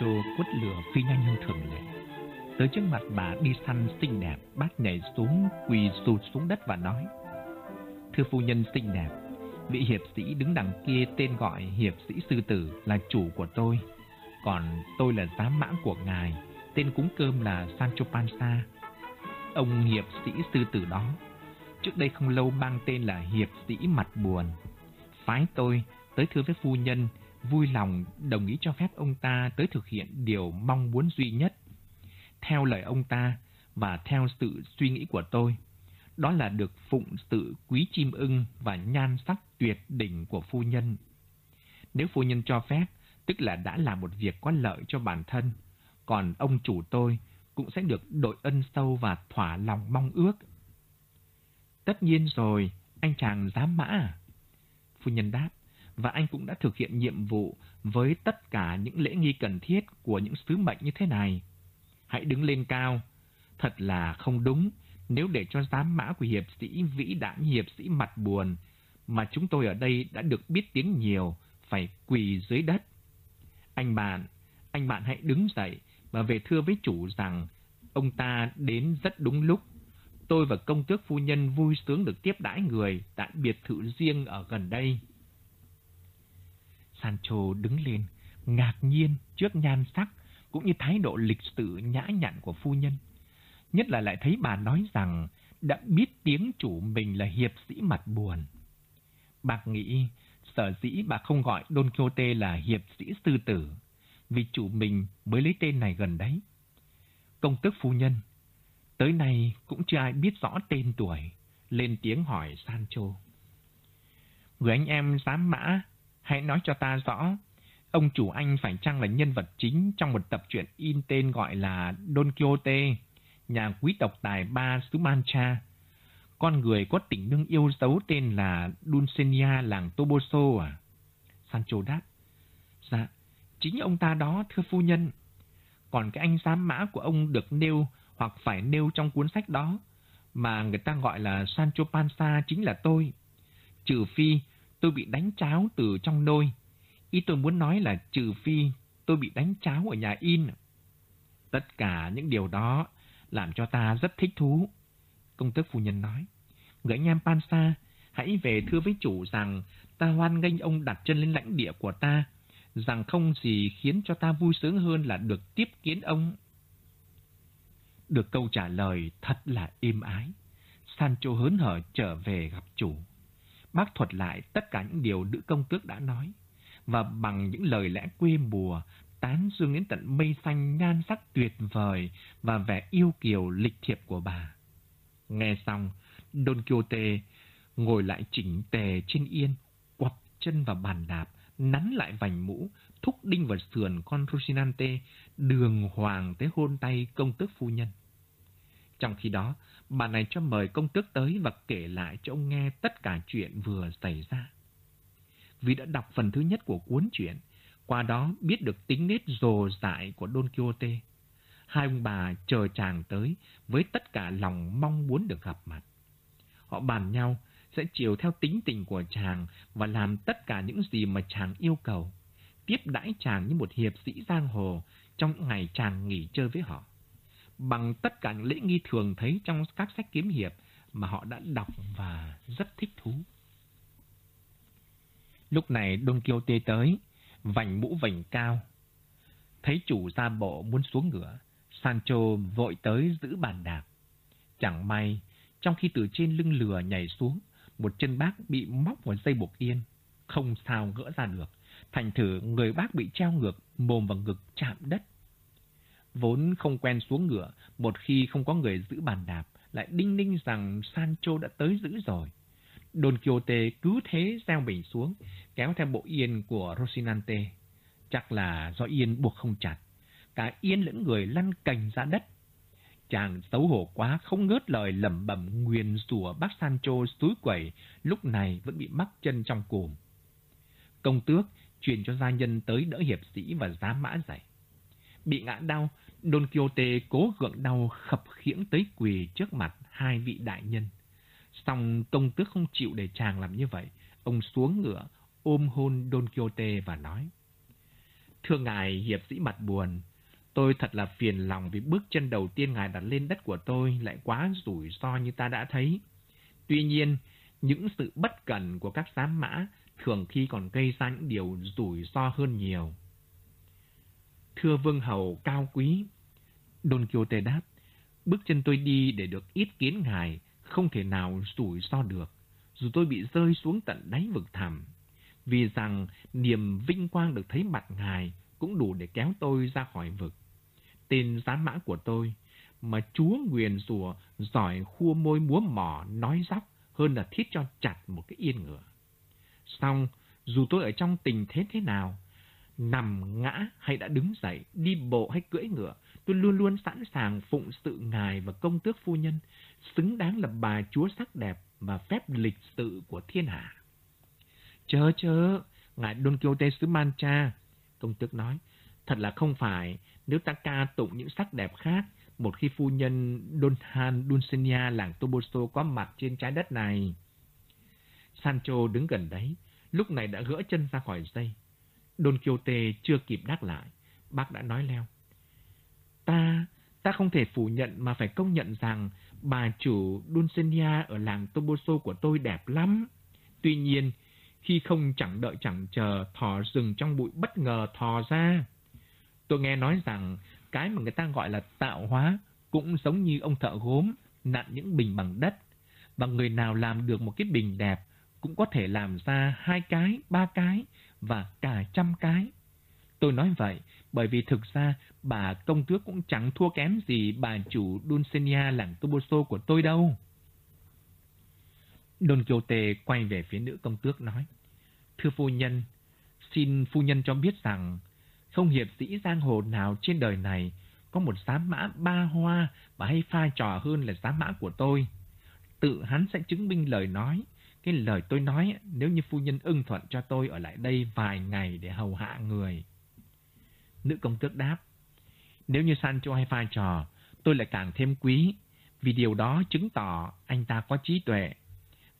Sancho quất lửa phi nhanh hơn thường lệ. Tới trước mặt bà đi săn xinh đẹp, bác nhảy xuống quỳ sụt xuống đất và nói: "Thưa phu nhân xinh đẹp, vị hiệp sĩ đứng đằng kia tên gọi hiệp sĩ sư tử là chủ của tôi, còn tôi là giám mã của ngài, tên cúng cơm là Sancho Panza. Ông hiệp sĩ sư tử đó trước đây không lâu mang tên là hiệp sĩ mặt buồn. Phái tôi tới thưa với phu nhân, vui lòng đồng ý cho phép ông ta tới thực hiện điều mong muốn duy nhất. Theo lời ông ta và theo sự suy nghĩ của tôi, đó là được phụng sự quý chim ưng và nhan sắc tuyệt đỉnh của phu nhân. Nếu phu nhân cho phép, tức là đã làm một việc có lợi cho bản thân, còn ông chủ tôi cũng sẽ được đội ân sâu và thỏa lòng mong ước. Tất nhiên rồi, anh chàng dám mã à? Phu nhân đáp, và anh cũng đã thực hiện nhiệm vụ với tất cả những lễ nghi cần thiết của những sứ mệnh như thế này. Hãy đứng lên cao. Thật là không đúng nếu để cho giám mã của hiệp sĩ vĩ đại hiệp sĩ mặt buồn mà chúng tôi ở đây đã được biết tiếng nhiều phải quỳ dưới đất. Anh bạn, anh bạn hãy đứng dậy và về thưa với chủ rằng ông ta đến rất đúng lúc. Tôi và công tước phu nhân vui sướng được tiếp đãi người tại biệt thự riêng ở gần đây. Sancho đứng lên, ngạc nhiên trước nhan sắc cũng như thái độ lịch sự nhã nhặn của phu nhân. Nhất là lại thấy bà nói rằng đã biết tiếng chủ mình là hiệp sĩ mặt buồn. Bạc nghĩ sở dĩ bà không gọi Don Quixote là hiệp sĩ sư tử, vì chủ mình mới lấy tên này gần đấy. Công tước phu nhân, tới nay cũng chưa ai biết rõ tên tuổi, lên tiếng hỏi Sancho. Người anh em dám mã, hãy nói cho ta rõ, ông chủ anh phải chăng là nhân vật chính trong một tập truyện in tên gọi là Don Quixote, nhà quý tộc tài ba xứ Mancha, con người có tình nương yêu dấu tên là Dulcinea làng Toboso à? Sancho đáp. Dạ, chính ông ta đó thưa phu nhân. Còn cái anh giám mã của ông được nêu hoặc phải nêu trong cuốn sách đó mà người ta gọi là Sancho Panza chính là tôi. Trừ phi tôi bị đánh cháo từ trong nôi. Ý tôi muốn nói là trừ phi tôi bị đánh cháo ở nhà in. Tất cả những điều đó làm cho ta rất thích thú. Công tước phu nhân nói, người anh em Pansa, hãy về thưa với chủ rằng ta hoan nghênh ông đặt chân lên lãnh địa của ta, rằng không gì khiến cho ta vui sướng hơn là được tiếp kiến ông. Được câu trả lời thật là êm ái. Sancho hớn hở trở về gặp chủ. Bác thuật lại tất cả những điều nữ công tước đã nói, và bằng những lời lẽ quê mùa, tán dương đến tận mây xanh nhan sắc tuyệt vời và vẻ yêu kiều lịch thiệp của bà. Nghe xong, Don Quixote ngồi lại chỉnh tề trên yên, quặp chân vào bàn đạp, nắn lại vành mũ, thúc đinh vào sườn con Rosinante, đường hoàng tới hôn tay công tước phu nhân. Trong khi đó, bà này cho mời công tước tới và kể lại cho ông nghe tất cả chuyện vừa xảy ra. Vì đã đọc phần thứ nhất của cuốn truyện, qua đó biết được tính nết rồ dại của Don Quixote. Hai ông bà chờ chàng tới với tất cả lòng mong muốn được gặp mặt. Họ bàn nhau sẽ chiều theo tính tình của chàng và làm tất cả những gì mà chàng yêu cầu. Tiếp đãi chàng như một hiệp sĩ giang hồ trong ngày chàng nghỉ chơi với họ. Bằng tất cả những lễ nghi thường thấy trong các sách kiếm hiệp mà họ đã đọc và rất thích thú. Lúc này Don Quixote tới, vành mũ vành cao. Thấy chủ ra bộ muốn xuống ngựa, Sancho vội tới giữ bàn đạp. Chẳng may, trong khi từ trên lưng lừa nhảy xuống, một chân bác bị móc vào dây buộc yên, không sao gỡ ra được. Thành thử người bác bị treo ngược, mồm và ngực chạm đất. Vốn không quen xuống ngựa, một khi không có người giữ bàn đạp, lại đinh ninh rằng Sancho đã tới giữ rồi. Don Quixote cứ thế gieo mình xuống, kéo theo bộ yên của Rosinante. Chắc là do yên buộc không chặt. Cả yên lẫn người lăn cành ra đất. Chàng xấu hổ quá không ngớt lời lẩm bẩm nguyền rủa bác Sancho túi quẩy, lúc này vẫn bị mắc chân trong cùm. Công tước truyền cho gia nhân tới đỡ hiệp sĩ và giá mã giải. Bị ngã đau, Don Quixote cố gượng đau khập khiễng tới quỳ trước mặt hai vị đại nhân. Song công tước không chịu để chàng làm như vậy. Ông xuống ngựa, ôm hôn Don Quixote và nói. Thưa ngài hiệp sĩ mặt buồn, tôi thật là phiền lòng vì bước chân đầu tiên ngài đặt lên đất của tôi lại quá rủi ro như ta đã thấy. Tuy nhiên, những sự bất cẩn của các giám mã thường khi còn gây ra những điều rủi ro hơn nhiều. Thưa vương hầu cao quý, Don Quixote đáp, bước chân tôi đi để được ít kiến ngài, không thể nào rủi ro được, dù tôi bị rơi xuống tận đáy vực thẳm. Vì rằng niềm vinh quang được thấy mặt ngài cũng đủ để kéo tôi ra khỏi vực. Tên giá mã của tôi, mà chúa nguyền rùa giỏi khua môi múa mỏ nói dóc hơn là thiết cho chặt một cái yên ngựa. Xong, dù tôi ở trong tình thế thế nào, nằm ngã hay đã đứng dậy, đi bộ hay cưỡi ngựa, tôi luôn luôn sẵn sàng phụng sự ngài và công tước phu nhân, xứng đáng là bà chúa sắc đẹp và phép lịch sự của thiên hạ. Chớ chớ, ngài Don Quixote xứ Mancha, công tước nói, thật là không phải, nếu ta ca tụng những sắc đẹp khác, một khi phu nhân Don Han Dulcinea làng Toboso có mặt trên trái đất này. Sancho đứng gần đấy, lúc này đã gỡ chân ra khỏi dây. Don Quixote chưa kịp đáp lại, bác đã nói leo. Ta, ta không thể phủ nhận mà phải công nhận rằng bà chủ Dulcinea ở làng Toboso của tôi đẹp lắm. Tuy nhiên, khi không chẳng đợi chẳng chờ, thò rừng trong bụi bất ngờ thò ra. Tôi nghe nói rằng cái mà người ta gọi là tạo hóa cũng giống như ông thợ gốm nặn những bình bằng đất. Và người nào làm được một cái bình đẹp cũng có thể làm ra hai cái, ba cái và cả trăm cái. Tôi nói vậy bởi vì thực ra bà công tước cũng chẳng thua kém gì bà chủ Dulcinea làng Toboso của tôi đâu. Don Quixote quay về phía nữ công tước nói, Thưa phu nhân, xin phu nhân cho biết rằng không hiệp sĩ giang hồ nào trên đời này có một giám mã ba hoa và hay pha trò hơn là giám mã của tôi. Tự hắn sẽ chứng minh lời nói. Cái lời tôi nói nếu như phu nhân ưng thuận cho tôi ở lại đây vài ngày để hầu hạ người. Nữ công tước đáp. Nếu như Sancho hay pha trò, tôi lại càng thêm quý, vì điều đó chứng tỏ anh ta có trí tuệ.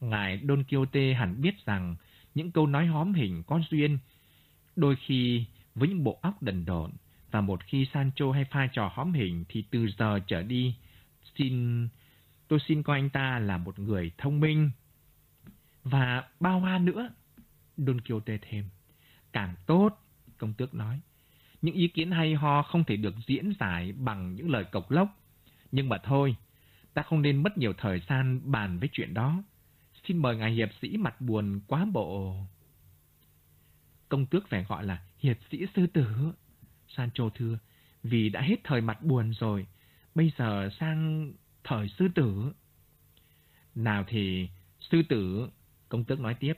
Ngài Don Quixote hẳn biết rằng những câu nói hóm hình có duyên, đôi khi với những bộ óc đần độn, và một khi Sancho hay pha trò hóm hình thì từ giờ trở đi, xin tôi xin coi anh ta là một người thông minh. Và bao hoa nữa, Don Quixote thêm. Càng tốt, công tước nói. Những ý kiến hay ho không thể được diễn giải bằng những lời cộc lốc. Nhưng mà thôi, ta không nên mất nhiều thời gian bàn với chuyện đó. Xin mời ngài hiệp sĩ mặt buồn quá bộ. Công tước phải gọi là hiệp sĩ sư tử. Sancho thưa, vì đã hết thời mặt buồn rồi, bây giờ sang thời sư tử. Nào thì, sư tử, công tước nói tiếp,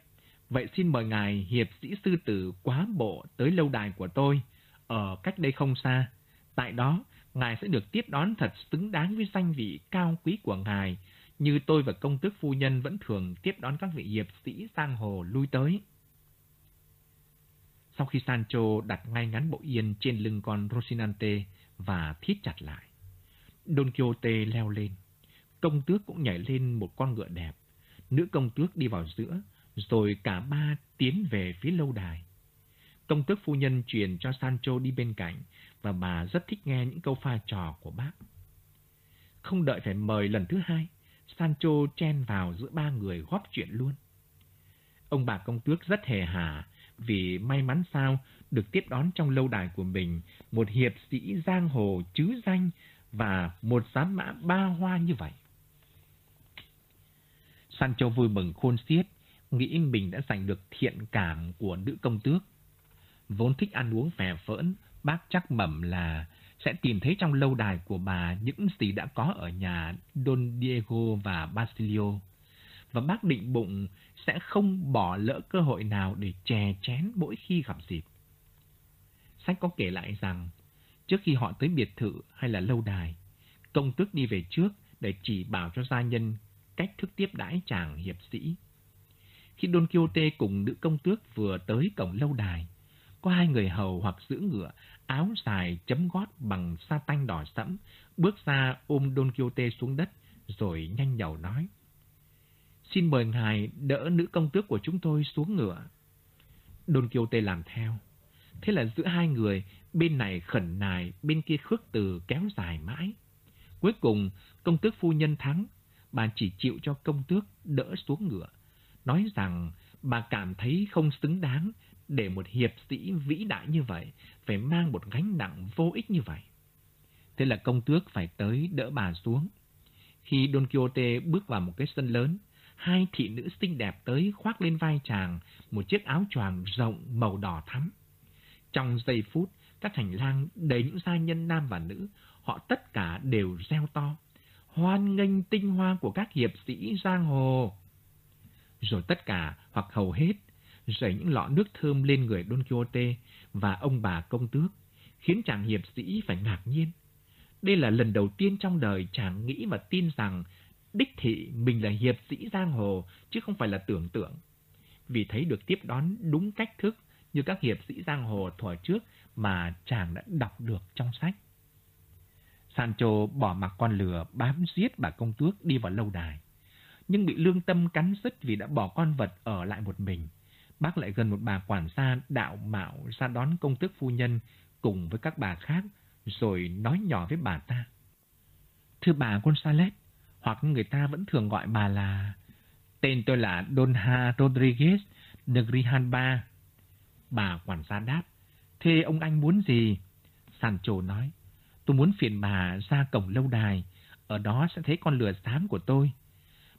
vậy xin mời ngài hiệp sĩ sư tử quá bộ tới lâu đài của tôi, ở cách đây không xa. Tại đó, ngài sẽ được tiếp đón thật xứng đáng với danh vị cao quý của ngài, như tôi và công tước phu nhân vẫn thường tiếp đón các vị hiệp sĩ sang hồ lui tới. Sau khi Sancho đặt ngay ngắn bộ yên trên lưng con rosinante và thiết chặt lại, Don Quixote leo lên. Công tước cũng nhảy lên một con ngựa đẹp. Nữ công tước đi vào giữa, rồi cả ba tiến về phía lâu đài. Công tước phu nhân truyền cho Sancho đi bên cạnh và bà rất thích nghe những câu pha trò của bác. Không đợi phải mời lần thứ hai, Sancho chen vào giữa ba người góp chuyện luôn. Ông bà công tước rất hề hà vì may mắn sao được tiếp đón trong lâu đài của mình một hiệp sĩ giang hồ chứ danh và một giám mã ba hoa như vậy. Sancho vui mừng khôn xiết, nghĩ mình đã giành được thiện cảm của nữ công tước. Vốn thích ăn uống phè phỡn, bác chắc mẩm là sẽ tìm thấy trong lâu đài của bà những gì đã có ở nhà Don Diego và Basilio. Và bác định bụng sẽ không bỏ lỡ cơ hội nào để chè chén mỗi khi gặp dịp. Sách có kể lại rằng, trước khi họ tới biệt thự hay là lâu đài, công tước đi về trước để chỉ bảo cho gia nhân cách thức tiếp đãi chàng hiệp sĩ. Khi Don Quixote cùng nữ công tước vừa tới cổng lâu đài, có hai người hầu hoặc giữ ngựa, áo dài chấm gót bằng sa tanh đỏ sẫm, bước ra ôm Don Quixote xuống đất, rồi nhanh nhào nói. Xin mời ngài đỡ nữ công tước của chúng tôi xuống ngựa. Don Quixote làm theo. Thế là giữa hai người, bên này khẩn nài, bên kia khước từ kéo dài mãi. Cuối cùng, công tước phu nhân thắng, bà chỉ chịu cho công tước đỡ xuống ngựa, nói rằng bà cảm thấy không xứng đáng để một hiệp sĩ vĩ đại như vậy phải mang một gánh nặng vô ích như vậy. Thế là công tước phải tới đỡ bà xuống. Khi Don Quixote bước vào một cái sân lớn, hai thị nữ xinh đẹp tới khoác lên vai chàng một chiếc áo choàng rộng màu đỏ thắm. Trong giây phút, các hành lang đầy những gia nhân nam và nữ, họ tất cả đều reo to, hoan nghênh tinh hoa của các hiệp sĩ giang hồ. Rồi tất cả, hoặc hầu hết, rảy những lọ nước thơm lên người Don Quixote và ông bà công tước, khiến chàng hiệp sĩ phải ngạc nhiên. Đây là lần đầu tiên trong đời chàng nghĩ và tin rằng đích thị mình là hiệp sĩ giang hồ, chứ không phải là tưởng tượng. Vì thấy được tiếp đón đúng cách thức như các hiệp sĩ giang hồ thuở trước mà chàng đã đọc được trong sách. Sancho bỏ mặc con lừa bám giết bà công tước đi vào lâu đài. Nhưng bị lương tâm cắn rứt vì đã bỏ con vật ở lại một mình. Bác lại gần một bà quản gia đạo mạo ra đón công tước phu nhân cùng với các bà khác, rồi nói nhỏ với bà ta. Thưa bà Gonzalez, hoặc người ta vẫn thường gọi bà là... Tên tôi là Donha Rodriguez de Grijalba. Bà quản gia đáp, thế ông anh muốn gì? Sancho nói, tôi muốn phiền bà ra cổng lâu đài, ở đó sẽ thấy con lừa xám của tôi.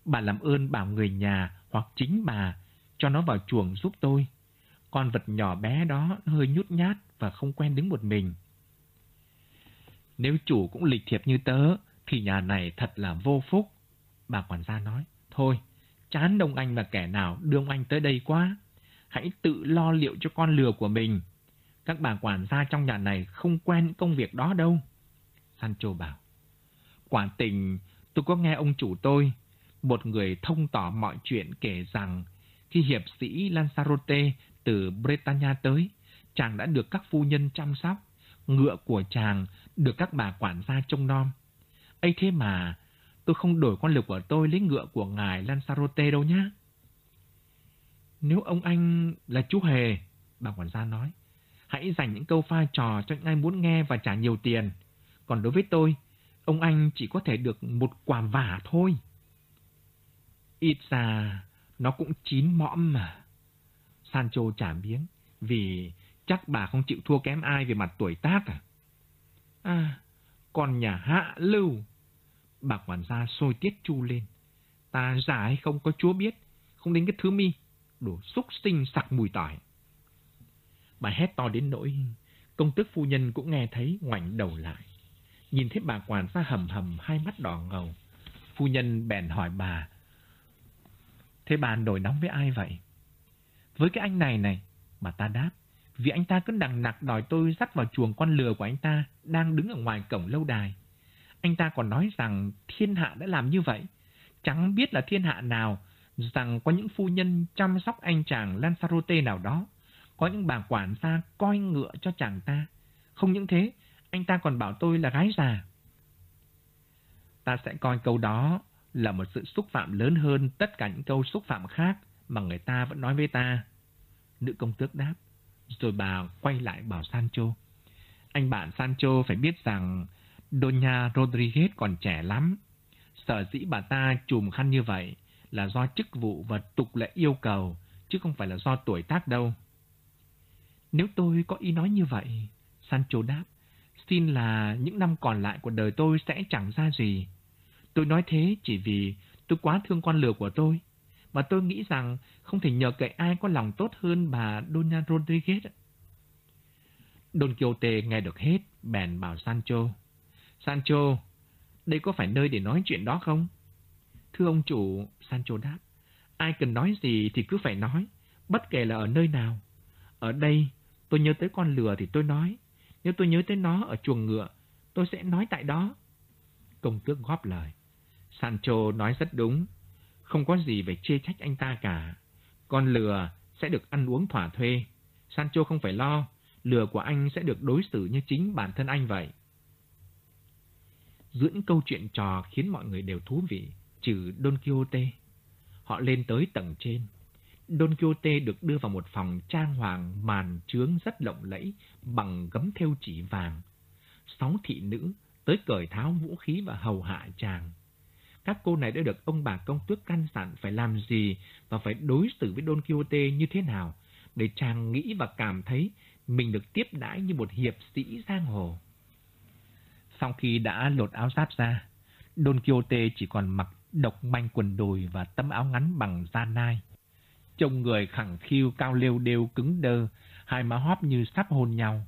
Bà làm ơn bảo người nhà hoặc chính bà cho nó vào chuồng giúp tôi. Con vật nhỏ bé đó hơi nhút nhát và không quen đứng một mình. Nếu chủ cũng lịch thiệp như tớ, thì nhà này thật là vô phúc. Bà quản gia nói, thôi, chán đông anh và kẻ nào đưa ông anh tới đây quá. Hãy tự lo liệu cho con lừa của mình. Các bà quản gia trong nhà này không quen công việc đó đâu. Sancho bảo, quả tình tôi có nghe ông chủ tôi, một người thông tỏ mọi chuyện kể rằng khi hiệp sĩ Lanzarote từ Bretagne tới, chàng đã được các phu nhân chăm sóc, ngựa của chàng được các bà quản gia trông nom. ấy thế mà, tôi không đổi con lực của tôi lấy ngựa của ngài Lanzarote đâu nhá. Nếu ông anh là chú Hề, bà quản gia nói, hãy dành những câu pha trò cho những ai muốn nghe và trả nhiều tiền. Còn đối với tôi, ông anh chỉ có thể được một quả vả thôi. Ít ra, nó cũng chín mõm mà. Sancho trả miếng, vì chắc bà không chịu thua kém ai về mặt tuổi tác à. À, còn nhà hạ lưu. Bà quản gia sôi tiết chu lên. Ta giả hay không có chúa biết, không đến cái thứ mi, đồ xúc sinh sặc mùi tỏi. Bà hét to đến nỗi, công tước phu nhân cũng nghe thấy ngoảnh đầu lại. Nhìn thấy bà quản gia hầm hầm hai mắt đỏ ngầu. Phu nhân bèn hỏi bà, Thế bà nổi nóng với ai vậy? Với cái anh này này, bà ta đáp, vì anh ta cứ đằng nặc đòi tôi dắt vào chuồng con lừa của anh ta đang đứng ở ngoài cổng lâu đài. Anh ta còn nói rằng thiên hạ đã làm như vậy. Chẳng biết là thiên hạ nào, rằng có những phu nhân chăm sóc anh chàng Lanzarote nào đó. Có những bà quản gia coi ngựa cho chàng ta. Không những thế, anh ta còn bảo tôi là gái già. Ta sẽ coi câu đó là một sự xúc phạm lớn hơn tất cả những câu xúc phạm khác mà người ta vẫn nói với ta. Nữ công tước đáp, rồi bà quay lại bảo Sancho. Anh bạn Sancho phải biết rằng Doña Rodriguez còn trẻ lắm. Sở dĩ bà ta chùm khăn như vậy là do chức vụ và tục lệ yêu cầu, chứ không phải là do tuổi tác đâu. Nếu tôi có ý nói như vậy, Sancho đáp, xin là những năm còn lại của đời tôi sẽ chẳng ra gì. Tôi nói thế chỉ vì tôi quá thương con lừa của tôi, và tôi nghĩ rằng không thể nhờ cậy ai có lòng tốt hơn bà Dona Rodriguez. Don Quixote nghe được hết, bèn bảo Sancho. Sancho, đây có phải nơi để nói chuyện đó không? Thưa ông chủ, Sancho đáp, ai cần nói gì thì cứ phải nói, bất kể là ở nơi nào. Ở đây, tôi nhớ tới con lừa thì tôi nói, nếu tôi nhớ tới nó ở chuồng ngựa, tôi sẽ nói tại đó. Công tước góp lời. Sancho nói rất đúng, không có gì phải chê trách anh ta cả. Con lừa sẽ được ăn uống thỏa thuê. Sancho không phải lo, lừa của anh sẽ được đối xử như chính bản thân anh vậy. Giữa những câu chuyện trò khiến mọi người đều thú vị, trừ Don Quixote. Họ lên tới tầng trên. Don Quixote được đưa vào một phòng trang hoàng màn trướng rất lộng lẫy bằng gấm thêu chỉ vàng. Sáu thị nữ tới cởi tháo vũ khí và hầu hạ chàng. Các cô này đã được ông bà công tước căn dặn phải làm gì và phải đối xử với Don Quixote như thế nào để chàng nghĩ và cảm thấy mình được tiếp đãi như một hiệp sĩ giang hồ. Sau khi đã lột áo giáp ra, Don Quixote chỉ còn mặc độc manh quần đùi và tấm áo ngắn bằng da nai. Trông người khẳng khiu cao lêu đêu cứng đơ, hai má hóp như sắp hôn nhau.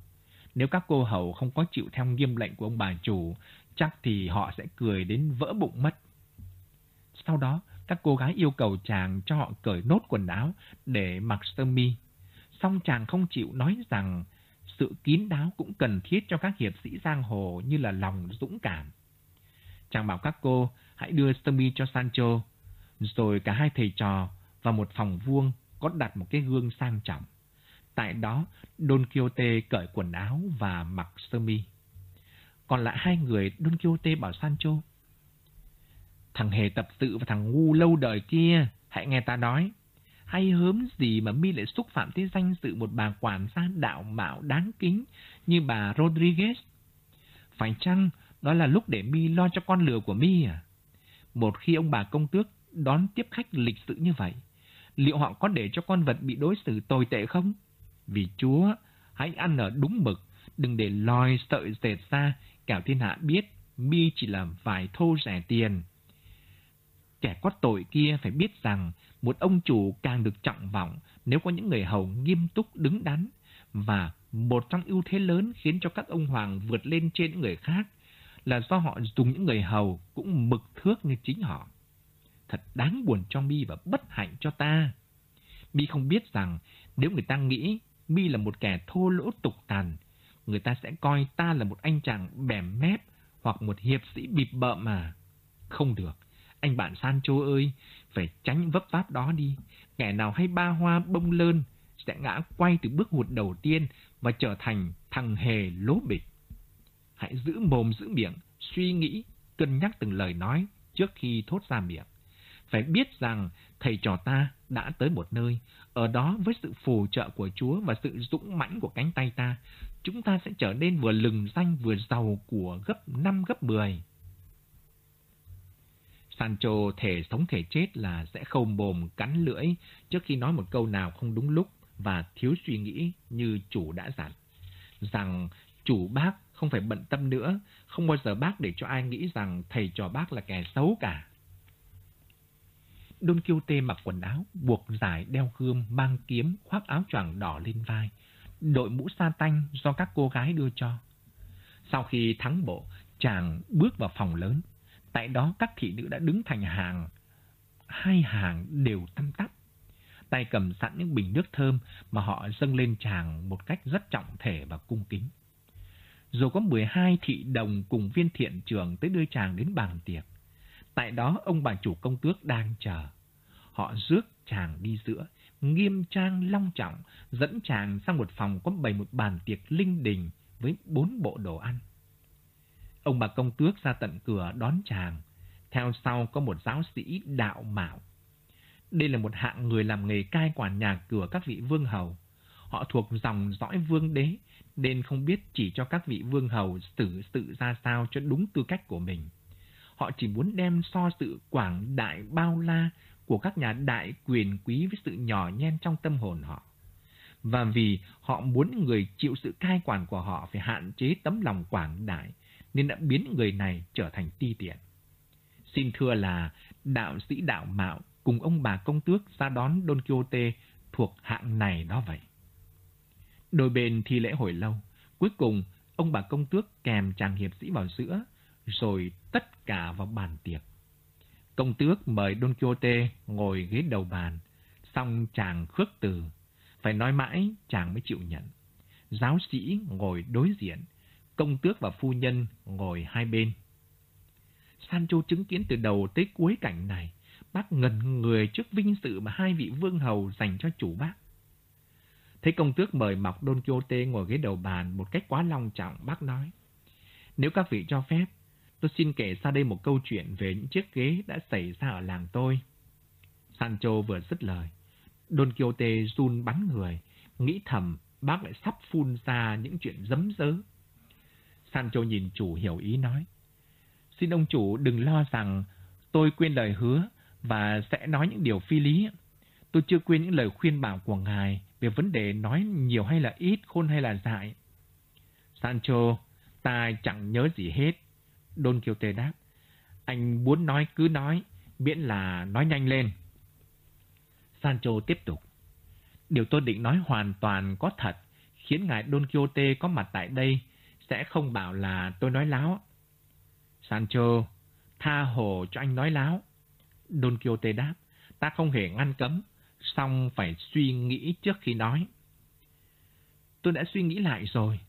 Nếu các cô hầu không có chịu theo nghiêm lệnh của ông bà chủ, chắc thì họ sẽ cười đến vỡ bụng mất. Sau đó, các cô gái yêu cầu chàng cho họ cởi nốt quần áo để mặc sơ mi. Xong chàng không chịu nói rằng sự kín đáo cũng cần thiết cho các hiệp sĩ giang hồ như là lòng dũng cảm. Chàng bảo các cô hãy đưa sơ mi cho Sancho, rồi cả hai thầy trò vào một phòng vuông có đặt một cái gương sang trọng. Tại đó, Don Quixote cởi quần áo và mặc sơ mi. Còn lại hai người, Don Quixote bảo Sancho, Thằng hề tập sự và thằng ngu lâu đời kia, hãy nghe ta nói. Hay hớm gì mà mi lại xúc phạm tới danh dự một bà quản gia đạo mạo đáng kính như bà Rodriguez? Phải chăng đó là lúc để mi lo cho con lừa của mi à? Một khi ông bà công tước đón tiếp khách lịch sự như vậy, liệu họ có để cho con vật bị đối xử tồi tệ không? Vì Chúa, hãy ăn ở đúng mực, đừng để lòi sợi dệt ra, kẻo thiên hạ biết mi chỉ là vài thô rẻ tiền. Kẻ có tội kia phải biết rằng một ông chủ càng được trọng vọng nếu có những người hầu nghiêm túc đứng đắn và một trong ưu thế lớn khiến cho các ông hoàng vượt lên trên những người khác là do họ dùng những người hầu cũng mực thước như chính họ. Thật đáng buồn cho mi và bất hạnh cho ta. Mi không biết rằng nếu người ta nghĩ mi là một kẻ thô lỗ tục tàn, người ta sẽ coi ta là một anh chàng bẻm mép hoặc một hiệp sĩ bịp bợm mà. Không được. Anh bạn Sancho ơi, phải tránh vấp váp đó đi. Kẻ nào hay ba hoa bông lơn sẽ ngã quay từ bước hụt đầu tiên và trở thành thằng hề lố bịch. Hãy giữ mồm giữ miệng, suy nghĩ, cân nhắc từng lời nói trước khi thốt ra miệng. Phải biết rằng thầy trò ta đã tới một nơi, ở đó với sự phù trợ của Chúa và sự dũng mãnh của cánh tay ta, chúng ta sẽ trở nên vừa lừng danh vừa giàu của gấp 5 gấp 10. Sancho thể sống thể chết là sẽ không mồm cắn lưỡi trước khi nói một câu nào không đúng lúc và thiếu suy nghĩ như chủ đã dặn. Rằng chủ bác không phải bận tâm nữa, không bao giờ bác để cho ai nghĩ rằng thầy trò bác là kẻ xấu cả. Don Quixote mặc quần áo, buộc giải đeo gươm, mang kiếm, khoác áo choàng đỏ lên vai, đội mũ sa tanh do các cô gái đưa cho. Sau khi thắng bộ, chàng bước vào phòng lớn. Tại đó các thị nữ đã đứng thành hàng, hai hàng đều tăm tắp. Tay cầm sẵn những bình nước thơm mà họ dâng lên chàng một cách rất trọng thể và cung kính. Rồi có 12 thị đồng cùng viên thiện trường tới đưa chàng đến bàn tiệc. Tại đó ông bà chủ công tước đang chờ. Họ rước chàng đi giữa, nghiêm trang long trọng, dẫn chàng sang một phòng có bày một bàn tiệc linh đình với bốn bộ đồ ăn. Ông bà công tước ra tận cửa đón chàng. Theo sau có một giáo sĩ đạo mạo. Đây là một hạng người làm nghề cai quản nhà cửa các vị vương hầu. Họ thuộc dòng dõi vương đế, nên không biết chỉ cho các vị vương hầu xử sự ra sao cho đúng tư cách của mình. Họ chỉ muốn đem so sự quảng đại bao la của các nhà đại quyền quý với sự nhỏ nhen trong tâm hồn họ. Và vì họ muốn người chịu sự cai quản của họ phải hạn chế tấm lòng quảng đại, nên đã biến người này trở thành ti tiện. Xin thưa là đạo sĩ đạo mạo cùng ông bà công tước ra đón Don Quixote thuộc hạng này đó vậy. Đôi bên thi lễ hồi lâu, cuối cùng ông bà công tước kèm chàng hiệp sĩ vào giữa, rồi tất cả vào bàn tiệc. Công tước mời Don Quixote ngồi ghế đầu bàn, xong chàng khước từ, phải nói mãi chàng mới chịu nhận. Giáo sĩ ngồi đối diện, công tước và phu nhân ngồi hai bên. Sancho chứng kiến từ đầu tới cuối cảnh này, bác ngần người trước vinh sự mà hai vị vương hầu dành cho chủ bác. Thấy công tước mời mọc Don Quixote ngồi ghế đầu bàn một cách quá long trọng, bác nói, nếu các vị cho phép, tôi xin kể ra đây một câu chuyện về những chiếc ghế đã xảy ra ở làng tôi. Sancho vừa dứt lời, Don Quixote run bắn người, nghĩ thầm bác lại sắp phun ra những chuyện dấm dớ. Sancho nhìn chủ hiểu ý nói. Xin ông chủ đừng lo rằng tôi quên lời hứa và sẽ nói những điều phi lý. Tôi chưa quên những lời khuyên bảo của ngài về vấn đề nói nhiều hay là ít, khôn hay là dại. Sancho, ta chẳng nhớ gì hết. Đôn Kiều Tề đáp. Anh muốn nói cứ nói, miễn là nói nhanh lên. Sancho tiếp tục. Điều tôi định nói hoàn toàn có thật, khiến ngài Don Quixote có mặt tại đây sẽ không bảo là tôi nói láo. Sancho, tha hồ cho anh nói láo. Don Quixote đáp, ta không hề ngăn cấm, song phải suy nghĩ trước khi nói. Tôi đã suy nghĩ lại rồi,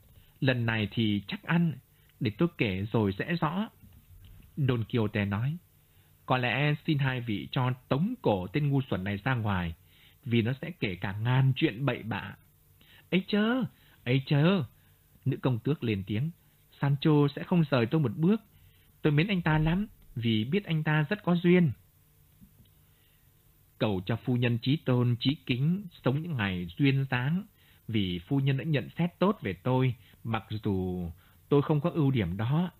lần này thì chắc ăn, để tôi kể rồi sẽ rõ. Don Quixote nói, có lẽ xin hai vị cho tống cổ tên ngu xuẩn này ra ngoài, vì nó sẽ kể cả ngàn chuyện bậy bạ. ấy chớ, ấy chớ, nữ công tước lên tiếng, Sancho sẽ không rời tôi một bước. Tôi mến anh ta lắm, vì biết anh ta rất có duyên. Cầu cho phu nhân trí tôn, trí kính, sống những ngày duyên dáng, vì phu nhân đã nhận xét tốt về tôi, mặc dù tôi không có ưu điểm đó.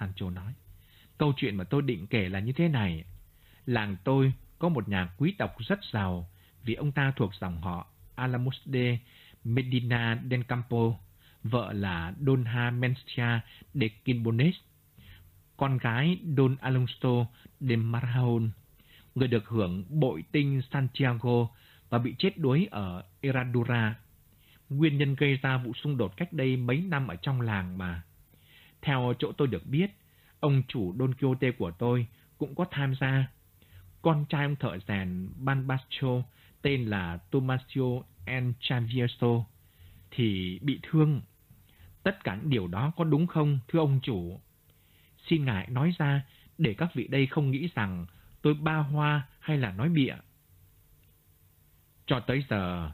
Sancho nói, câu chuyện mà tôi định kể là như thế này. Làng tôi có một nhà quý tộc rất giàu, vì ông ta thuộc dòng họ Alamusde Medina del Campo, vợ là Donha Mencia de Quimbones, con gái Don Alonso de Marahon, người được hưởng bội tinh Santiago và bị chết đuối ở Eradura Nguyên nhân gây ra vụ xung đột cách đây mấy năm ở trong làng mà. Theo chỗ tôi được biết, ông chủ Don Quixote của tôi cũng có tham gia. Con trai ông thợ rèn Banbascho tên là Tomasio Enchavieso thì bị thương. Tất cả những điều đó có đúng không, thưa ông chủ? Xin ngài nói ra để các vị đây không nghĩ rằng tôi ba hoa hay là nói bịa. Cho tới giờ,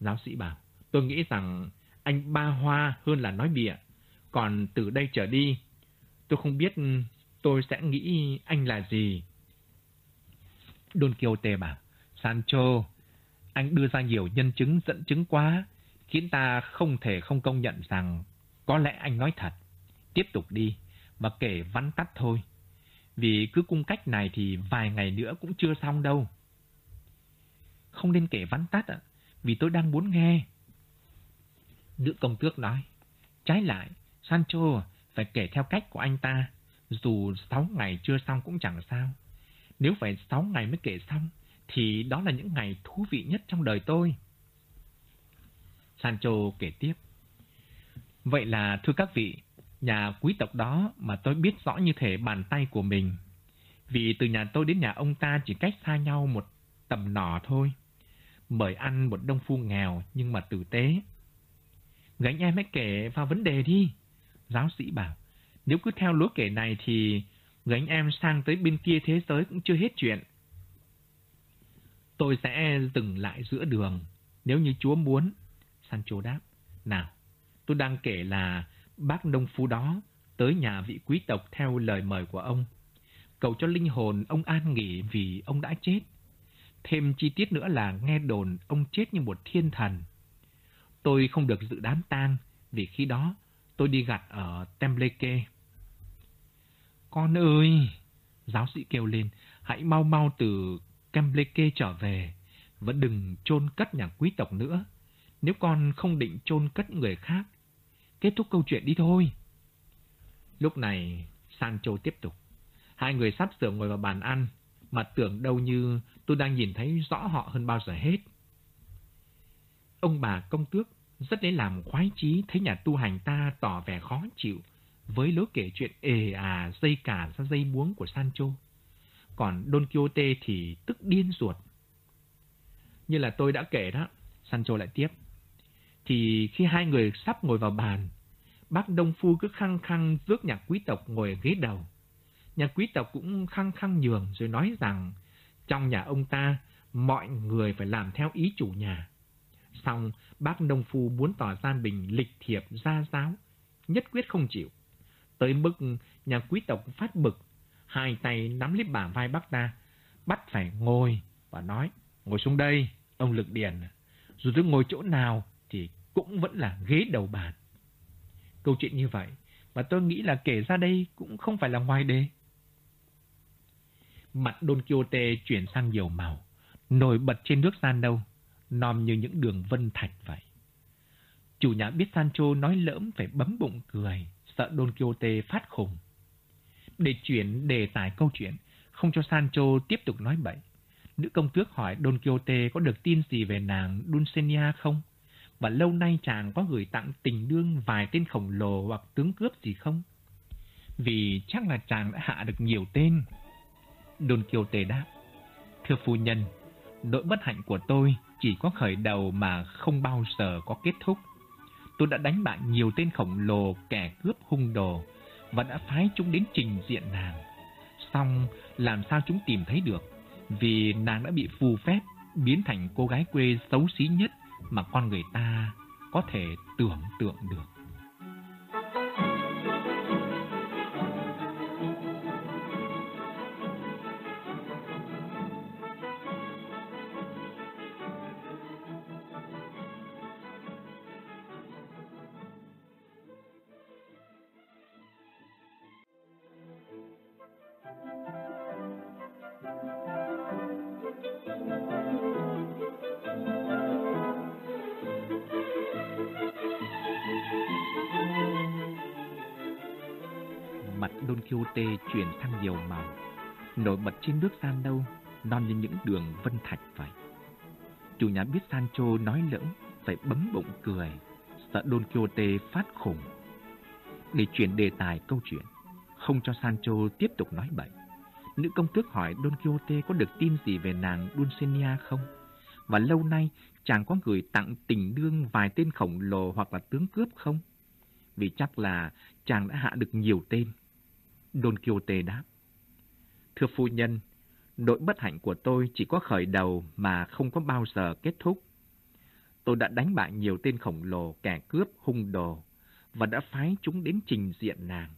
giáo sĩ bảo, tôi nghĩ rằng anh ba hoa hơn là nói bịa. Còn từ đây trở đi, tôi không biết tôi sẽ nghĩ anh là gì. Don Quixote bảo, Sancho, anh đưa ra nhiều nhân chứng dẫn chứng quá, khiến ta không thể không công nhận rằng có lẽ anh nói thật. Tiếp tục đi, và kể vắn tắt thôi. Vì cứ cung cách này thì vài ngày nữa cũng chưa xong đâu. Không nên kể vắn tắt ạ, vì tôi đang muốn nghe. Nữ công tước nói, trái lại, Sancho phải kể theo cách của anh ta, dù sáu ngày chưa xong cũng chẳng sao. Nếu phải sáu ngày mới kể xong, thì đó là những ngày thú vị nhất trong đời tôi. Sancho kể tiếp. Vậy là thưa các vị, nhà quý tộc đó mà tôi biết rõ như thể bàn tay của mình. Vì từ nhà tôi đến nhà ông ta chỉ cách xa nhau một tầm nỏ thôi. Mời ăn một đông phu nghèo nhưng mà tử tế. Gánh em hãy kể vào vấn đề đi. Giáo sĩ bảo, nếu cứ theo lối kể này thì gánh em sang tới bên kia thế giới cũng chưa hết chuyện. Tôi sẽ dừng lại giữa đường, nếu như Chúa muốn. Sancho đáp, nào, tôi đang kể là bác nông phu đó tới nhà vị quý tộc theo lời mời của ông. Cầu cho linh hồn ông an nghỉ vì ông đã chết. Thêm chi tiết nữa là nghe đồn ông chết như một thiên thần. Tôi không được dự đám tang vì khi đó tôi đi gặt ở Templeke. Con ơi! Giáo sĩ kêu lên, hãy mau mau từ Templeke trở về, vẫn đừng chôn cất nhà quý tộc nữa. Nếu con không định chôn cất người khác, kết thúc câu chuyện đi thôi. Lúc này, Sancho tiếp tục. Hai người sắp sửa ngồi vào bàn ăn, mà tưởng đâu như tôi đang nhìn thấy rõ họ hơn bao giờ hết. Ông bà công tước rất lấy làm khoái chí thấy nhà tu hành ta tỏ vẻ khó chịu với lối kể chuyện ề à dây cả ra dây muống của Sancho. Còn Don Quixote thì tức điên ruột. Như là tôi đã kể đó, Sancho lại tiếp. Thì khi hai người sắp ngồi vào bàn, bác Đông Phu cứ khăng khăng rước nhà quý tộc ngồi ở ghế đầu. Nhà quý tộc cũng khăng khăng nhường rồi nói rằng trong nhà ông ta mọi người phải làm theo ý chủ nhà. Xong bác nông Phu muốn tỏ ra bình lịch thiệp gia giáo, nhất quyết không chịu. Tới mức nhà quý tộc phát bực, hai tay nắm lấy bả vai bác ta, bắt phải ngồi và nói, ngồi xuống đây, Ông Lực Điền, dù tôi ngồi chỗ nào thì cũng vẫn là ghế đầu bàn. Câu chuyện như vậy, và tôi nghĩ là kể ra đây cũng không phải là ngoài đề. Mặt Don Quixote chuyển sang nhiều màu, nổi bật trên nước gian đâu, nom như những đường vân thạch vậy. Chủ nhà biết Sancho nói lỡm phải bấm bụng cười, sợ Don Quixote phát khùng. Để chuyển đề tài câu chuyện, không cho Sancho tiếp tục nói bậy. Nữ công tước hỏi Don Quixote có được tin gì về nàng Dulcinea không? Và lâu nay chàng có gửi tặng tình đương vài tên khổng lồ hoặc tướng cướp gì không? Vì chắc là chàng đã hạ được nhiều tên. Don Quixote đáp, Thưa phu nhân, nỗi bất hạnh của tôi chỉ có khởi đầu mà không bao giờ có kết thúc. Tôi đã đánh bại nhiều tên khổng lồ kẻ cướp hung đồ và đã phái chúng đến trình diện nàng. Xong, làm sao chúng tìm thấy được? Vì nàng đã bị phù phép biến thành cô gái quê xấu xí nhất mà con người ta có thể tưởng tượng được. Tê chuyển sang nhiều màu, nổi bật trên nước san đâu, non như những đường vân thạch vậy. Chủ nhà biết Sancho nói lỡng, phải bấm bụng cười, sợ Don Quixote phát khủng. Để chuyển đề tài câu chuyện, không cho Sancho tiếp tục nói bậy. Nữ công tước hỏi Don Quixote có được tin gì về nàng Dulcinea không? Và lâu nay chàng có gửi tặng tình đương vài tên khổng lồ hoặc là tướng cướp không? Vì chắc là chàng đã hạ được nhiều tên. Don Quixote đáp. Thưa phu nhân, nỗi bất hạnh của tôi chỉ có khởi đầu mà không có bao giờ kết thúc. Tôi đã đánh bại nhiều tên khổng lồ kẻ cướp hung đồ và đã phái chúng đến trình diện nàng.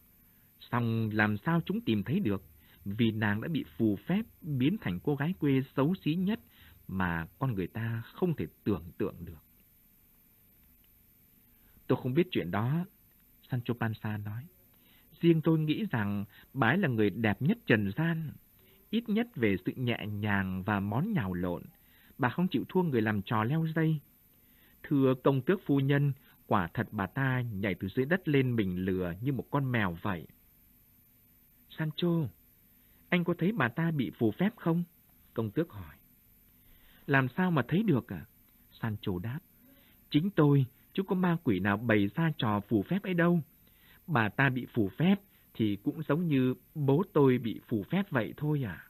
Xong làm sao chúng tìm thấy được vì nàng đã bị phù phép biến thành cô gái quê xấu xí nhất mà con người ta không thể tưởng tượng được. Tôi không biết chuyện đó, Sancho Panza nói. Riêng tôi nghĩ rằng bái là người đẹp nhất trần gian, ít nhất về sự nhẹ nhàng và món nhào lộn. Bà không chịu thua người làm trò leo dây. Thưa công tước phu nhân, quả thật bà ta nhảy từ dưới đất lên mình lừa như một con mèo vậy. Sancho, anh có thấy bà ta bị phù phép không? Công tước hỏi. Làm sao mà thấy được à? Sancho đáp. Chính tôi, chứ có ma quỷ nào bày ra trò phù phép ấy đâu bà ta bị phù phép thì cũng giống như bố tôi bị phù phép vậy thôi à.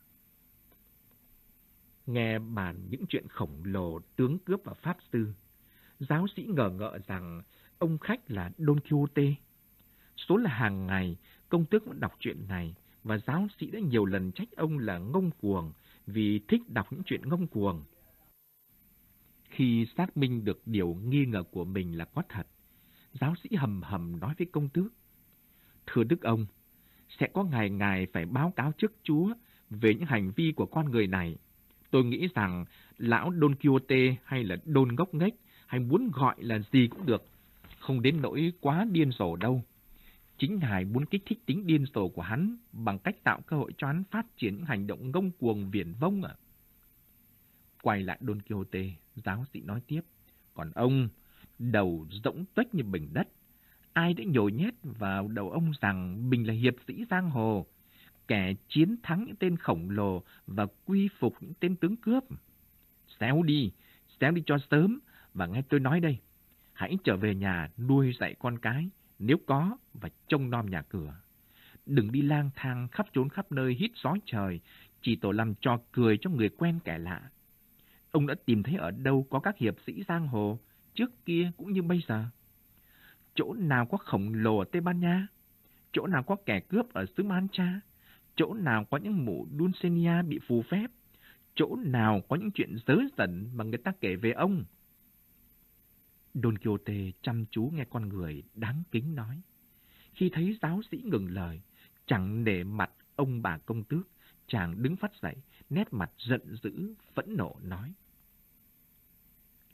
Nghe bàn những chuyện khổng lồ tướng cướp và pháp sư, giáo sĩ ngờ ngợ rằng ông khách là Don Quixote. Số là hàng ngày, công tước vẫn đọc chuyện này, và giáo sĩ đã nhiều lần trách ông là ngông cuồng vì thích đọc những chuyện ngông cuồng. Khi xác minh được điều nghi ngờ của mình là có thật, giáo sĩ hầm hầm nói với công tước. Thưa Đức ông, sẽ có ngày ngài phải báo cáo trước Chúa về những hành vi của con người này. Tôi nghĩ rằng lão Don Quixote hay là Don Ngốc Nghếch hay muốn gọi là gì cũng được, không đến nỗi quá điên rồ đâu. Chính ngài muốn kích thích tính điên rồ của hắn bằng cách tạo cơ hội cho hắn phát triển những hành động ngông cuồng viển vông à. Quay lại Don Quixote, giáo sĩ nói tiếp. Còn ông, đầu rỗng tuếch như bình đất, ai đã nhồi nhét vào đầu ông rằng mình là hiệp sĩ giang hồ, kẻ chiến thắng những tên khổng lồ và quy phục những tên tướng cướp. Xéo đi, xéo đi cho sớm, và nghe tôi nói đây, hãy trở về nhà nuôi dạy con cái, nếu có, và trông nom nhà cửa. Đừng đi lang thang khắp trốn khắp nơi hít gió trời, chỉ tổ làm trò cười cho người quen kẻ lạ. Ông đã tìm thấy ở đâu có các hiệp sĩ giang hồ, trước kia cũng như bây giờ chỗ nào có khổng lồ ở Tây Ban Nha, chỗ nào có kẻ cướp ở xứ Mancha, chỗ nào có những mụ Dulcinea bị phù phép, chỗ nào có những chuyện dớ dẫn mà người ta kể về ông. Don Quixote chăm chú nghe con người đáng kính nói. Khi thấy giáo sĩ ngừng lời, chẳng nể mặt ông bà công tước, chàng đứng phát dậy, nét mặt giận dữ, phẫn nộ nói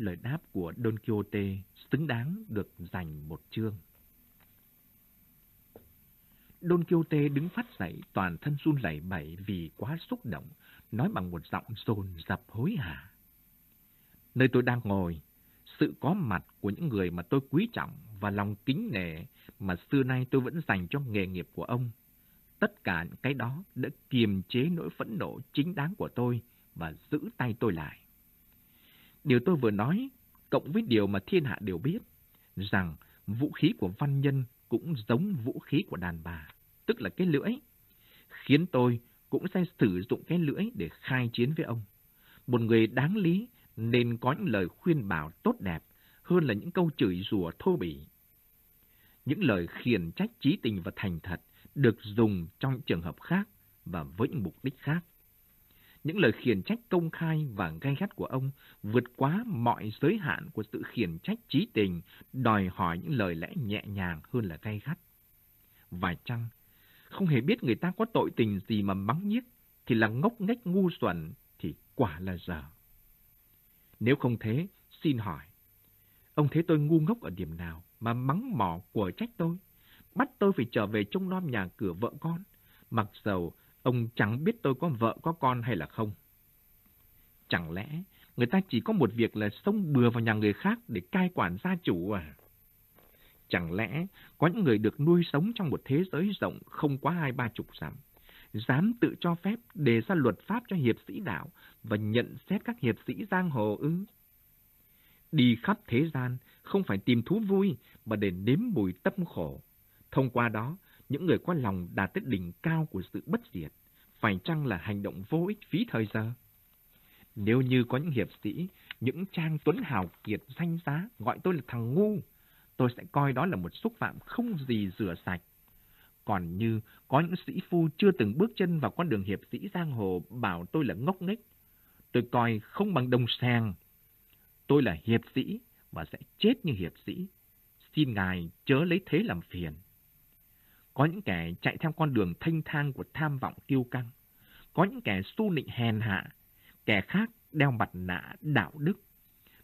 lời đáp của Don Quixote xứng đáng được dành một chương. Don Quixote đứng phát dậy, toàn thân run lẩy bẩy vì quá xúc động, nói bằng một giọng dồn dập hối hả. Nơi tôi đang ngồi, sự có mặt của những người mà tôi quý trọng và lòng kính nể mà xưa nay tôi vẫn dành cho nghề nghiệp của ông. Tất cả những cái đó đã kiềm chế nỗi phẫn nộ chính đáng của tôi và giữ tay tôi lại. Điều tôi vừa nói, cộng với điều mà thiên hạ đều biết, rằng vũ khí của văn nhân cũng giống vũ khí của đàn bà, tức là cái lưỡi, khiến tôi cũng sẽ sử dụng cái lưỡi để khai chiến với ông. Một người đáng lý nên có những lời khuyên bảo tốt đẹp hơn là những câu chửi rủa thô bỉ. Những lời khiển trách trí tình và thành thật được dùng trong trường hợp khác và với những mục đích khác. Những lời khiển trách công khai và gay gắt của ông vượt quá mọi giới hạn của sự khiển trách trí tình, đòi hỏi những lời lẽ nhẹ nhàng hơn là gay gắt. Vài chăng, không hề biết người ta có tội tình gì mà mắng nhiếc, thì là ngốc nghếch ngu xuẩn, thì quả là dở. Nếu không thế, xin hỏi, ông thấy tôi ngu ngốc ở điểm nào mà mắng mỏ của trách tôi? Bắt tôi phải trở về trông nom nhà cửa vợ con, mặc dầu ông chẳng biết tôi có vợ có con hay là không. Chẳng lẽ người ta chỉ có một việc là xông bừa vào nhà người khác để cai quản gia chủ à? Chẳng lẽ có những người được nuôi sống trong một thế giới rộng không quá hai ba chục dặm, dám tự cho phép đề ra luật pháp cho hiệp sĩ đạo và nhận xét các hiệp sĩ giang hồ ư? Đi khắp thế gian không phải tìm thú vui mà để nếm mùi tâm khổ. Thông qua đó, những người có lòng đạt tới đỉnh cao của sự bất diệt, phải chăng là hành động vô ích phí thời giờ? Nếu như có những hiệp sĩ, những trang tuấn hào kiệt danh giá gọi tôi là thằng ngu, tôi sẽ coi đó là một xúc phạm không gì rửa sạch. Còn như có những sĩ phu chưa từng bước chân vào con đường hiệp sĩ giang hồ bảo tôi là ngốc nghếch, tôi coi không bằng đồng sàng. Tôi là hiệp sĩ và sẽ chết như hiệp sĩ. Xin ngài chớ lấy thế làm phiền. Có những kẻ chạy theo con đường thanh thang của tham vọng kiêu căng. Có những kẻ su nịnh hèn hạ. Kẻ khác đeo mặt nạ đạo đức.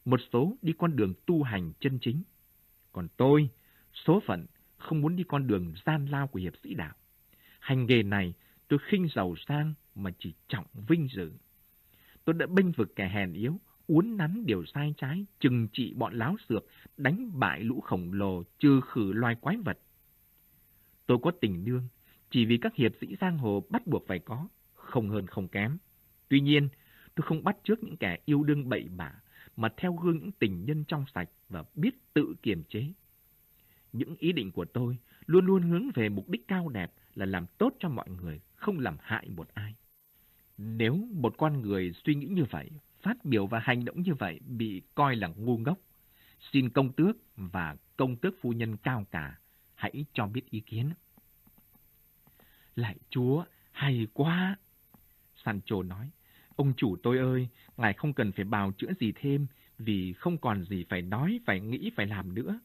Một số đi con đường tu hành chân chính. Còn tôi, số phận, không muốn đi con đường gian lao của hiệp sĩ đạo. Hành nghề này tôi khinh giàu sang mà chỉ trọng vinh dự. Tôi đã bênh vực kẻ hèn yếu, uốn nắn điều sai trái, trừng trị bọn láo xược, đánh bại lũ khổng lồ, trừ khử loài quái vật. Tôi có tình nương, chỉ vì các hiệp sĩ giang hồ bắt buộc phải có, không hơn không kém. Tuy nhiên, tôi không bắt trước những kẻ yêu đương bậy bạ, mà theo gương những tình nhân trong sạch và biết tự kiềm chế. Những ý định của tôi luôn luôn hướng về mục đích cao đẹp là làm tốt cho mọi người, không làm hại một ai. Nếu một con người suy nghĩ như vậy, phát biểu và hành động như vậy bị coi là ngu ngốc, xin công tước và công tước phu nhân cao cả hãy cho biết ý kiến. Lại chúa, hay quá! Sancho nói, ông chủ tôi ơi, ngài không cần phải bào chữa gì thêm, vì không còn gì phải nói, phải nghĩ, phải làm nữa.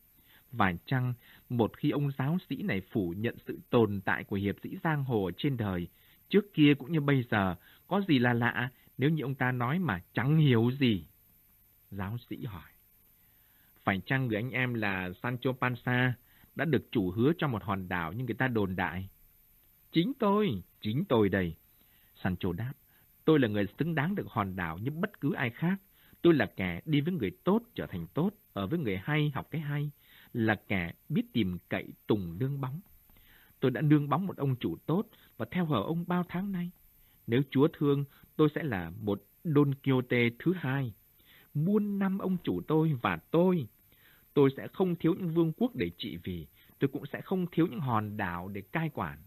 Và chăng, một khi ông giáo sĩ này phủ nhận sự tồn tại của hiệp sĩ giang hồ trên đời, trước kia cũng như bây giờ, có gì là lạ nếu như ông ta nói mà chẳng hiểu gì? Giáo sĩ hỏi. Phải chăng người anh em là Sancho Panza đã được chủ hứa cho một hòn đảo như người ta đồn đại? Chính tôi, chính tôi đây. Sancho đáp, tôi là người xứng đáng được hòn đảo như bất cứ ai khác. Tôi là kẻ đi với người tốt trở thành tốt, ở với người hay học cái hay, là kẻ biết tìm cậy tùng nương bóng. Tôi đã nương bóng một ông chủ tốt và theo hờ ông bao tháng nay. Nếu Chúa thương, tôi sẽ là một Don Quixote thứ hai. Muôn năm ông chủ tôi và tôi. Tôi sẽ không thiếu những vương quốc để trị vì. Tôi cũng sẽ không thiếu những hòn đảo để cai quản.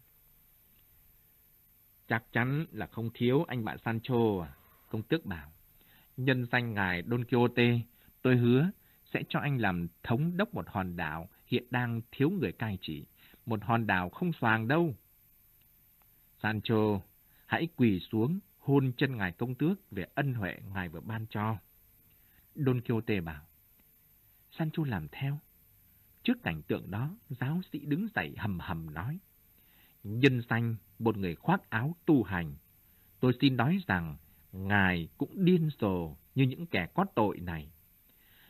Chắc chắn là không thiếu anh bạn Sancho à, công tước bảo. Nhân danh ngài Don Quixote, tôi hứa sẽ cho anh làm thống đốc một hòn đảo hiện đang thiếu người cai trị. Một hòn đảo không xoàng đâu. Sancho, hãy quỳ xuống hôn chân ngài công tước về ân huệ ngài vừa ban cho. Don Quixote bảo. Sancho làm theo. Trước cảnh tượng đó, giáo sĩ đứng dậy hầm hầm nói. Nhân xanh, một người khoác áo tu hành, tôi xin nói rằng ngài cũng điên rồ như những kẻ có tội này.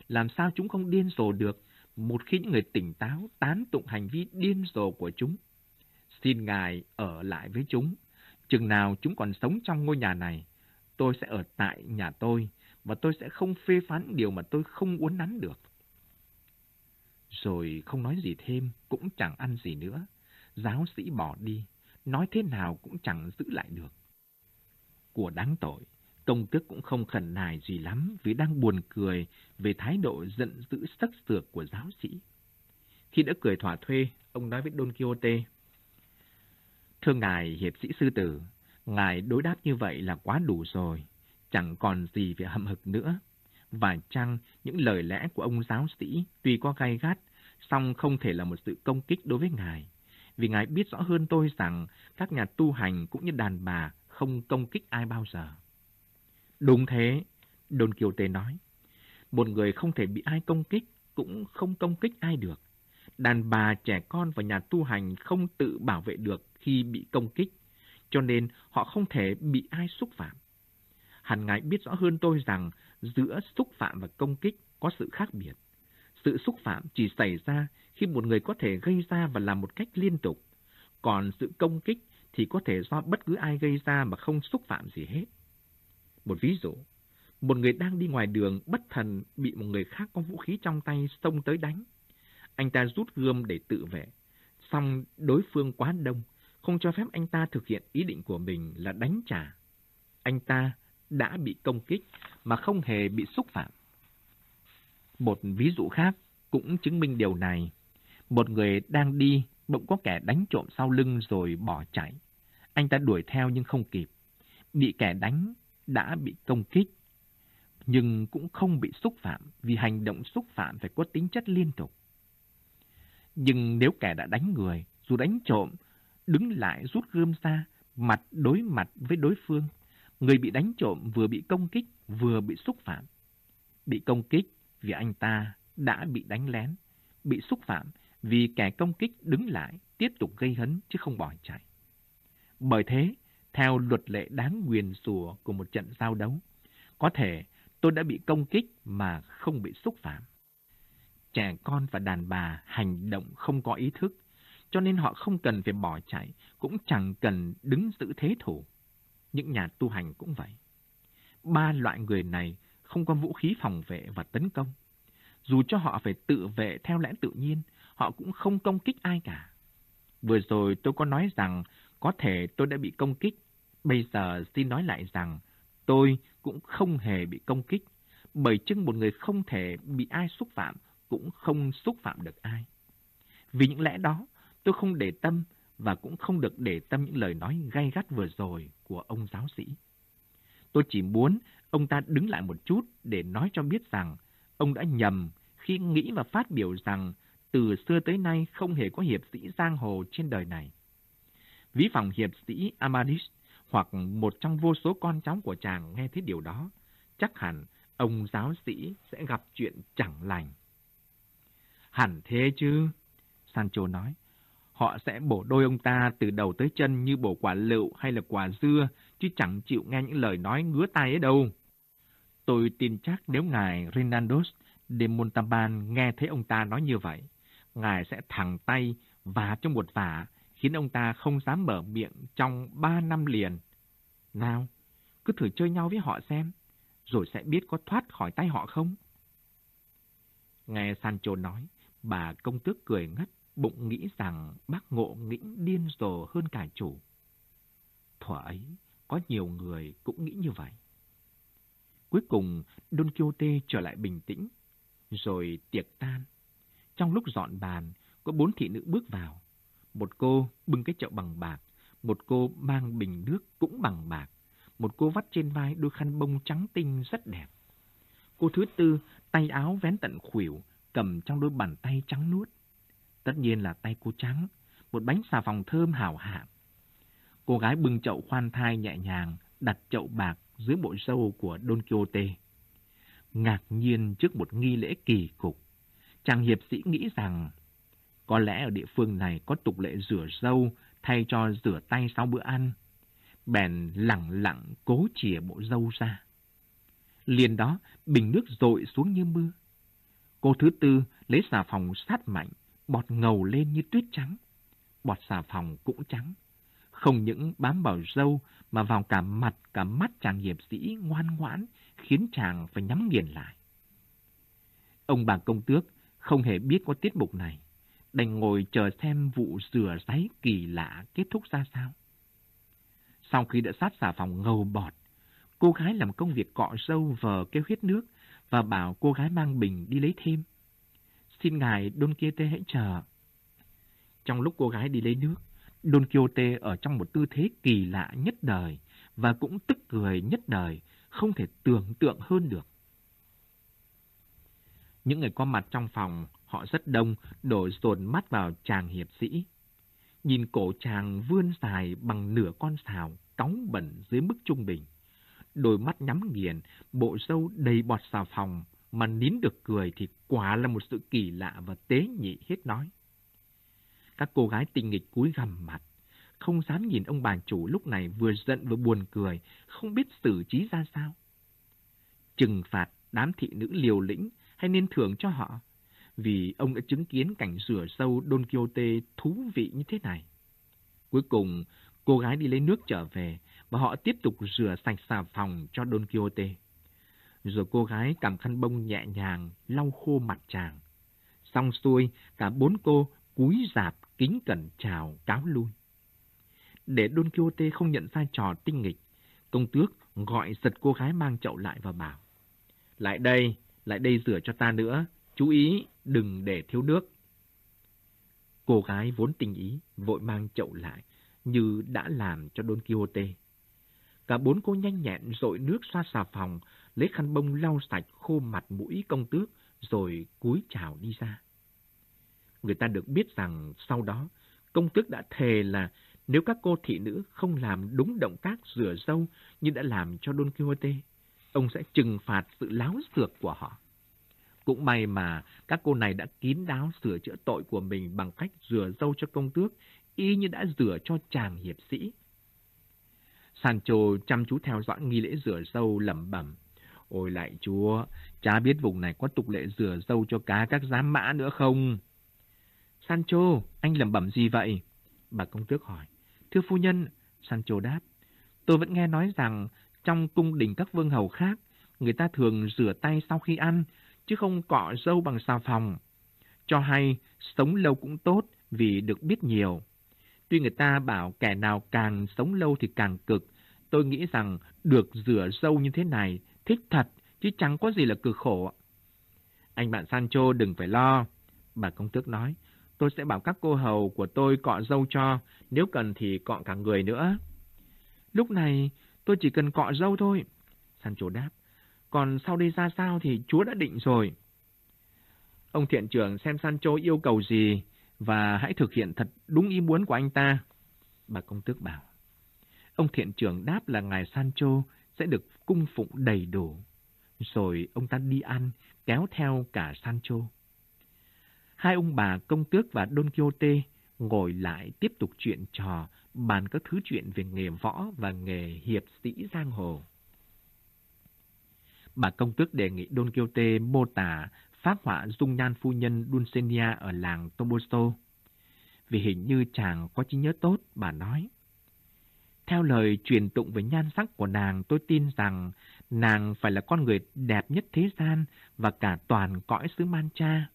làm sao chúng không điên rồ được một khi những người tỉnh táo tán tụng hành vi điên rồ của chúng. Xin Ngài ở lại với chúng. Chừng nào chúng còn sống trong ngôi nhà này, tôi sẽ ở tại nhà tôi và tôi sẽ không phê phán điều mà tôi không uốn nắn được. Rồi không nói gì thêm, cũng chẳng ăn gì nữa. Giáo sĩ bỏ đi, nói thế nào cũng chẳng giữ lại được. Của đáng tội, công tước cũng không khẩn nài gì lắm vì đang buồn cười về thái độ giận dữ sắc sược của giáo sĩ. Khi đã cười thỏa thuê, ông nói với Don Quixote, Thưa Ngài Hiệp sĩ Sư Tử, Ngài đối đáp như vậy là quá đủ rồi, chẳng còn gì phải hậm hực nữa. Và chăng những lời lẽ của ông giáo sĩ tuy có gay gắt, song không thể là một sự công kích đối với Ngài. Vì Ngài biết rõ hơn tôi rằng các nhà tu hành cũng như đàn bà không công kích ai bao giờ. Đúng thế, Don Quixote nói. Một người không thể bị ai công kích, cũng không công kích ai được. Đàn bà, trẻ con và nhà tu hành không tự bảo vệ được khi bị công kích, cho nên họ không thể bị ai xúc phạm. Hẳn ngài biết rõ hơn tôi rằng giữa xúc phạm và công kích có sự khác biệt. Sự xúc phạm chỉ xảy ra khi một người có thể gây ra và làm một cách liên tục, còn sự công kích thì có thể do bất cứ ai gây ra mà không xúc phạm gì hết. Một ví dụ, một người đang đi ngoài đường bất thần bị một người khác có vũ khí trong tay xông tới đánh. Anh ta rút gươm để tự vệ, song đối phương quá đông, không cho phép anh ta thực hiện ý định của mình là đánh trả. Anh ta đã bị công kích mà không hề bị xúc phạm. Một ví dụ khác cũng chứng minh điều này. Một người đang đi, bỗng có kẻ đánh trộm sau lưng rồi bỏ chạy. Anh ta đuổi theo nhưng không kịp. Bị kẻ đánh đã bị công kích, nhưng cũng không bị xúc phạm vì hành động xúc phạm phải có tính chất liên tục. Nhưng nếu kẻ đã đánh người, dù đánh trộm, đứng lại rút gươm ra, mặt đối mặt với đối phương, người bị đánh trộm vừa bị công kích, vừa bị xúc phạm. Bị công kích vì anh ta đã bị đánh lén, bị xúc phạm vì kẻ công kích đứng lại, tiếp tục gây hấn chứ không bỏ chạy. Bởi thế, theo luật lệ đáng nguyền rủa của một trận giao đấu. Có thể tôi đã bị công kích mà không bị xúc phạm. Trẻ con và đàn bà hành động không có ý thức, cho nên họ không cần phải bỏ chạy, cũng chẳng cần đứng giữ thế thủ. Những nhà tu hành cũng vậy. Ba loại người này không có vũ khí phòng vệ và tấn công. Dù cho họ phải tự vệ theo lẽ tự nhiên, họ cũng không công kích ai cả. Vừa rồi tôi có nói rằng có thể tôi đã bị công kích Bây giờ xin nói lại rằng tôi cũng không hề bị công kích, bởi chưng một người không thể bị ai xúc phạm, cũng không xúc phạm được ai. Vì những lẽ đó, tôi không để tâm và cũng không được để tâm những lời nói gay gắt vừa rồi của ông giáo sĩ. Tôi chỉ muốn ông ta đứng lại một chút để nói cho biết rằng ông đã nhầm khi nghĩ và phát biểu rằng từ xưa tới nay không hề có hiệp sĩ giang hồ trên đời này. Ví phòng hiệp sĩ Amadis hoặc một trong vô số con cháu của chàng nghe thấy điều đó, chắc hẳn ông giáo sĩ sẽ gặp chuyện chẳng lành. Hẳn thế chứ, Sancho nói. Họ sẽ bổ đôi ông ta từ đầu tới chân như bổ quả lựu hay là quả dưa, chứ chẳng chịu nghe những lời nói ngứa tai ấy đâu. Tôi tin chắc nếu ngài Rinaldos de Montalban nghe thấy ông ta nói như vậy, ngài sẽ thẳng tay và trong một vả khiến ông ta không dám mở miệng trong ba năm liền. Nào, cứ thử chơi nhau với họ xem, rồi sẽ biết có thoát khỏi tay họ không. Nghe Sancho nói, bà công tước cười ngất, bụng nghĩ rằng bác ngộ nghĩnh điên rồ hơn cả chủ. Thuở ấy, có nhiều người cũng nghĩ như vậy. Cuối cùng, Don Quixote trở lại bình tĩnh, rồi tiệc tan. Trong lúc dọn bàn, có bốn thị nữ bước vào. Một cô bưng cái chậu bằng bạc, một cô mang bình nước cũng bằng bạc, một cô vắt trên vai đôi khăn bông trắng tinh rất đẹp. Cô thứ tư, tay áo vén tận khuỷu, cầm trong đôi bàn tay trắng nuốt. Tất nhiên là tay cô trắng, một bánh xà phòng thơm hảo hạng. Cô gái bưng chậu khoan thai nhẹ nhàng, đặt chậu bạc dưới bộ râu của Don Quixote. Ngạc nhiên trước một nghi lễ kỳ cục, chàng hiệp sĩ nghĩ rằng có lẽ ở địa phương này có tục lệ rửa râu thay cho rửa tay sau bữa ăn. Bèn lặng lặng cố chìa bộ râu ra. Liền đó, bình nước rội xuống như mưa. Cô thứ tư lấy xà phòng sát mạnh, bọt ngầu lên như tuyết trắng. Bọt xà phòng cũng trắng. Không những bám vào râu mà vào cả mặt, cả mắt chàng hiệp sĩ ngoan ngoãn, khiến chàng phải nhắm nghiền lại. Ông bà công tước không hề biết có tiết mục này, đành ngồi chờ xem vụ rửa giấy kỳ lạ kết thúc ra sao. Sau khi đã sát xà phòng ngầu bọt, cô gái làm công việc cọ râu vờ kêu hết nước và bảo cô gái mang bình đi lấy thêm. Xin ngài đôn kia tê hãy chờ. Trong lúc cô gái đi lấy nước, Don Quixote ở trong một tư thế kỳ lạ nhất đời và cũng tức cười nhất đời, không thể tưởng tượng hơn được. Những người có mặt trong phòng, họ rất đông, đổ dồn mắt vào chàng hiệp sĩ. Nhìn cổ chàng vươn dài bằng nửa con xào, cóng bẩn dưới mức trung bình. Đôi mắt nhắm nghiền, bộ râu đầy bọt xà phòng, mà nín được cười thì quả là một sự kỳ lạ và tế nhị hết nói. Các cô gái tình nghịch cúi gằm mặt, không dám nhìn ông bà chủ lúc này vừa giận vừa buồn cười, không biết xử trí ra sao. Trừng phạt đám thị nữ liều lĩnh hay nên thưởng cho họ, vì ông đã chứng kiến cảnh rửa sâu Don Quixote thú vị như thế này. Cuối cùng, cô gái đi lấy nước trở về và họ tiếp tục rửa sạch xà phòng cho Don Quixote. Rồi cô gái cầm khăn bông nhẹ nhàng lau khô mặt chàng. Xong xuôi, cả bốn cô cúi dạp kính cẩn chào cáo lui. Để Don Quixote không nhận sai trò tinh nghịch, công tước gọi giật cô gái mang chậu lại và bảo. Lại đây, lại đây rửa cho ta nữa, chú ý, đừng để thiếu nước. Cô gái vốn tình ý, vội mang chậu lại, như đã làm cho Don Quixote. Cả bốn cô nhanh nhẹn dội nước xoa xà phòng, lấy khăn bông lau sạch khô mặt mũi công tước, rồi cúi chào đi ra. Người ta được biết rằng sau đó, công tước đã thề là nếu các cô thị nữ không làm đúng động tác rửa râu như đã làm cho Don Quixote, ông sẽ trừng phạt sự láo xược của họ. Cũng may mà các cô này đã kín đáo sửa chữa tội của mình bằng cách rửa dâu cho công tước, y như đã rửa cho chàng hiệp sĩ. Sancho chăm chú theo dõi nghi lễ rửa dâu lẩm bẩm. Ôi lại chúa, cha biết vùng này có tục lệ rửa dâu cho cá các giám mã nữa không? Sancho, anh lẩm bẩm gì vậy? Bà công tước hỏi. Thưa phu nhân, Sancho đáp. Tôi vẫn nghe nói rằng trong cung đình các vương hầu khác, người ta thường rửa tay sau khi ăn, chứ không cọ dâu bằng xà phòng. Cho hay, sống lâu cũng tốt vì được biết nhiều. Tuy người ta bảo kẻ nào càng sống lâu thì càng cực, tôi nghĩ rằng được rửa dâu như thế này thích thật, chứ chẳng có gì là cực khổ. Anh bạn Sancho đừng phải lo. Bà công tước nói, tôi sẽ bảo các cô hầu của tôi cọ dâu cho, nếu cần thì cọ cả người nữa. Lúc này, tôi chỉ cần cọ dâu thôi. Sancho đáp, còn sau đây ra sao thì chúa đã định rồi. Ông thiện trưởng xem Sancho yêu cầu gì và hãy thực hiện thật đúng ý muốn của anh ta. Bà công tước bảo. Ông thiện trưởng đáp là ngài Sancho sẽ được cung phụng đầy đủ. Rồi ông ta đi ăn, kéo theo cả Sancho. Hai ông bà công tước và Don Quixote ngồi lại tiếp tục chuyện trò, bàn các thứ chuyện về nghề võ và nghề hiệp sĩ giang hồ. Bà công tước đề nghị Don Quixote mô tả phát họa dung nhan phu nhân Dulcinea ở làng Toboso. Vì hình như chàng có trí nhớ tốt, bà nói. Theo lời truyền tụng về nhan sắc của nàng, tôi tin rằng nàng phải là con người đẹp nhất thế gian và cả toàn cõi xứ Mancha.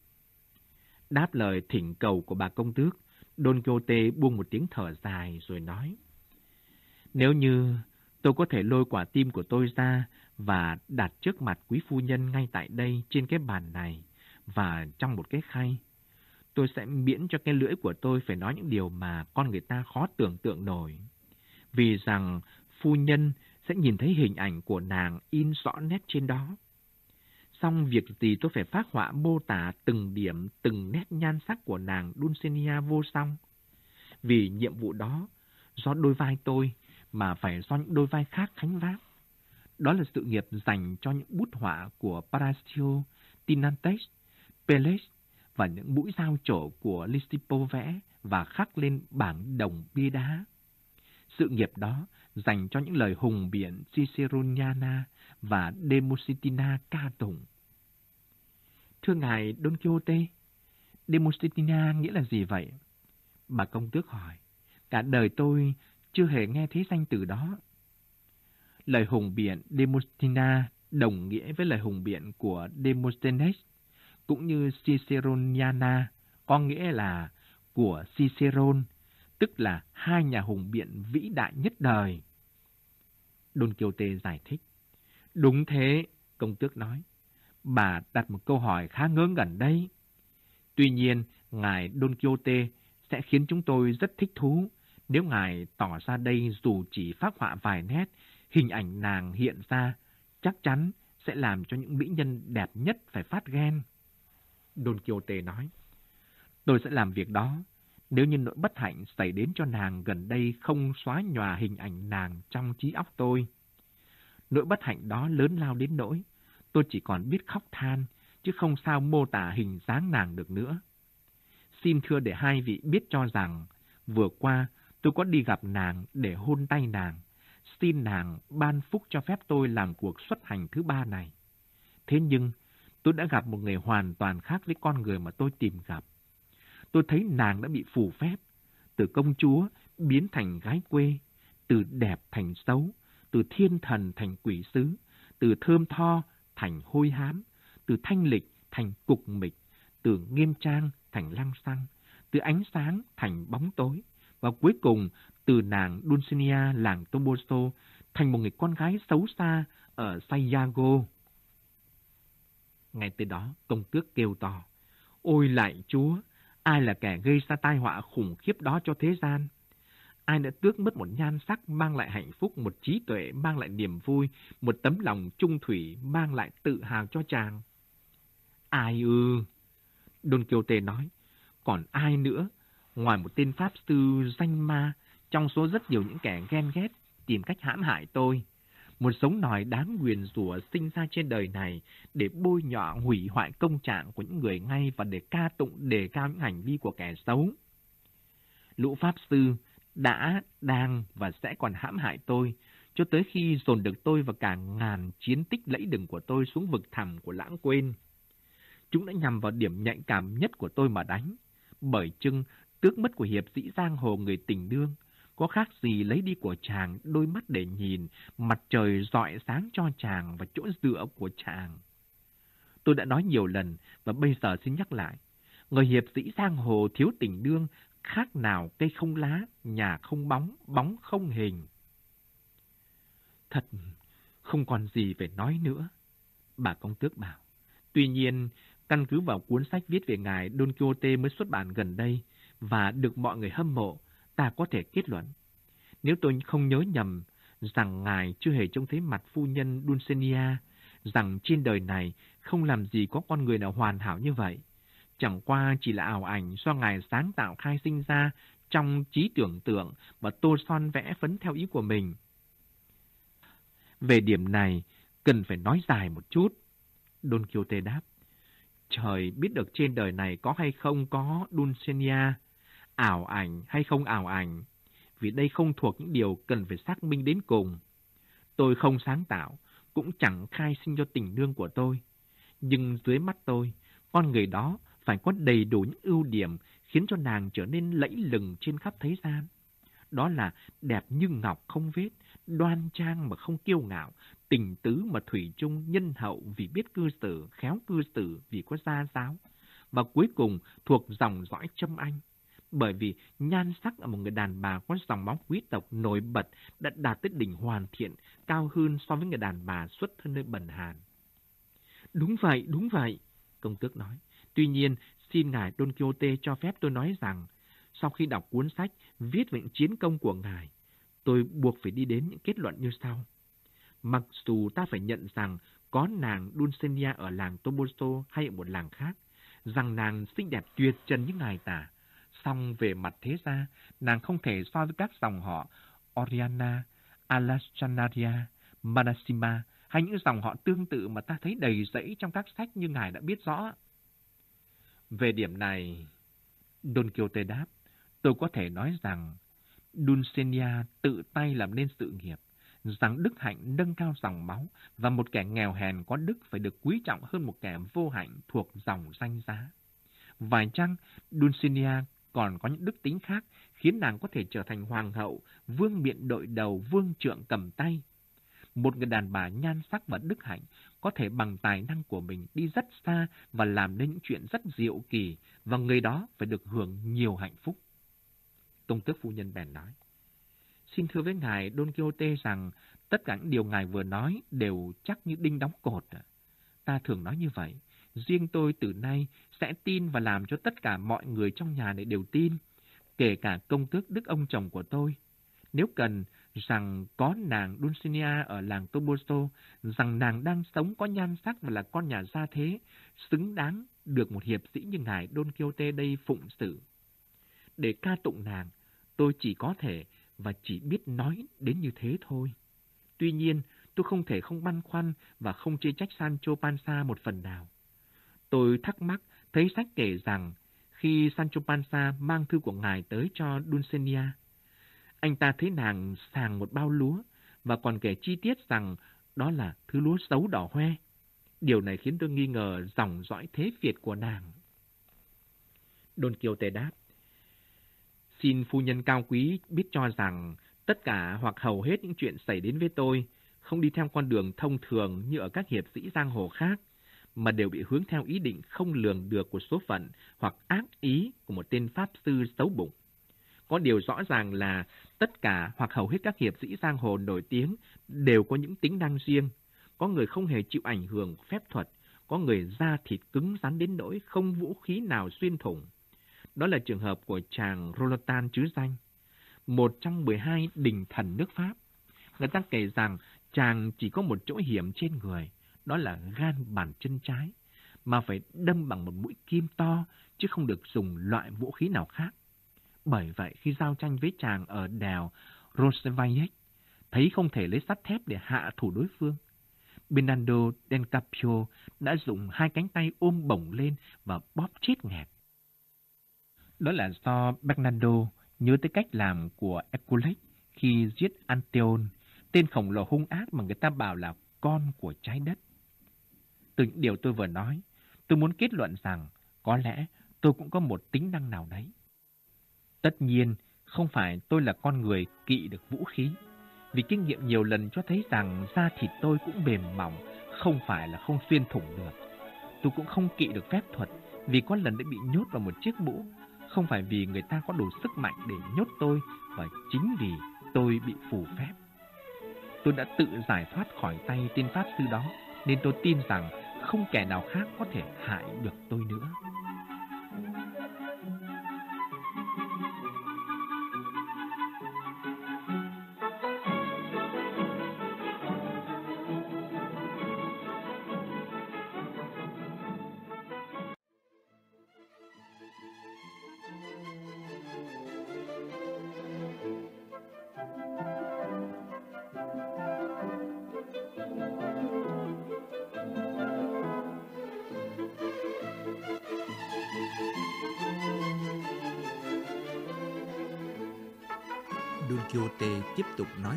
Đáp lời thỉnh cầu của bà công tước, Don Quixote buông một tiếng thở dài rồi nói. Nếu như tôi có thể lôi quả tim của tôi ra và đặt trước mặt quý phu nhân ngay tại đây trên cái bàn này và trong một cái khay, tôi sẽ miễn cho cái lưỡi của tôi phải nói những điều mà con người ta khó tưởng tượng nổi. Vì rằng phu nhân sẽ nhìn thấy hình ảnh của nàng in rõ nét trên đó. Xong việc gì tôi phải phát họa mô tả từng điểm, từng nét nhan sắc của nàng Dulcinea vô song. Vì nhiệm vụ đó, do đôi vai tôi, mà phải do những đôi vai khác khánh vác. Đó là sự nghiệp dành cho những bút họa của Parasio, Tinantes, Peles và những mũi dao trổ của listipo vẽ và khắc lên bảng đồng bia đá. Sự nghiệp đó dành cho những lời hùng biện Ciceroniana và Demositina ca tụng. Thưa ngài Don Quixote, demostina nghĩa là gì vậy? Bà công tước hỏi. Cả đời tôi chưa hề nghe thấy danh từ đó. Lời hùng biện demostina đồng nghĩa với lời hùng biện của Demosthenes, cũng như Ciceroniana, có nghĩa là của Ciceron, tức là hai nhà hùng biện vĩ đại nhất đời. Don Quixote giải thích. Đúng thế, công tước nói. Bà đặt một câu hỏi khá ngớ ngẩn đây. Tuy nhiên, ngài Don Quixote sẽ khiến chúng tôi rất thích thú nếu ngài tỏ ra đây dù chỉ phát họa vài nét, hình ảnh nàng hiện ra, chắc chắn sẽ làm cho những mỹ nhân đẹp nhất phải phát ghen. Don Quixote nói, tôi sẽ làm việc đó nếu như nỗi bất hạnh xảy đến cho nàng gần đây không xóa nhòa hình ảnh nàng trong trí óc tôi. Nỗi bất hạnh đó lớn lao đến nỗi, tôi chỉ còn biết khóc than, chứ không sao mô tả hình dáng nàng được nữa. Xin thưa để hai vị biết cho rằng, vừa qua tôi có đi gặp nàng để hôn tay nàng, xin nàng ban phúc cho phép tôi làm cuộc xuất hành thứ ba này. Thế nhưng, tôi đã gặp một người hoàn toàn khác với con người mà tôi tìm gặp. Tôi thấy nàng đã bị phù phép, từ công chúa biến thành gái quê, từ đẹp thành xấu, từ thiên thần thành quỷ sứ, từ thơm tho thành hôi hám, từ thanh lịch thành cục mịch, từ nghiêm trang thành lăng xăng, từ ánh sáng thành bóng tối, và cuối cùng từ nàng Dulcinea làng Toboso thành một người con gái xấu xa ở Sayago. Ngay từ đó, công tước kêu to, Ôi lại chúa, ai là kẻ gây ra tai họa khủng khiếp đó cho thế gian? Ai đã tước mất một nhan sắc mang lại hạnh phúc, một trí tuệ mang lại niềm vui, một tấm lòng trung thủy mang lại tự hào cho chàng? Ai ư? Don Quixote nói, còn ai nữa, ngoài một tên pháp sư danh ma, trong số rất nhiều những kẻ ghen ghét, tìm cách hãm hại tôi. Một sống nòi đáng nguyền rủa sinh ra trên đời này để bôi nhọ hủy hoại công trạng của những người ngay và để ca tụng đề cao những hành vi của kẻ xấu. Lũ pháp sư đã, đang và sẽ còn hãm hại tôi, cho tới khi dồn được tôi và cả ngàn chiến tích lẫy đừng của tôi xuống vực thẳm của lãng quên. Chúng đã nhằm vào điểm nhạy cảm nhất của tôi mà đánh, bởi chưng tước mất của hiệp sĩ giang hồ người tình đương, có khác gì lấy đi của chàng đôi mắt để nhìn, mặt trời dọi sáng cho chàng và chỗ dựa của chàng. Tôi đã nói nhiều lần và bây giờ xin nhắc lại, người hiệp sĩ giang hồ thiếu tình đương khác nào cây không lá, nhà không bóng, bóng không hình. Thật, không còn gì phải nói nữa, bà công tước bảo. Tuy nhiên, căn cứ vào cuốn sách viết về ngài Don Quixote mới xuất bản gần đây và được mọi người hâm mộ, ta có thể kết luận. Nếu tôi không nhớ nhầm rằng ngài chưa hề trông thấy mặt phu nhân Dulcinea, rằng trên đời này không làm gì có con người nào hoàn hảo như vậy. Chẳng qua chỉ là ảo ảnh do ngài sáng tạo khai sinh ra trong trí tưởng tượng và tô son vẽ phấn theo ý của mình. Về điểm này, cần phải nói dài một chút. Don Quixote đáp. Trời biết được trên đời này có hay không có Dulcinea, ảo ảnh hay không ảo ảnh, vì đây không thuộc những điều cần phải xác minh đến cùng. Tôi không sáng tạo, cũng chẳng khai sinh cho tình nương của tôi. Nhưng dưới mắt tôi, con người đó phải có đầy đủ những ưu điểm khiến cho nàng trở nên lẫy lừng trên khắp thế gian. Đó là đẹp như ngọc không vết, đoan trang mà không kiêu ngạo, tình tứ mà thủy chung, nhân hậu vì biết cư xử, khéo cư xử vì có gia giáo. Và cuối cùng thuộc dòng dõi châm anh. Bởi vì nhan sắc ở một người đàn bà có dòng máu quý tộc nổi bật đã đạt tới đỉnh hoàn thiện, cao hơn so với người đàn bà xuất thân nơi bần hàn. Đúng vậy, đúng vậy, công tước nói. Tuy nhiên, xin ngài Don Quixote cho phép tôi nói rằng, sau khi đọc cuốn sách viết về chiến công của ngài, tôi buộc phải đi đến những kết luận như sau. Mặc dù ta phải nhận rằng có nàng Dulcinea ở làng Toboso hay ở một làng khác, rằng nàng xinh đẹp tuyệt trần như ngài tả, song về mặt thế gia, nàng không thể so với các dòng họ Oriana, Alexandria, Manasima hay những dòng họ tương tự mà ta thấy đầy rẫy trong các sách như ngài đã biết rõ. Về điểm này, Don Quixote đáp, tôi có thể nói rằng Dulcinea tự tay làm nên sự nghiệp, rằng đức hạnh nâng cao dòng máu và một kẻ nghèo hèn có đức phải được quý trọng hơn một kẻ vô hạnh thuộc dòng danh giá. Vài chăng Dulcinea còn có những đức tính khác khiến nàng có thể trở thành hoàng hậu, vương miện đội đầu, vương trượng cầm tay. Một người đàn bà nhan sắc và đức hạnh có thể bằng tài năng của mình đi rất xa và làm nên những chuyện rất diệu kỳ, và người đó phải được hưởng nhiều hạnh phúc. Công tước phu nhân bèn nói, Xin thưa với ngài Don Quixote rằng tất cả những điều ngài vừa nói đều chắc như đinh đóng cột. Ta thường nói như vậy, riêng tôi từ nay sẽ tin và làm cho tất cả mọi người trong nhà này đều tin, kể cả công tước đức ông chồng của tôi. Nếu cần, rằng có nàng Dulcinea ở làng Toboso, rằng nàng đang sống có nhan sắc và là con nhà gia thế, xứng đáng được một hiệp sĩ như ngài Don Quixote đây phụng sự. Để ca tụng nàng, tôi chỉ có thể và chỉ biết nói đến như thế thôi. Tuy nhiên, tôi không thể không băn khoăn và không chê trách Sancho Panza một phần nào. Tôi thắc mắc thấy sách kể rằng khi Sancho Panza mang thư của ngài tới cho Dulcinea, anh ta thấy nàng sàng một bao lúa và còn kể chi tiết rằng đó là thứ lúa xấu đỏ hoe. Điều này khiến tôi nghi ngờ dòng dõi thế Việt của nàng. Đôn Kiều Tề đáp, Xin phu nhân cao quý biết cho rằng tất cả hoặc hầu hết những chuyện xảy đến với tôi không đi theo con đường thông thường như ở các hiệp sĩ giang hồ khác, mà đều bị hướng theo ý định không lường được của số phận hoặc ác ý của một tên pháp sư xấu bụng. Có điều rõ ràng là tất cả hoặc hầu hết các hiệp sĩ giang hồ nổi tiếng đều có những tính năng riêng. Có người không hề chịu ảnh hưởng của phép thuật, có người da thịt cứng rắn đến nỗi không vũ khí nào xuyên thủng. Đó là trường hợp của chàng Rolotan chứ danh, một trong 12 đình thần nước Pháp. Người ta kể rằng chàng chỉ có một chỗ hiểm trên người, đó là gan bàn chân trái, mà phải đâm bằng một mũi kim to, chứ không được dùng loại vũ khí nào khác. Bởi vậy, khi giao tranh với chàng ở đèo Roncesvalles, thấy không thể lấy sắt thép để hạ thủ đối phương, Bernardo del Capio đã dùng hai cánh tay ôm bổng lên và bóp chết nghẹt. Đó là do Bernardo nhớ tới cách làm của Hercules khi giết Anteon, tên khổng lồ hung ác mà người ta bảo là con của trái đất. Từ những điều tôi vừa nói, tôi muốn kết luận rằng có lẽ tôi cũng có một tính năng nào đấy. Tất nhiên, không phải tôi là con người kỵ được vũ khí, vì kinh nghiệm nhiều lần cho thấy rằng da thịt tôi cũng mềm mỏng, không phải là không xuyên thủng được. Tôi cũng không kỵ được phép thuật, vì có lần đã bị nhốt vào một chiếc mũ, không phải vì người ta có đủ sức mạnh để nhốt tôi, mà chính vì tôi bị phù phép. Tôi đã tự giải thoát khỏi tay tên pháp sư đó, nên tôi tin rằng không kẻ nào khác có thể hại được tôi nữa.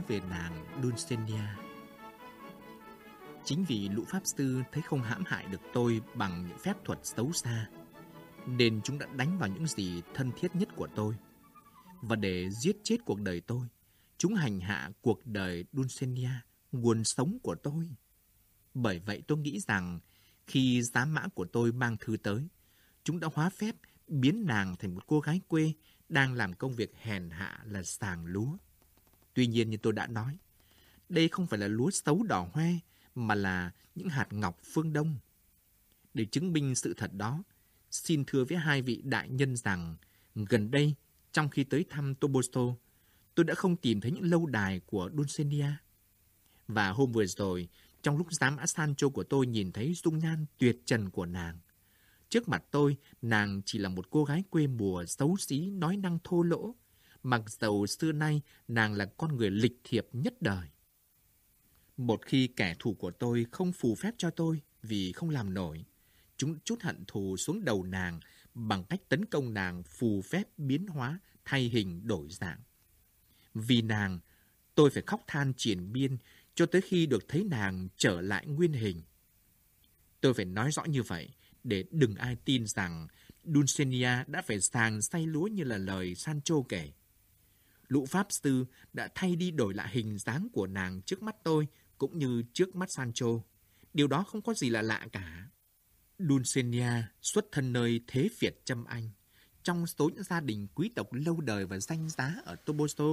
Về nàng Dulcinea. Chính vì lũ pháp sư thấy không hãm hại được tôi bằng những phép thuật xấu xa, nên chúng đã đánh vào những gì thân thiết nhất của tôi. Và để giết chết cuộc đời tôi, chúng hành hạ cuộc đời Dulcinea, nguồn sống của tôi. Bởi vậy tôi nghĩ rằng khi giá mã của tôi mang thư tới, chúng đã hóa phép biến nàng thành một cô gái quê đang làm công việc hèn hạ là sàng lúa. Tuy nhiên như tôi đã nói, đây không phải là lúa xấu đỏ hoe, mà là những hạt ngọc phương Đông. Để chứng minh sự thật đó, xin thưa với hai vị đại nhân rằng gần đây, trong khi tới thăm Toboso, tôi đã không tìm thấy những lâu đài của Dulcinea. Và hôm vừa rồi, trong lúc giám mã Sancho của tôi nhìn thấy dung nhan tuyệt trần của nàng, Trước mặt tôi, nàng chỉ là một cô gái quê mùa xấu xí nói năng thô lỗ, mặc dầu xưa nay nàng là con người lịch thiệp nhất đời. Một khi kẻ thù của tôi không phù phép cho tôi vì không làm nổi, chúng chút hận thù xuống đầu nàng bằng cách tấn công nàng phù phép biến hóa thay hình đổi dạng. Vì nàng, Tôi phải khóc than triển biên cho tới khi được thấy nàng trở lại nguyên hình. Tôi phải nói rõ như vậy để đừng ai tin rằng Dulcinea đã phải sàng say lúa như là lời Sancho kể. Lũ Pháp Sư đã thay đi đổi lại hình dáng của nàng trước mắt tôi cũng như trước mắt Sancho. Điều đó không có gì là lạ cả. Dulcinea xuất thân nơi thế Việt châm Anh, trong số những gia đình quý tộc lâu đời và danh giá ở Toboso.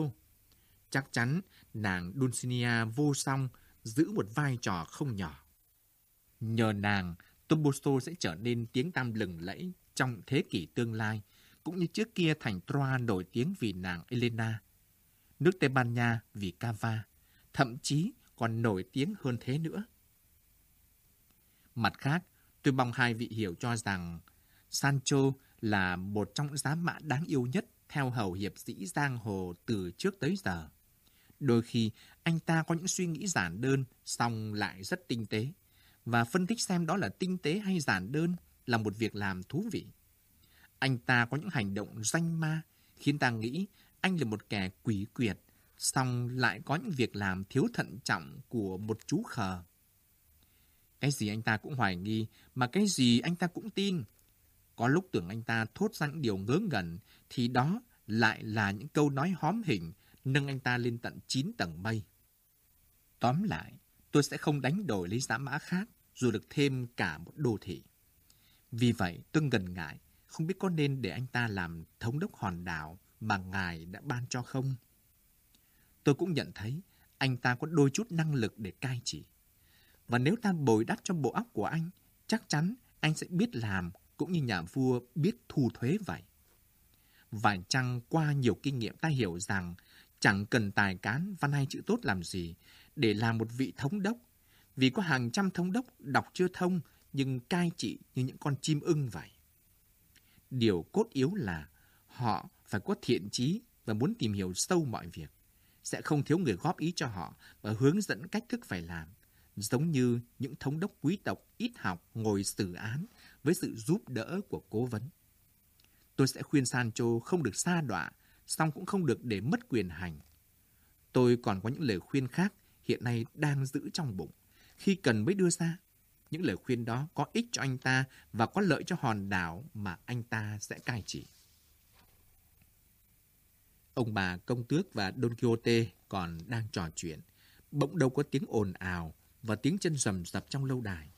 Chắc chắn nàng Dulcinea vô song giữ một vai trò không nhỏ. Nhờ nàng, Toboso sẽ trở nên tiếng tăm lừng lẫy trong thế kỷ tương lai, cũng như trước kia thành Troa nổi tiếng vì nàng Elena, nước Tây Ban Nha vì Cava, thậm chí còn nổi tiếng hơn thế nữa. Mặt khác, tôi mong hai vị hiểu cho rằng Sancho là một trong những giá mã đáng yêu nhất theo hầu hiệp sĩ giang hồ từ trước tới giờ. Đôi khi, anh ta có những suy nghĩ giản đơn, song lại rất tinh tế. Và phân tích xem đó là tinh tế hay giản đơn là một việc làm thú vị. Anh ta có những hành động danh ma, khiến ta nghĩ anh là một kẻ quỷ quyệt, song lại có những việc làm thiếu thận trọng của một chú khờ. Cái gì anh ta cũng hoài nghi, mà cái gì anh ta cũng tin. Có lúc tưởng anh ta thốt ra những điều ngớ ngẩn, thì đó lại là những câu nói hóm hình, nâng anh ta lên tận 9 tầng mây. Tóm lại, tôi sẽ không đánh đổi lấy giá mã khác, dù được thêm cả một đô thị. Vì vậy, tôi ngần ngại, không biết có nên để anh ta làm thống đốc hòn đảo mà ngài đã ban cho không? Tôi cũng nhận thấy anh ta có đôi chút năng lực để cai trị. Và nếu ta bồi đắp cho bộ óc của anh, chắc chắn anh sẽ biết làm cũng như nhà vua biết thu thuế vậy. Và chăng qua nhiều kinh nghiệm ta hiểu rằng chẳng cần tài cán văn hay chữ tốt làm gì để làm một vị thống đốc. Vì có hàng trăm thống đốc đọc chưa thông nhưng cai trị như những con chim ưng vậy. Điều cốt yếu là họ phải có thiện trí và muốn tìm hiểu sâu mọi việc. Sẽ không thiếu người góp ý cho họ và hướng dẫn cách thức phải làm giống như những thống đốc quý tộc ít học ngồi xử án với sự giúp đỡ của cố vấn. Tôi sẽ khuyên Sancho không được xa đọa, song cũng không được để mất quyền hành. Tôi còn có những lời khuyên khác hiện nay đang giữ trong bụng, khi cần mới đưa ra. Những lời khuyên đó có ích cho anh ta và có lợi cho hòn đảo mà anh ta sẽ cai trị. Ông bà công tước và Don Quixote còn đang trò chuyện. Bỗng đâu có tiếng ồn ào và tiếng chân rầm rập trong lâu đài.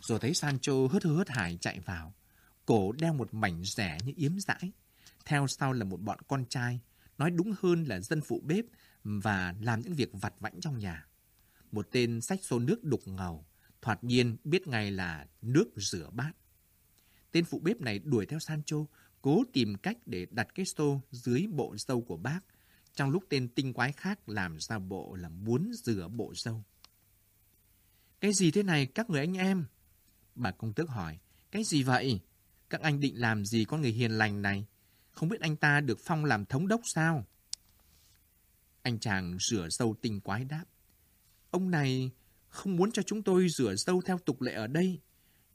Rồi thấy Sancho hớt hớt hải chạy vào, cổ đeo một mảnh rẻ như yếm dãi. Theo sau là một bọn con trai, nói đúng hơn là dân phụ bếp và làm những việc vặt vãnh trong nhà. Một tên sách xô nước đục ngầu, thoạt nhiên biết ngay là nước rửa bát. Tên phụ bếp này đuổi theo Sancho, cố tìm cách để đặt cái xô dưới bộ dâu của bác, trong lúc tên tinh quái khác làm ra bộ là muốn rửa bộ dâu. Cái gì thế này các người anh em? Bà công tước hỏi. Cái gì vậy? Các anh định làm gì con người hiền lành này? Không biết anh ta được phong làm thống đốc sao? Anh chàng rửa dâu tinh quái đáp. Ông này không muốn cho chúng tôi rửa dâu theo tục lệ ở đây,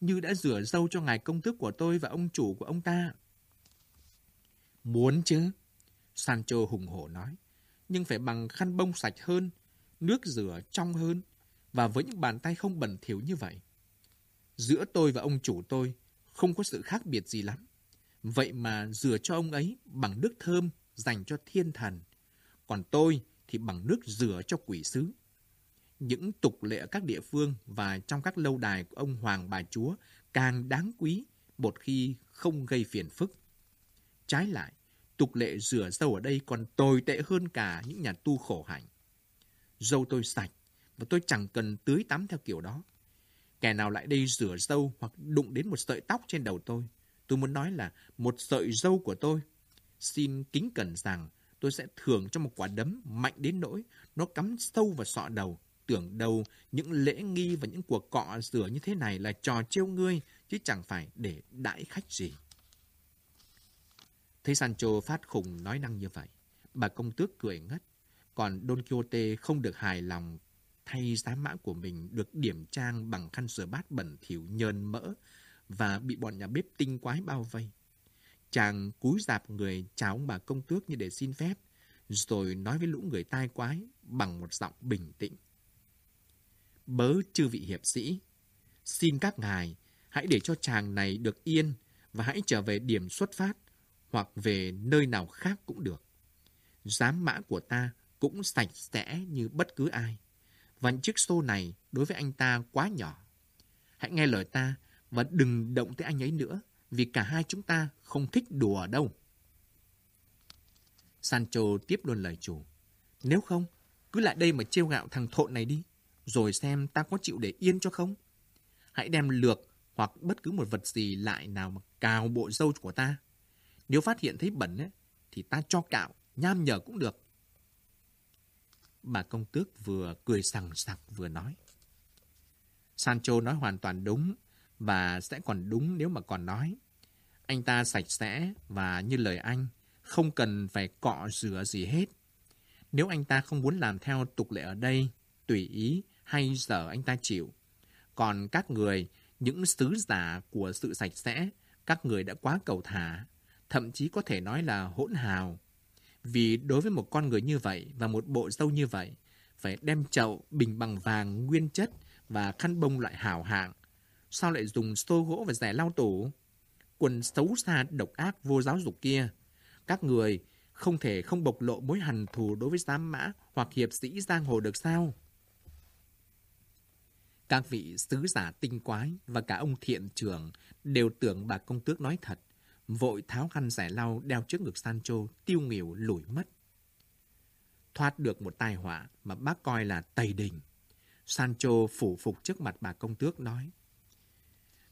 như đã rửa dâu cho ngài công tước của tôi và ông chủ của ông ta. Muốn chứ? Sancho hùng hổ nói. Nhưng phải bằng khăn bông sạch hơn, nước rửa trong hơn, và với những bàn tay không bẩn thỉu như vậy. Giữa tôi và ông chủ tôi không có sự khác biệt gì lắm. Vậy mà rửa cho ông ấy bằng nước thơm dành cho thiên thần. Còn tôi thì bằng nước rửa cho quỷ sứ. Những tục lệ ở các địa phương và trong các lâu đài của ông Hoàng bà Chúa càng đáng quý một khi không gây phiền phức. Trái lại, tục lệ rửa dâu ở đây còn tồi tệ hơn cả những nhà tu khổ hạnh. Dâu tôi sạch, và tôi chẳng cần tưới tắm theo kiểu đó. Kẻ nào lại đây rửa dâu hoặc đụng đến một sợi tóc trên đầu tôi. Tôi muốn nói là một sợi dâu của tôi. Xin kính cẩn rằng tôi sẽ thưởng cho một quả đấm mạnh đến nỗi nó cắm sâu vào sọ đầu. Tưởng đâu những lễ nghi và những cuộc cọ rửa như thế này là trò trêu ngươi, chứ chẳng phải để đãi khách gì. Thấy Sancho phát khùng nói năng như vậy, bà công tước cười ngất. Còn Don Quixote không được hài lòng thay giá mã của mình được điểm trang bằng khăn rửa bát bẩn thỉu nhờn mỡ và bị bọn nhà bếp tinh quái bao vây. Chàng cúi dạp người chào ông bà công tước như để xin phép, rồi nói với lũ người tai quái bằng một giọng bình tĩnh. Bớ chư vị hiệp sĩ, xin các ngài hãy để cho chàng này được yên và hãy trở về điểm xuất phát hoặc về nơi nào khác cũng được. Giám mã của ta cũng sạch sẽ như bất cứ ai. Và chiếc xô này đối với anh ta quá nhỏ. Hãy nghe lời ta và đừng động tới anh ấy nữa vì cả hai chúng ta không thích đùa đâu. Sancho tiếp luôn lời chủ. Nếu không, cứ lại đây mà trêu gạo thằng thộn này đi, rồi xem ta có chịu để yên cho không. Hãy đem lược hoặc bất cứ một vật gì lại nào mà cào bộ dâu của ta. Nếu phát hiện thấy bẩn ấy, thì ta cho cạo, nham nhở cũng được. Bà công tước vừa cười sằng sặc vừa nói. Sancho nói hoàn toàn đúng, và sẽ còn đúng nếu mà còn nói. Anh ta sạch sẽ và như lời anh, không cần phải cọ rửa gì hết. Nếu anh ta không muốn làm theo tục lệ ở đây, tùy ý hay giờ anh ta chịu. Còn các người, những sứ giả của sự sạch sẽ, các người đã quá cầu thả, thậm chí có thể nói là hỗn hào. Vì đối với một con người như vậy và một bộ dâu như vậy, phải đem chậu, bình bằng vàng nguyên chất và khăn bông loại hảo hạng. Sao lại dùng xô gỗ và rẻ lau tủ? Quần xấu xa độc ác vô giáo dục kia. Các người không thể không bộc lộ mối hằn thù đối với giám mã hoặc hiệp sĩ giang hồ được sao? Các vị sứ giả tinh quái và cả ông thiện trưởng đều tưởng bà công tước nói thật, vội tháo khăn giải lau đeo trước ngực Sancho tiêu nghỉu lủi mất. Thoát được một tai họa mà bác coi là tầy đình. Sancho phủ phục trước mặt bà công tước nói.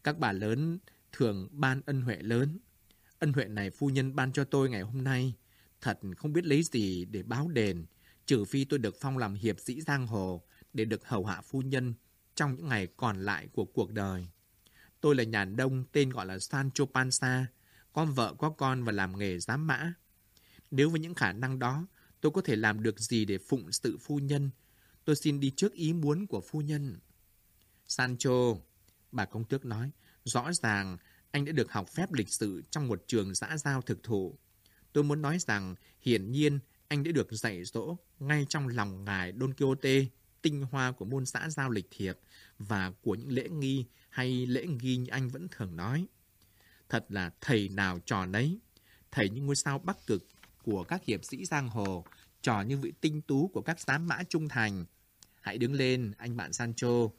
Các bà lớn thường ban ân huệ lớn. Ân huệ này phu nhân ban cho tôi ngày hôm nay. Thật không biết lấy gì để báo đền, trừ phi tôi được phong làm hiệp sĩ giang hồ để được hầu hạ phu nhân trong những ngày còn lại của cuộc đời. Tôi là nhà đông tên gọi là Sancho Panza, có vợ có con và làm nghề giám mã. Nếu với những khả năng đó, tôi có thể làm được gì để phụng sự phu nhân? Tôi xin đi trước ý muốn của phu nhân. Sancho, bà công tước nói, rõ ràng anh đã được học phép lịch sự trong một trường xã giao thực thụ. Tôi muốn nói rằng, hiển nhiên, anh đã được dạy dỗ ngay trong lòng ngài Don Quixote tinh hoa của môn xã giao lịch thiệp và của những lễ nghi hay lễ nghi như anh vẫn thường nói. Thật là thầy nào trò nấy, thầy những ngôi sao bắc cực của các hiệp sĩ giang hồ, trò như vị tinh tú của các giám mã trung thành. Hãy đứng lên, anh bạn Sancho.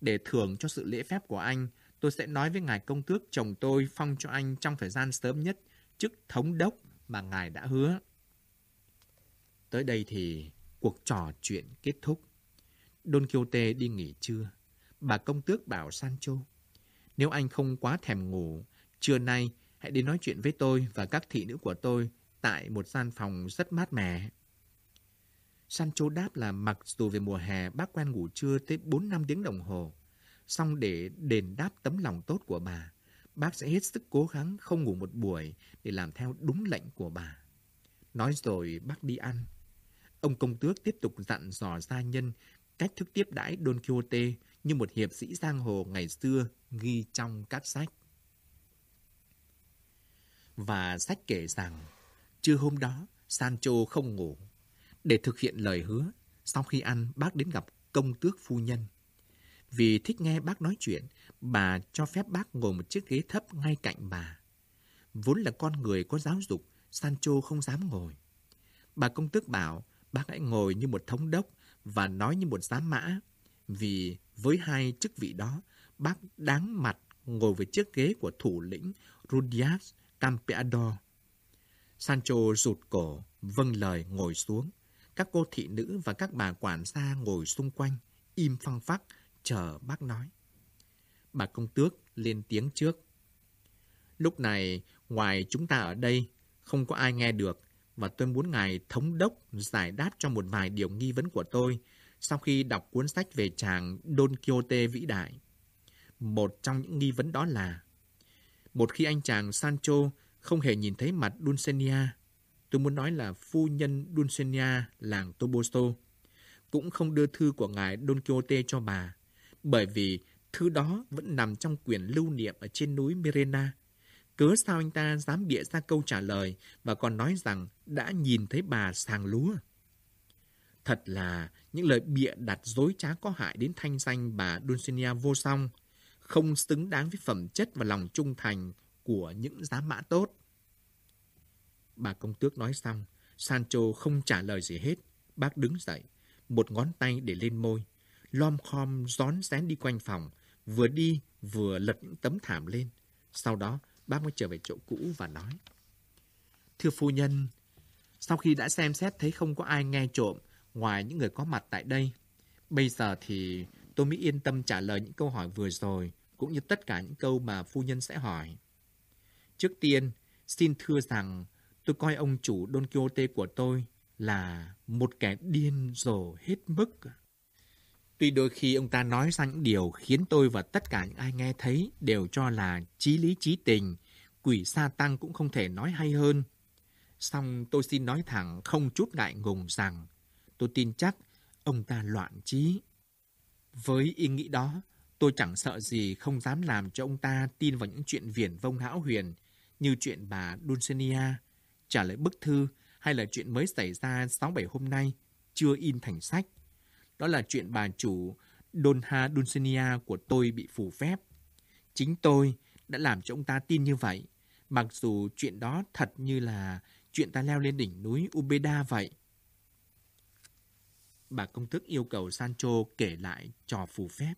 Để thưởng cho sự lễ phép của anh, tôi sẽ nói với ngài công tước chồng tôi phong cho anh trong thời gian sớm nhất chức thống đốc mà ngài đã hứa. Tới đây thì cuộc trò chuyện kết thúc. Don Quixote đi nghỉ trưa. Bà công tước bảo Sancho, nếu anh không quá thèm ngủ, trưa nay hãy đi nói chuyện với tôi và các thị nữ của tôi tại một gian phòng rất mát mẻ. Sancho đáp là mặc dù về mùa hè bác quen ngủ trưa tới 4 năm tiếng đồng hồ, xong để đền đáp tấm lòng tốt của bà, bác sẽ hết sức cố gắng không ngủ một buổi để làm theo đúng lệnh của bà. Nói rồi bác đi ăn. Ông công tước tiếp tục dặn dò gia nhân cách thức tiếp đãi Don Quixote như một hiệp sĩ giang hồ ngày xưa ghi trong các sách. Và sách kể rằng, trưa hôm đó, Sancho không ngủ. Để thực hiện lời hứa, sau khi ăn, bác đến gặp công tước phu nhân. Vì thích nghe bác nói chuyện, bà cho phép bác ngồi một chiếc ghế thấp ngay cạnh bà. Vốn là con người có giáo dục, Sancho không dám ngồi. Bà công tước bảo bác hãy ngồi như một thống đốc và nói như một giám mã. Vì với hai chức vị đó, bác đáng mặt ngồi với chiếc ghế của thủ lĩnh Rudias Campeador. Sancho rụt cổ, vâng lời ngồi xuống. Các cô thị nữ và các bà quản gia ngồi xung quanh, im phăng phắc, chờ bác nói. Bà công tước lên tiếng trước. Lúc này, ngoài chúng ta ở đây, không có ai nghe được, và tôi muốn ngài thống đốc giải đáp cho một vài điều nghi vấn của tôi sau khi đọc cuốn sách về chàng Don Quixote vĩ đại. Một trong những nghi vấn đó là một khi anh chàng Sancho không hề nhìn thấy mặt Dulcinea, tôi muốn nói là phu nhân Dulcinea làng Toboso, cũng không đưa thư của ngài Don Quixote cho bà, bởi vì thư đó vẫn nằm trong quyển lưu niệm ở trên núi Mirena. Cớ sao anh ta dám bịa ra câu trả lời và còn nói rằng đã nhìn thấy bà sàng lúa? Thật là những lời bịa đặt dối trá có hại đến thanh danh bà Dulcinea vô song, không xứng đáng với phẩm chất và lòng trung thành của những giá mã tốt. Bà công tước nói xong, Sancho không trả lời gì hết. Bác đứng dậy, một ngón tay để lên môi, lom khom rón rén đi quanh phòng, vừa đi vừa lật những tấm thảm lên. Sau đó, bác mới trở về chỗ cũ và nói. Thưa phu nhân, sau khi đã xem xét thấy không có ai nghe trộm ngoài những người có mặt tại đây, bây giờ thì tôi mới yên tâm trả lời những câu hỏi vừa rồi, cũng như tất cả những câu mà phu nhân sẽ hỏi. Trước tiên, xin thưa rằng tôi coi ông chủ Don Quixote của tôi là một kẻ điên rồ hết mức. Tuy đôi khi ông ta nói ra những điều khiến tôi và tất cả những ai nghe thấy đều cho là trí lý trí tình, quỷ sa tăng cũng không thể nói hay hơn. Xong tôi xin nói thẳng không chút ngại ngùng rằng tôi tin chắc ông ta loạn trí. Với ý nghĩ đó, tôi chẳng sợ gì không dám làm cho ông ta tin vào những chuyện viển vông hão huyền như chuyện bà Dulcinea trả lời bức thư hay là chuyện mới xảy ra 6-7 hôm nay chưa in thành sách. Đó là chuyện bà chủ Donha Dulcinea của tôi bị phù phép. Chính tôi đã làm cho ông ta tin như vậy, mặc dù chuyện đó thật như là chuyện ta leo lên đỉnh núi Ubeda vậy. Bà công thức yêu cầu Sancho kể lại trò phù phép.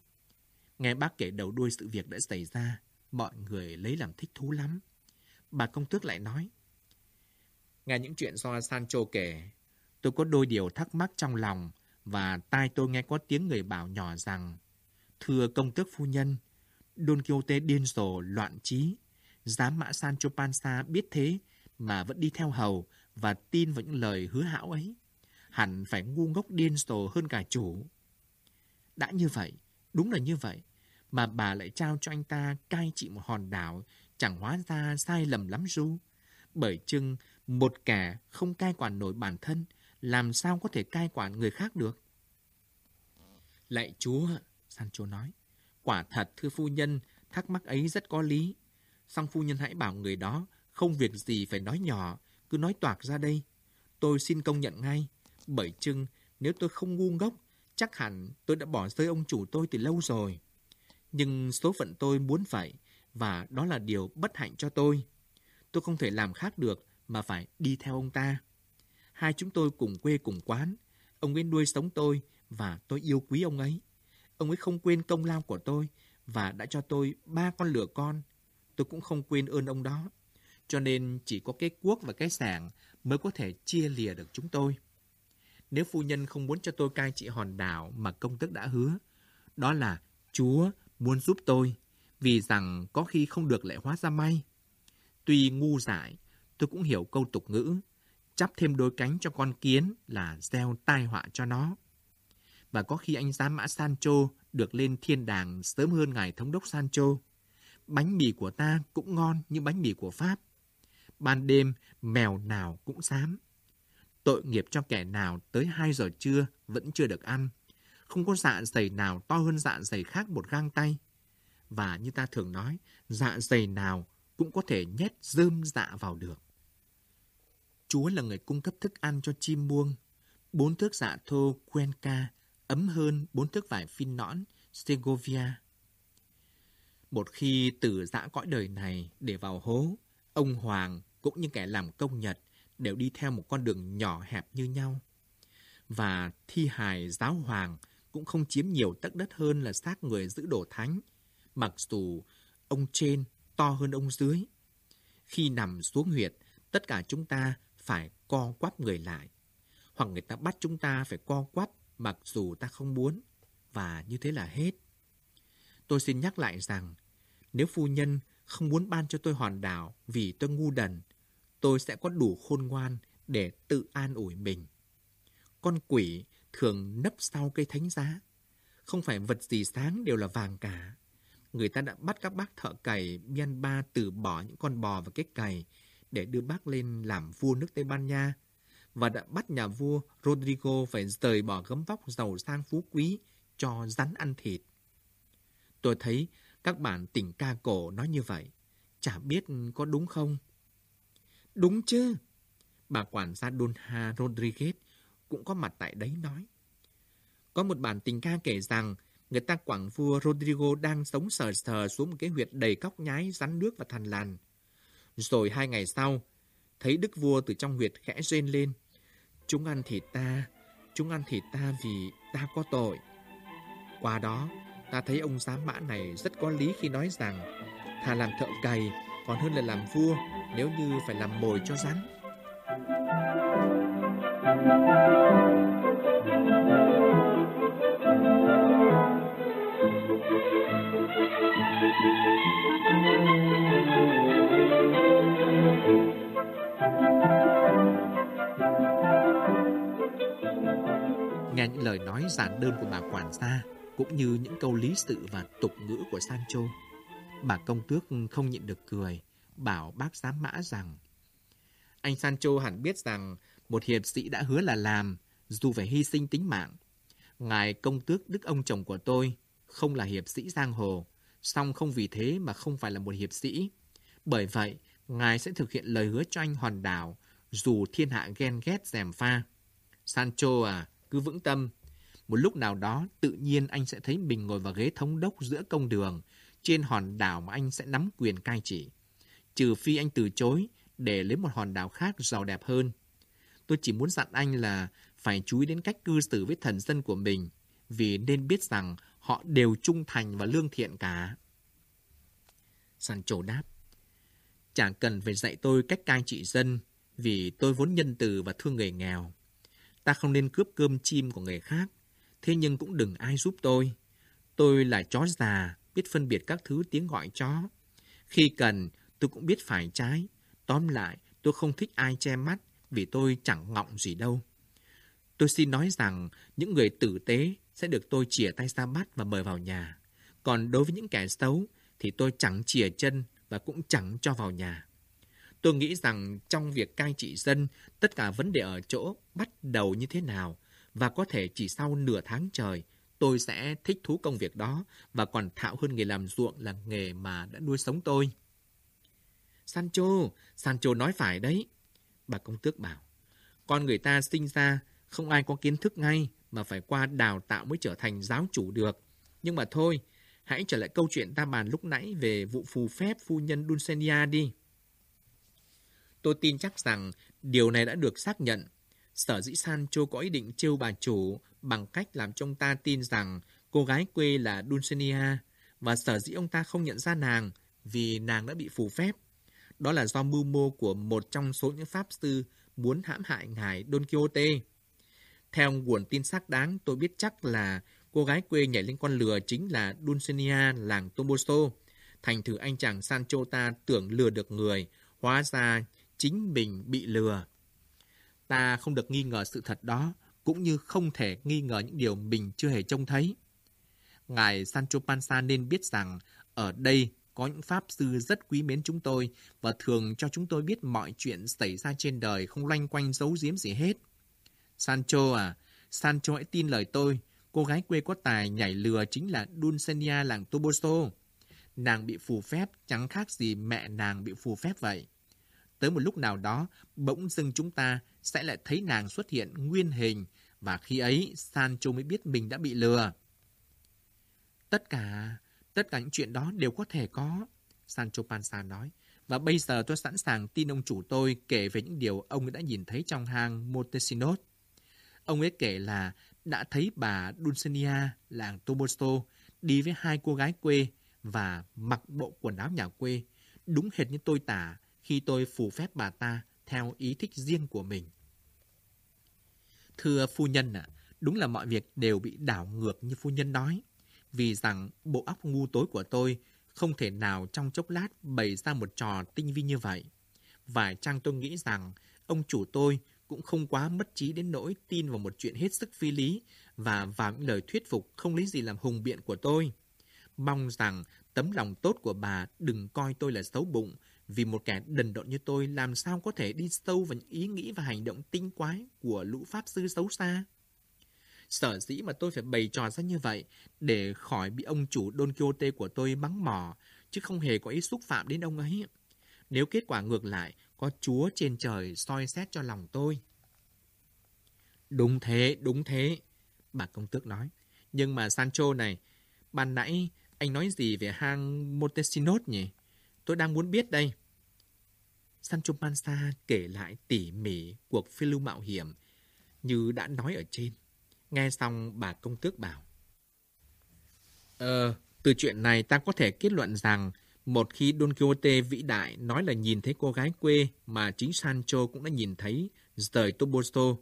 Nghe bác kể đầu đuôi sự việc đã xảy ra, mọi người lấy làm thích thú lắm. Bà công tước lại nói, Nghe những chuyện do Sancho kể, tôi có đôi điều thắc mắc trong lòng và tai tôi nghe có tiếng người bảo nhỏ rằng Thưa công tước phu nhân, Don Quixote điên rồ, loạn trí. dám mã Sancho Panza biết thế mà vẫn đi theo hầu và tin vào những lời hứa hão ấy. Hẳn phải ngu ngốc điên rồ hơn cả chủ. Đã như vậy, đúng là như vậy, mà bà lại trao cho anh ta cai trị một hòn đảo chẳng hóa ra sai lầm lắm ru. Bởi chừng một kẻ không cai quản nổi bản thân, làm sao có thể cai quản người khác được? Lạy chúa, Sancho nói, quả thật thưa phu nhân, thắc mắc ấy rất có lý. Xong phu nhân hãy bảo người đó, không việc gì phải nói nhỏ, cứ nói toạc ra đây. Tôi xin công nhận ngay, bởi chưng nếu tôi không ngu ngốc, chắc hẳn tôi đã bỏ rơi ông chủ tôi từ lâu rồi. Nhưng số phận tôi muốn vậy, và đó là điều bất hạnh cho tôi. Tôi không thể làm khác được mà phải đi theo ông ta. Hai chúng tôi cùng quê cùng quán. Ông ấy nuôi sống tôi và tôi yêu quý ông ấy. Ông ấy không quên công lao của tôi và đã cho tôi ba con lửa con. Tôi cũng không quên ơn ông đó. Cho nên chỉ có cái cuốc và cái sàng mới có thể chia lìa được chúng tôi. Nếu phu nhân không muốn cho tôi cai trị hòn đảo mà công tức đã hứa, đó là Chúa muốn giúp tôi, vì rằng có khi không được lại hóa ra may. Tuy ngu dại, tôi cũng hiểu câu tục ngữ, chắp thêm đôi cánh cho con kiến là gieo tai họa cho nó. Và có khi anh giám mã Sancho được lên thiên đàng sớm hơn ngài thống đốc Sancho. Bánh mì của ta cũng ngon như bánh mì của Pháp. Ban đêm, mèo nào cũng dám. Tội nghiệp cho kẻ nào tới 2 giờ trưa vẫn chưa được ăn. Không có dạ dày nào to hơn dạ dày khác một gang tay. Và như ta thường nói, dạ dày nào cũng có thể nhét rơm dạ vào được. Chúa là người cung cấp thức ăn cho chim muông. Bốn thước dạ thô Cuenca ấm hơn bốn thước vải phin nõn Segovia. Một khi từ dã cõi đời này để vào hố, ông Hoàng cũng như kẻ làm công nhật đều đi theo một con đường nhỏ hẹp như nhau. Và thi hài giáo hoàng cũng không chiếm nhiều tấc đất hơn là xác người giữ đồ thánh, mặc dù ông trên to hơn ông dưới. Khi nằm xuống huyệt, tất cả chúng ta phải co quắp người lại. Hoặc người ta bắt chúng ta phải co quắp mặc dù ta không muốn. Và như thế là hết. Tôi xin nhắc lại rằng, nếu phu nhân không muốn ban cho tôi hòn đảo vì tôi ngu đần, tôi sẽ có đủ khôn ngoan để tự an ủi mình. Con quỷ thường nấp sau cây thánh giá. Không phải vật gì sáng đều là vàng cả. Người ta đã bắt các bác thợ cày Myanmar từ bỏ những con bò và cái cày để đưa bác lên làm vua nước Tây Ban Nha và đã bắt nhà vua Rodrigo phải rời bỏ gấm vóc giàu sang phú quý cho rắn ăn thịt. Tôi thấy các bản tình ca cổ nói như vậy. Chả biết có đúng không? Đúng chứ. Bà quản gia Donha Rodriguez cũng có mặt tại đấy nói. Có một bản tình ca kể rằng người ta quảng vua Rodrigo đang sống sờ sờ xuống một cái huyệt đầy cóc nhái, rắn nước và thằn lằn. Rồi hai ngày sau, thấy đức vua từ trong huyệt khẽ rên lên. Chúng ăn thịt ta, chúng ăn thịt ta vì ta có tội. Qua đó, ta thấy ông giám mã này rất có lý khi nói rằng thà làm thợ cày còn hơn là làm vua nếu như phải làm mồi cho rắn. Nghe những lời nói giản đơn của bà quản gia, cũng như những câu lý sự và tục ngữ của Sancho, bà công tước không nhịn được cười, bảo bác giám mã rằng anh Sancho hẳn biết rằng một hiệp sĩ đã hứa là làm, dù phải hy sinh tính mạng. Ngài công tước đức ông chồng của tôi không là hiệp sĩ giang hồ, song không vì thế mà không phải là một hiệp sĩ. Bởi vậy, Ngài sẽ thực hiện lời hứa cho anh hoàn đảo, dù thiên hạ ghen ghét dèm pha. Sancho à, cứ vững tâm. Một lúc nào đó, tự nhiên anh sẽ thấy mình ngồi vào ghế thống đốc giữa công đường, trên hòn đảo mà anh sẽ nắm quyền cai trị. Trừ phi anh từ chối, để lấy một hòn đảo khác giàu đẹp hơn. Tôi chỉ muốn dặn anh là phải chú ý đến cách cư xử với thần dân của mình, vì nên biết rằng họ đều trung thành và lương thiện cả. Sancho đáp, chẳng cần phải dạy tôi cách cai trị dân, vì tôi vốn nhân từ và thương người nghèo. Ta không nên cướp cơm chim của người khác, thế nhưng cũng đừng ai giúp tôi. Tôi là chó già, biết phân biệt các thứ tiếng gọi chó. Khi cần, tôi cũng biết phải trái. Tóm lại, tôi không thích ai che mắt vì tôi chẳng ngọng gì đâu. Tôi xin nói rằng những người tử tế sẽ được tôi chìa tay ra bắt và mời vào nhà. Còn đối với những kẻ xấu thì tôi chẳng chìa chân và cũng chẳng cho vào nhà. Tôi nghĩ rằng trong việc cai trị dân, tất cả vấn đề ở chỗ bắt đầu như thế nào và có thể chỉ sau nửa tháng trời tôi sẽ thích thú công việc đó và còn thạo hơn nghề làm ruộng là nghề mà đã nuôi sống tôi. Sancho, Sancho nói phải đấy. Bà công tước bảo, con người ta sinh ra không ai có kiến thức ngay mà phải qua đào tạo mới trở thành giáo chủ được. Nhưng mà thôi, hãy trở lại câu chuyện ta bàn lúc nãy về vụ phù phép phu nhân Dulcinea đi. Tôi tin chắc rằng điều này đã được xác nhận. Sở dĩ Sancho có ý định trêu bà chủ bằng cách làm cho ông ta tin rằng cô gái quê là Dulcinea và sở dĩ ông ta không nhận ra nàng vì nàng đã bị phù phép. Đó là do mưu mô của một trong số những pháp sư muốn hãm hại ngài Don Quixote. Theo nguồn tin xác đáng, tôi biết chắc là cô gái quê nhảy lên con lừa chính là Dulcinea làng Tomboso. Thành thử anh chàng Sancho ta tưởng lừa được người, hóa ra chính mình bị lừa. Ta không được nghi ngờ sự thật đó, cũng như không thể nghi ngờ những điều mình chưa hề trông thấy. Ngài Sancho Panza nên biết rằng ở đây có những pháp sư rất quý mến chúng tôi và thường cho chúng tôi biết mọi chuyện xảy ra trên đời không loanh quanh giấu giếm gì hết. Sancho à, Sancho hãy tin lời tôi, cô gái quê có tài nhảy lừa chính là Dulcinea làng Toboso. Nàng bị phù phép chẳng khác gì mẹ nàng bị phù phép vậy. Tới một lúc nào đó, bỗng dưng chúng ta sẽ lại thấy nàng xuất hiện nguyên hình và khi ấy Sancho mới biết mình đã bị lừa. Tất cả, tất cả những chuyện đó đều có thể có, Sancho Panza nói. Và bây giờ tôi sẵn sàng tin ông chủ tôi kể về những điều ông đã nhìn thấy trong hang Montesinos. Ông ấy kể là đã thấy bà Dulcinea, làng Tomosto đi với hai cô gái quê và mặc bộ quần áo nhà quê, đúng hệt như tôi tả khi tôi phù phép bà ta theo ý thích riêng của mình. Thưa phu nhân ạ, à, đúng là mọi việc đều bị đảo ngược như phu nhân nói, vì rằng bộ óc ngu tối của tôi không thể nào trong chốc lát bày ra một trò tinh vi như vậy. Vài chăng tôi nghĩ rằng ông chủ tôi cũng không quá mất trí đến nỗi tin vào một chuyện hết sức phi lý và vào những lời thuyết phục không lấy gì làm hùng biện của tôi. Mong rằng tấm lòng tốt của bà đừng coi tôi là xấu bụng vì một kẻ đần độn như tôi làm sao có thể đi sâu vào những ý nghĩ và hành động tinh quái của lũ pháp sư xấu xa. Sở dĩ mà tôi phải bày trò ra như vậy để khỏi bị ông chủ Don Quixote của tôi mắng mỏ chứ không hề có ý xúc phạm đến ông ấy. Nếu kết quả ngược lại, có Chúa trên trời soi xét cho lòng tôi. Đúng thế, đúng thế, bà công tước nói. Nhưng mà Sancho này, ban nãy anh nói gì về hang Montesinos nhỉ? Tôi đang muốn biết đây. Sancho Panza kể lại tỉ mỉ cuộc phiêu lưu mạo hiểm như đã nói ở trên. Nghe xong bà công tước bảo. Ờ, từ chuyện này ta có thể kết luận rằng một khi Don Quixote vĩ đại nói là nhìn thấy cô gái quê mà chính Sancho cũng đã nhìn thấy rời Toboso,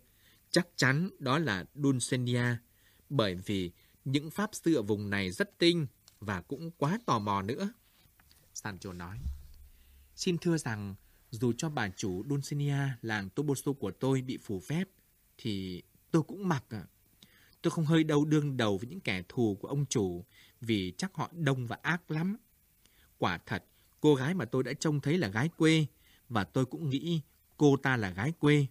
chắc chắn đó là Dulcinea, bởi vì những pháp sư ở vùng này rất tinh và cũng quá tò mò nữa. Sancho nói, xin thưa rằng dù cho bà chủ Dulcinea làng Toboso của tôi bị phù phép, thì tôi cũng mặc à. Tôi không hơi đau đương đầu với những kẻ thù của ông chủ, vì chắc họ đông và ác lắm. Quả thật, cô gái mà tôi đã trông thấy là gái quê, và tôi cũng nghĩ cô ta là gái quê.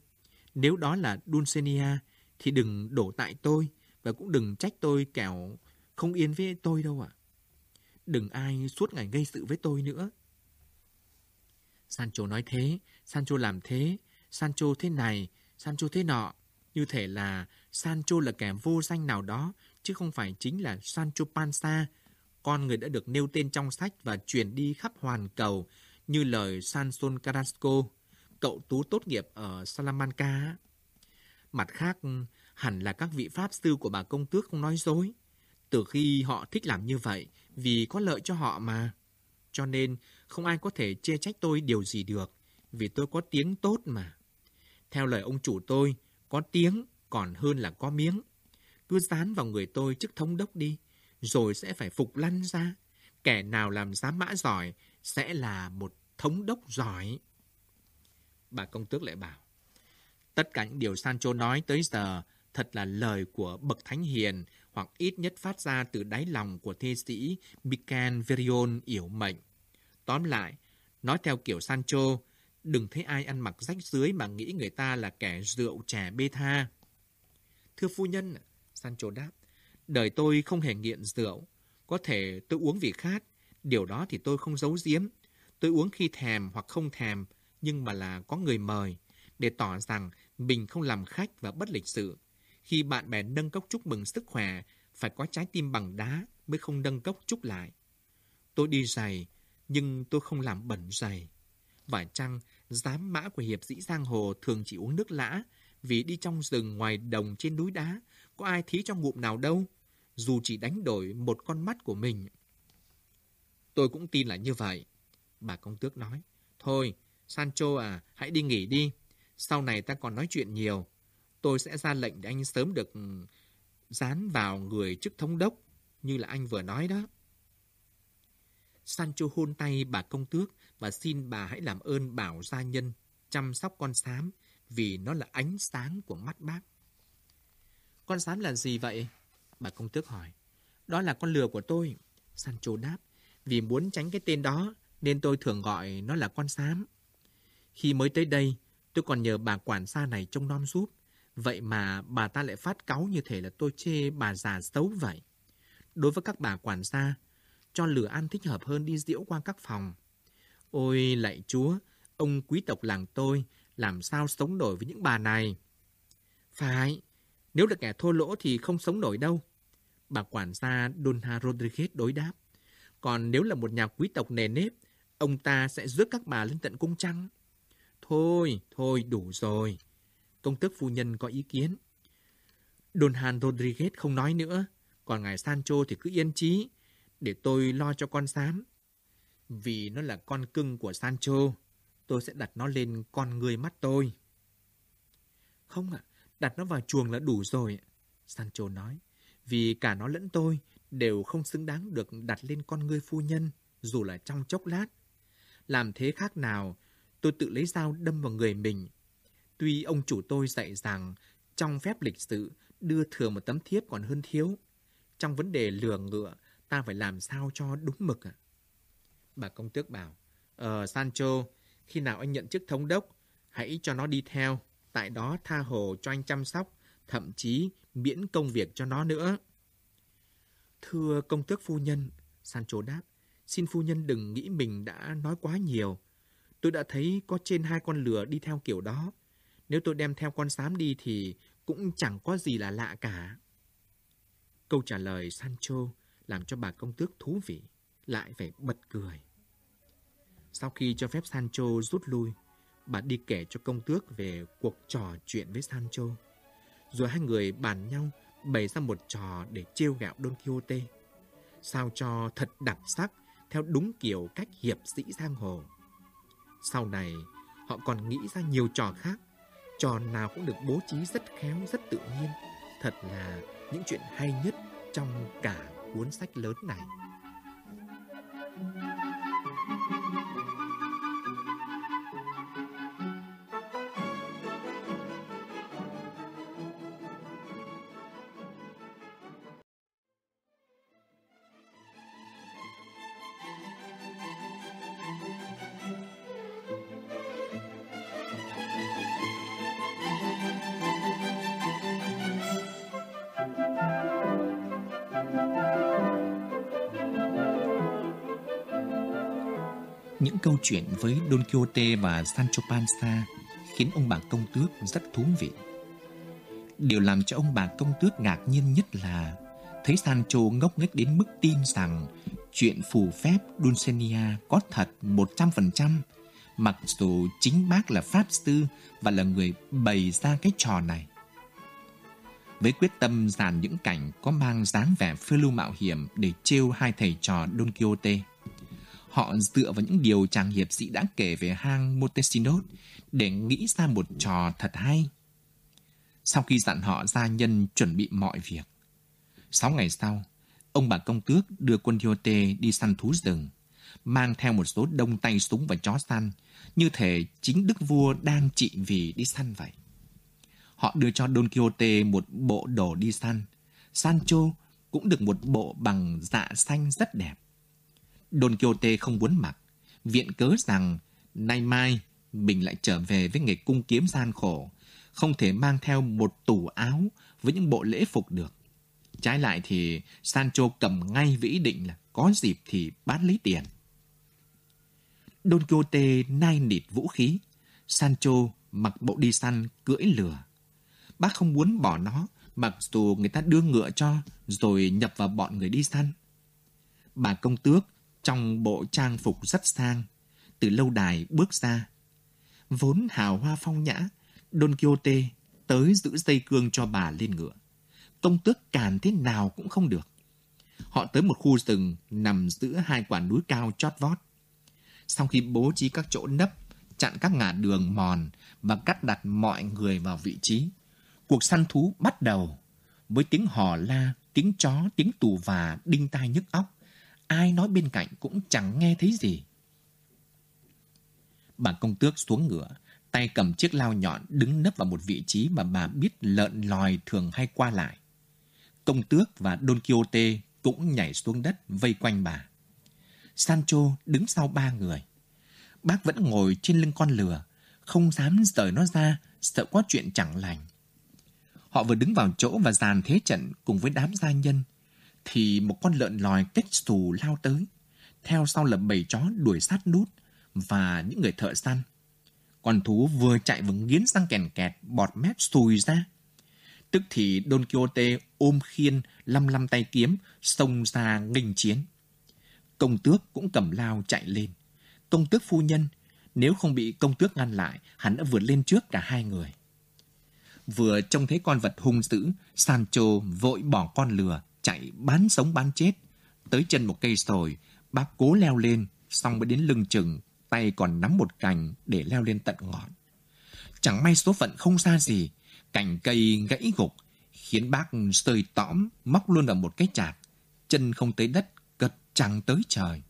Nếu đó là Dulcinea, thì đừng đổ tại tôi, và cũng đừng trách tôi kẻo không yên với tôi đâu ạ. Đừng ai suốt ngày gây sự với tôi nữa. Sancho nói thế, Sancho làm thế, Sancho thế này, Sancho thế nọ. Như thể là Sancho là kẻ vô danh nào đó, chứ không phải chính là Sancho Panza, con người đã được nêu tên trong sách và truyền đi khắp hoàn cầu, như lời Sanson Carrasco, cậu tú tốt nghiệp ở Salamanca. Mặt khác, hẳn là các vị pháp sư của bà công tước không nói dối. Từ khi họ thích làm như vậy, vì có lợi cho họ mà. Cho nên, không ai có thể chê trách tôi điều gì được, vì tôi có tiếng tốt mà. Theo lời ông chủ tôi, có tiếng còn hơn là có miếng. Cứ dán vào người tôi chức thống đốc đi, rồi sẽ phải phục lăn ra. Kẻ nào làm giám mã giỏi sẽ là một thống đốc giỏi. Bà công tước lại bảo, tất cả những điều Sancho nói tới giờ thật là lời của bậc thánh hiền hoặc ít nhất phát ra từ đáy lòng của thi sĩ Bican Verion yểu mệnh. Tóm lại, nói theo kiểu Sancho, đừng thấy ai ăn mặc rách dưới mà nghĩ người ta là kẻ rượu trẻ bê tha. Thưa phu nhân, Sancho đáp, đời tôi không hề nghiện rượu. Có thể tôi uống vì khát, điều đó thì tôi không giấu giếm. Tôi uống khi thèm hoặc không thèm, nhưng mà là có người mời, để tỏ rằng mình không làm khách và bất lịch sự. Khi bạn bè nâng cốc chúc mừng sức khỏe, phải có trái tim bằng đá mới không nâng cốc chúc lại. Tôi đi giày, nhưng tôi không làm bẩn giày. Phải chăng, giám mã của hiệp sĩ giang hồ thường chỉ uống nước lã, vì đi trong rừng ngoài đồng trên núi đá, có ai thí cho ngụm nào đâu, dù chỉ đánh đổi một con mắt của mình. Tôi cũng tin là như vậy. Bà công tước nói, thôi, Sancho à, hãy đi nghỉ đi. Sau này ta còn nói chuyện nhiều. Tôi sẽ ra lệnh để anh sớm được ừ, dán vào người chức thống đốc, như là anh vừa nói đó. Sancho hôn tay bà công tước và xin bà hãy làm ơn bảo gia nhân chăm sóc con xám vì nó là ánh sáng của mắt bác. Con xám là gì vậy? Bà công tước hỏi. Đó là con lừa của tôi. Sancho đáp. Vì muốn tránh cái tên đó nên tôi thường gọi nó là con xám. Khi mới tới đây, tôi còn nhờ bà quản xa này trông nom giúp. Vậy mà bà ta lại phát cáu như thể là tôi chê bà già xấu vậy. Đối với các bà quản xa, cho lửa ăn thích hợp hơn đi diễu qua các phòng. Ôi lạy chúa, ông quý tộc làng tôi làm sao sống nổi với những bà này? Phải, nếu là kẻ thô lỗ thì không sống nổi đâu. Bà quản gia Donna Rodriguez đối đáp. Còn nếu là một nhà quý tộc nề nếp, ông ta sẽ rước các bà lên tận cung trăng. Thôi, thôi đủ rồi. Công tước phu nhân có ý kiến. Don Han Rodriguez không nói nữa, còn ngài Sancho thì cứ yên trí, để tôi lo cho con xám. Vì nó là con cưng của Sancho, tôi sẽ đặt nó lên con người mắt tôi. Không ạ, đặt nó vào chuồng là đủ rồi. Sancho nói, vì cả nó lẫn tôi đều không xứng đáng được đặt lên con ngươi phu nhân, dù là trong chốc lát. Làm thế khác nào, tôi tự lấy dao đâm vào người mình. Tuy ông chủ tôi dạy rằng trong phép lịch sự đưa thừa một tấm thiếp còn hơn thiếu. Trong vấn đề lừa ngựa, ta phải làm sao cho đúng mực ạ. Bà công tước bảo, Ờ, Sancho, khi nào anh nhận chức thống đốc, hãy cho nó đi theo. Tại đó tha hồ cho anh chăm sóc, thậm chí miễn công việc cho nó nữa. Thưa công tước phu nhân, Sancho đáp, Xin phu nhân đừng nghĩ mình đã nói quá nhiều. Tôi đã thấy có trên hai con lừa đi theo kiểu đó. Nếu tôi đem theo con xám đi thì cũng chẳng có gì là lạ cả. Câu trả lời Sancho làm cho bà công tước thú vị, lại phải bật cười. Sau khi cho phép Sancho rút lui, bà đi kể cho công tước về cuộc trò chuyện với Sancho. Rồi hai người bàn nhau bày ra một trò để trêu gạo Don Quixote. Sao cho thật đặc sắc theo đúng kiểu cách hiệp sĩ giang hồ. Sau này, họ còn nghĩ ra nhiều trò khác. Trò nào cũng được bố trí rất khéo, rất tự nhiên. Thật là những chuyện hay nhất trong cả cuốn sách lớn này. Những câu chuyện với Don Quixote và Sancho Panza khiến ông bà công tước rất thú vị. Điều làm cho ông bà công tước ngạc nhiên nhất là thấy Sancho ngốc nghếch đến mức tin rằng chuyện phù phép Dulcinea có thật 100%, mặc dù chính bác là pháp sư và là người bày ra cái trò này. Với quyết tâm dàn những cảnh có mang dáng vẻ phiêu lưu mạo hiểm để trêu hai thầy trò Don Quixote, Họ dựa vào những điều chàng hiệp sĩ đã kể về hang Montesinos để nghĩ ra một trò thật hay. Sau khi dặn họ gia nhân chuẩn bị mọi việc. Sáu ngày sau, ông bà công tước đưa quân Quixote đi săn thú rừng, mang theo một số đông tay súng và chó săn, như thể chính đức vua đang trị vì đi săn vậy. Họ đưa cho Don Quixote một bộ đồ đi săn. Sancho cũng được một bộ bằng dạ xanh rất đẹp. Don Quixote không muốn mặc, viện cớ rằng nay mai mình lại trở về với nghề cung kiếm gian khổ, không thể mang theo một tủ áo với những bộ lễ phục được. Trái lại thì Sancho cầm ngay với ý định là có dịp thì bán lấy tiền. Don Quixote nai nịt vũ khí, Sancho mặc bộ đi săn cưỡi lừa. Bác không muốn bỏ nó, mặc dù người ta đưa ngựa cho rồi nhập vào bọn người đi săn. Bà công tước trong bộ trang phục rất sang, từ lâu đài bước ra. Vốn hào hoa phong nhã, Don Quixote tới giữ dây cương cho bà lên ngựa. Công tước càn thế nào cũng không được. Họ tới một khu rừng nằm giữa hai quả núi cao chót vót. Sau khi bố trí các chỗ nấp, chặn các ngã đường mòn và cắt đặt mọi người vào vị trí, cuộc săn thú bắt đầu với tiếng hò la, tiếng chó, tiếng tù và đinh tai nhức óc ai nói bên cạnh cũng chẳng nghe thấy gì. Bà công tước xuống ngựa, tay cầm chiếc lao nhọn đứng nấp vào một vị trí mà bà biết lợn lòi thường hay qua lại. Công tước và Don Quixote cũng nhảy xuống đất vây quanh bà. Sancho đứng sau ba người. Bác vẫn ngồi trên lưng con lừa, không dám rời nó ra, sợ có chuyện chẳng lành. Họ vừa đứng vào chỗ và dàn thế trận cùng với đám gia nhân, thì một con lợn lòi cách xù lao tới. Theo sau là bầy chó đuổi sát nút và những người thợ săn. Con thú vừa chạy vừa nghiến răng kèn kẹt, bọt mép sùi ra. Tức thì Don Quixote ôm khiên, lăm lăm tay kiếm, xông ra nghênh chiến. Công tước cũng cầm lao chạy lên. Công tước phu nhân, nếu không bị công tước ngăn lại, hắn đã vượt lên trước cả hai người. Vừa trông thấy con vật hung dữ, Sancho vội bỏ con lừa, chạy bán sống bán chết. Tới chân một cây sồi, bác cố leo lên, xong mới đến lưng chừng, tay còn nắm một cành để leo lên tận ngọn. Chẳng may số phận không xa gì, cành cây gãy gục, khiến bác sơi tõm, móc luôn ở một cái chạc. Chân không tới đất, gật chẳng tới trời.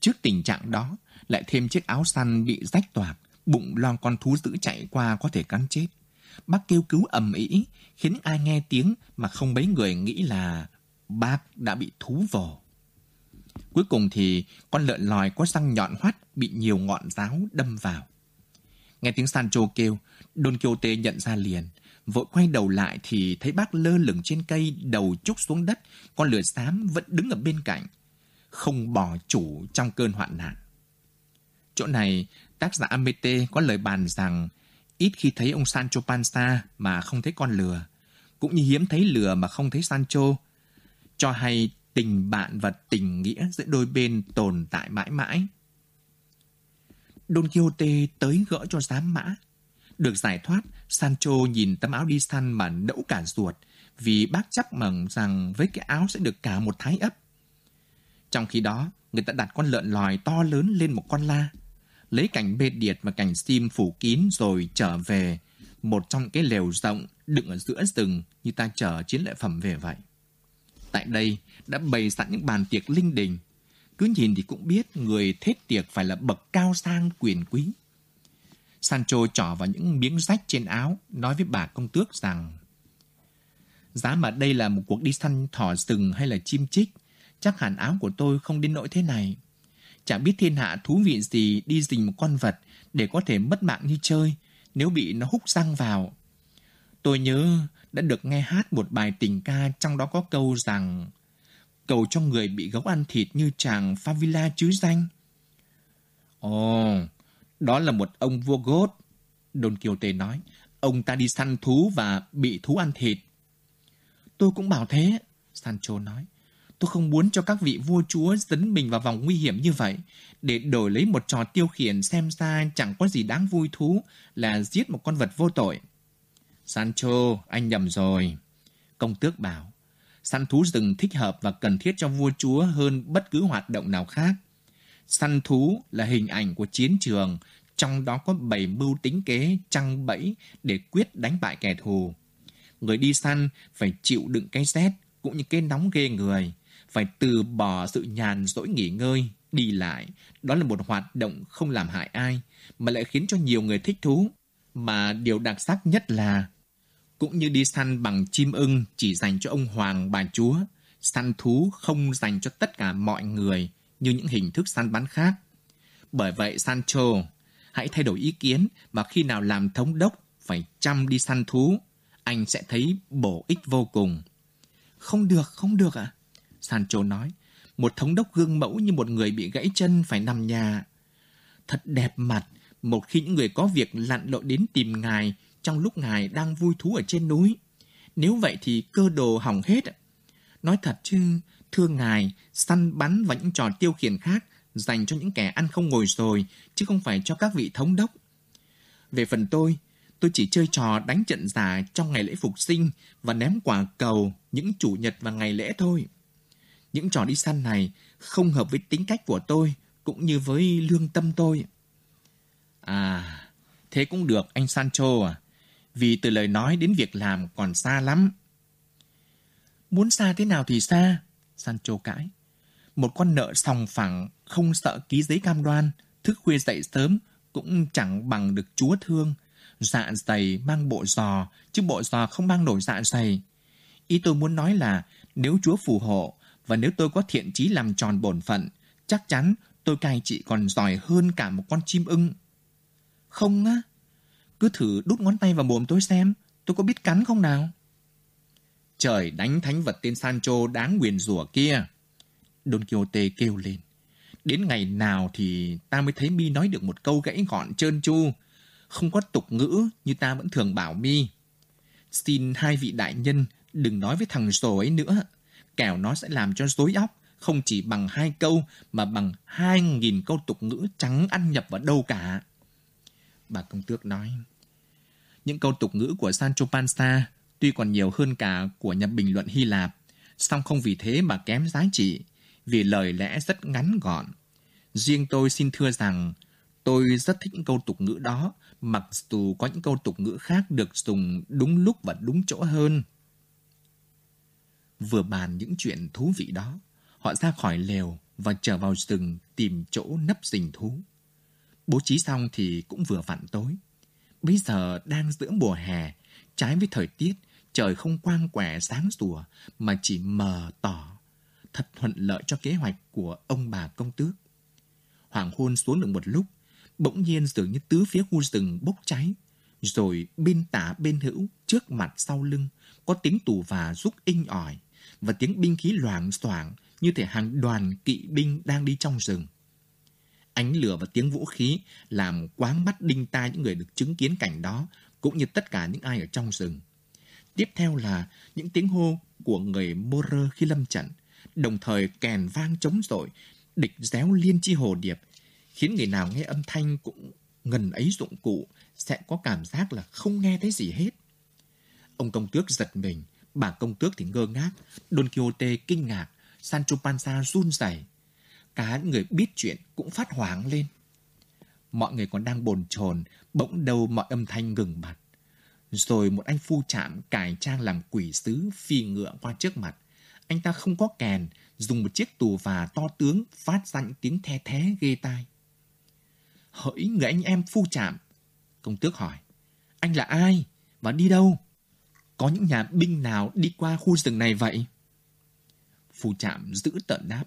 Trước tình trạng đó, lại thêm chiếc áo săn bị rách toạc, bụng lon con thú dữ chạy qua có thể cắn chết. Bác kêu cứu ầm ĩ, khiến ai nghe tiếng mà không mấy người nghĩ là bác đã bị thú vồ. Cuối cùng thì con lợn lòi có răng nhọn hoắt bị nhiều ngọn giáo đâm vào. Nghe tiếng Sancho kêu, Don Quixote nhận ra liền. Vội quay đầu lại thì thấy bác lơ lửng trên cây đầu chúc xuống đất, con lửa xám vẫn đứng ở bên cạnh. không bỏ chủ trong cơn hoạn nạn. Chỗ này, tác giả Amete có lời bàn rằng ít khi thấy ông Sancho Panza mà không thấy con lừa, cũng như hiếm thấy lừa mà không thấy Sancho, cho hay tình bạn và tình nghĩa giữa đôi bên tồn tại mãi mãi. Don Quixote tới gỡ cho giám mã. Được giải thoát, Sancho nhìn tấm áo đi săn mà nẫu cả ruột, vì bác chắc mừng rằng với cái áo sẽ được cả một thái ấp. Trong khi đó, người ta đặt con lợn lòi to lớn lên một con la, lấy cảnh bê điệt và cảnh sim phủ kín rồi trở về một trong cái lều rộng đựng ở giữa rừng như ta chở chiến lợi phẩm về vậy. Tại đây đã bày sẵn những bàn tiệc linh đình. Cứ nhìn thì cũng biết người thết tiệc phải là bậc cao sang quyền quý. Sancho trỏ vào những miếng rách trên áo, nói với bà công tước rằng Giá mà đây là một cuộc đi săn thỏ rừng hay là chim chích, chắc hẳn áo của tôi không đến nỗi thế này. Chẳng biết thiên hạ thú vị gì đi dình một con vật để có thể mất mạng như chơi nếu bị nó húc răng vào. Tôi nhớ đã được nghe hát một bài tình ca trong đó có câu rằng cầu cho người bị gấu ăn thịt như chàng Favila chứ danh. Ồ, đó là một ông vua gốt. Don Quixote nói, ông ta đi săn thú và bị thú ăn thịt. Tôi cũng bảo thế, Sancho nói. Tôi không muốn cho các vị vua chúa dấn mình vào vòng nguy hiểm như vậy, để đổi lấy một trò tiêu khiển xem ra chẳng có gì đáng vui thú là giết một con vật vô tội. Sancho, anh nhầm rồi. Công tước bảo, săn thú rừng thích hợp và cần thiết cho vua chúa hơn bất cứ hoạt động nào khác. Săn thú là hình ảnh của chiến trường, trong đó có bảy mưu tính kế, trăng bẫy để quyết đánh bại kẻ thù. Người đi săn phải chịu đựng cái rét, cũng như cái nóng ghê người, phải từ bỏ sự nhàn rỗi nghỉ ngơi, đi lại. Đó là một hoạt động không làm hại ai, mà lại khiến cho nhiều người thích thú. Mà điều đặc sắc nhất là cũng như đi săn bằng chim ưng chỉ dành cho ông hoàng bà chúa, săn thú không dành cho tất cả mọi người như những hình thức săn bắn khác. Bởi vậy Sancho, hãy thay đổi ý kiến và khi nào làm thống đốc phải chăm đi săn thú, anh sẽ thấy bổ ích vô cùng. Không được, không được ạ. À? Sancho nói, một thống đốc gương mẫu như một người bị gãy chân phải nằm nhà. Thật đẹp mặt, một khi những người có việc lặn lội đến tìm ngài trong lúc ngài đang vui thú ở trên núi. Nếu vậy thì cơ đồ hỏng hết. Nói thật chứ, thưa ngài, săn bắn và những trò tiêu khiển khác dành cho những kẻ ăn không ngồi rồi, chứ không phải cho các vị thống đốc. Về phần tôi, tôi chỉ chơi trò đánh trận giả trong ngày lễ phục sinh và ném quả cầu những chủ nhật và ngày lễ thôi. Những trò đi săn này không hợp với tính cách của tôi, cũng như với lương tâm tôi. À, thế cũng được anh Sancho à vì từ lời nói đến việc làm còn xa lắm. Muốn xa thế nào thì xa, Sancho cãi. Một con nợ sòng phẳng, không sợ ký giấy cam đoan, thức khuya dậy sớm cũng chẳng bằng được chúa thương. Dạ dày mang bộ giò, chứ bộ giò không mang nổi dạ dày. Ý tôi muốn nói là nếu chúa phù hộ và nếu tôi có thiện chí làm tròn bổn phận, chắc chắn tôi cai trị còn giỏi hơn cả một con chim ưng. Không á, cứ thử đút ngón tay vào mồm tôi xem, tôi có biết cắn không nào? Trời đánh thánh vật tên Sancho đáng nguyền rủa kia. Don Quixote kêu lên. Đến ngày nào thì ta mới thấy mi nói được một câu gãy gọn trơn tru. Không có tục ngữ như ta vẫn thường bảo mi. Xin hai vị đại nhân đừng nói với thằng rồ ấy nữa. Kẻo nó sẽ làm cho dối óc, không chỉ bằng hai câu mà bằng hai nghìn câu tục ngữ trắng ăn nhập vào đâu cả. Bà công tước nói. Những câu tục ngữ của Sancho Panza tuy còn nhiều hơn cả của nhà bình luận Hy Lạp, song không vì thế mà kém giá trị, vì lời lẽ rất ngắn gọn. Riêng tôi xin thưa rằng, tôi rất thích những câu tục ngữ đó, mặc dù có những câu tục ngữ khác được dùng đúng lúc và đúng chỗ hơn. Vừa bàn những chuyện thú vị đó, họ ra khỏi lều và trở vào rừng tìm chỗ nấp rình thú. Bố trí xong thì cũng vừa vặn tối. Bây giờ đang giữa mùa hè, trái với thời tiết, trời không quang quẻ sáng sủa mà chỉ mờ tỏ. Thật thuận lợi cho kế hoạch của ông bà công tước. Hoàng hôn xuống được một lúc, bỗng nhiên dường như tứ phía khu rừng bốc cháy. Rồi bên tả bên hữu, trước mặt sau lưng, có tiếng tù và rúc inh ỏi và tiếng binh khí loảng xoảng như thể hàng đoàn kỵ binh đang đi trong rừng. Ánh lửa và tiếng vũ khí làm quáng mắt đinh tai những người được chứng kiến cảnh đó, cũng như tất cả những ai ở trong rừng. Tiếp theo là những tiếng hô của người Morer khi lâm trận, đồng thời kèn vang trống rội, địch réo liên chi hồ điệp, khiến người nào nghe âm thanh cũng ngần ấy dụng cụ sẽ có cảm giác là không nghe thấy gì hết. Ông công tước giật mình, bà công tước thì ngơ ngác, Don Quixote kinh ngạc, Sancho Panza run rẩy. Cả người biết chuyện cũng phát hoảng lên. Mọi người còn đang bồn chồn, bỗng đầu mọi âm thanh ngừng bặt. Rồi một anh phu chạm cải trang làm quỷ sứ phi ngựa qua trước mặt. Anh ta không có kèn, dùng một chiếc tù và to tướng phát ra những tiếng the thé ghê tai. Hỡi người anh em phu chạm. Công tước hỏi. Anh là ai? Và đi đâu? Có những nhà binh nào đi qua khu rừng này vậy? Phu chạm giữ tận đáp.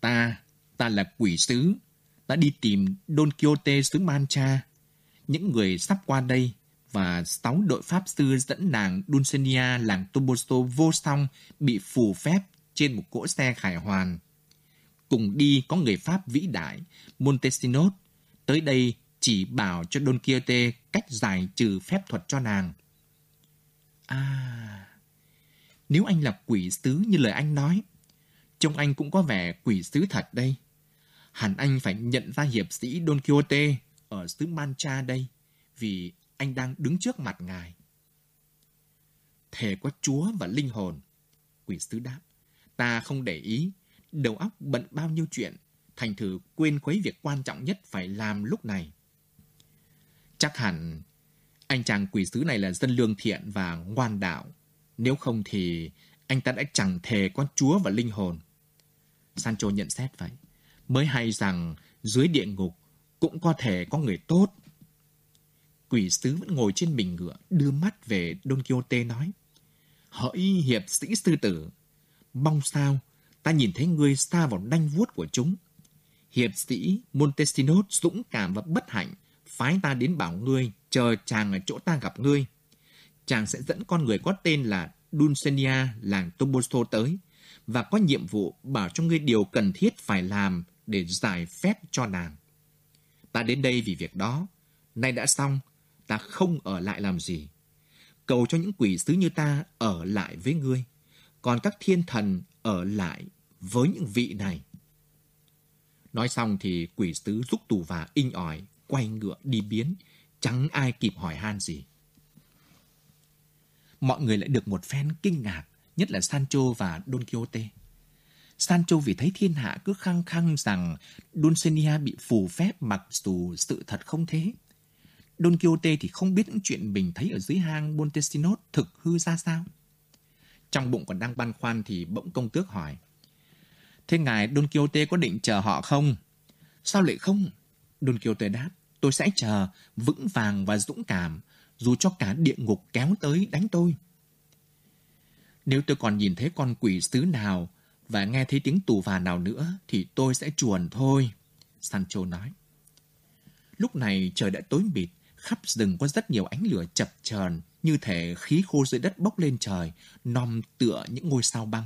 Ta, ta là quỷ sứ. Ta đi tìm Don Quixote xứ Mancha. Những người sắp qua đây và sáu đội pháp sư dẫn nàng Dulcinea làng Toboso vô song bị phù phép trên một cỗ xe khải hoàn. Cùng đi có người Pháp vĩ đại Montesinos tới đây chỉ bảo cho Don Quixote cách giải trừ phép thuật cho nàng. À, nếu anh là quỷ sứ như lời anh nói, trông anh cũng có vẻ quỷ sứ thật đây. Hẳn anh phải nhận ra hiệp sĩ Don Quixote ở xứ Mancha đây, vì anh đang đứng trước mặt ngài. Thề có Chúa và linh hồn. Quỷ sứ đáp, ta không để ý, đầu óc bận bao nhiêu chuyện, thành thử quên khuấy việc quan trọng nhất phải làm lúc này. Chắc hẳn anh chàng quỷ sứ này là dân lương thiện và ngoan đạo. Nếu không thì anh ta đã chẳng thề con Chúa và linh hồn. Sancho nhận xét vậy. Mới hay rằng dưới địa ngục cũng có thể có người tốt. Quỷ sứ vẫn ngồi trên bình ngựa, đưa mắt về Don Quixote nói. Hỡi hiệp sĩ sư tử, mong sao ta nhìn thấy ngươi xa vào đanh vuốt của chúng. Hiệp sĩ Montesinos dũng cảm và bất hạnh phái ta đến bảo ngươi, chờ chàng ở chỗ ta gặp ngươi. Chàng sẽ dẫn con người có tên là Dulcinea làng Toboso tới và có nhiệm vụ bảo cho ngươi điều cần thiết phải làm để giải phép cho nàng. Ta đến đây vì việc đó. Nay đã xong, ta không ở lại làm gì. Cầu cho những quỷ sứ như ta ở lại với ngươi, còn các thiên thần ở lại với những vị này. Nói xong thì quỷ sứ rút tù và inh ỏi, quay ngựa đi biến, chẳng ai kịp hỏi han gì. Mọi người lại được một phen kinh ngạc, nhất là Sancho và Don Quixote. Sancho vì thấy thiên hạ cứ khăng khăng rằng Dulcinea bị phù phép mặc dù sự thật không thế. Don Quixote thì không biết những chuyện mình thấy ở dưới hang Montesinos thực hư ra sao. Trong bụng còn đang băn khoăn thì bỗng công tước hỏi. Thế ngài Don Quixote có định chờ họ không? Sao lại không? Don Quixote đáp. Tôi sẽ chờ, vững vàng và dũng cảm, dù cho cả địa ngục kéo tới đánh tôi. Nếu tôi còn nhìn thấy con quỷ sứ nào và nghe thấy tiếng tù và nào nữa thì tôi sẽ chuồn thôi, Sancho nói. Lúc này trời đã tối mịt, khắp rừng có rất nhiều ánh lửa chập chờn như thể khí khô dưới đất bốc lên trời, nom tựa những ngôi sao băng.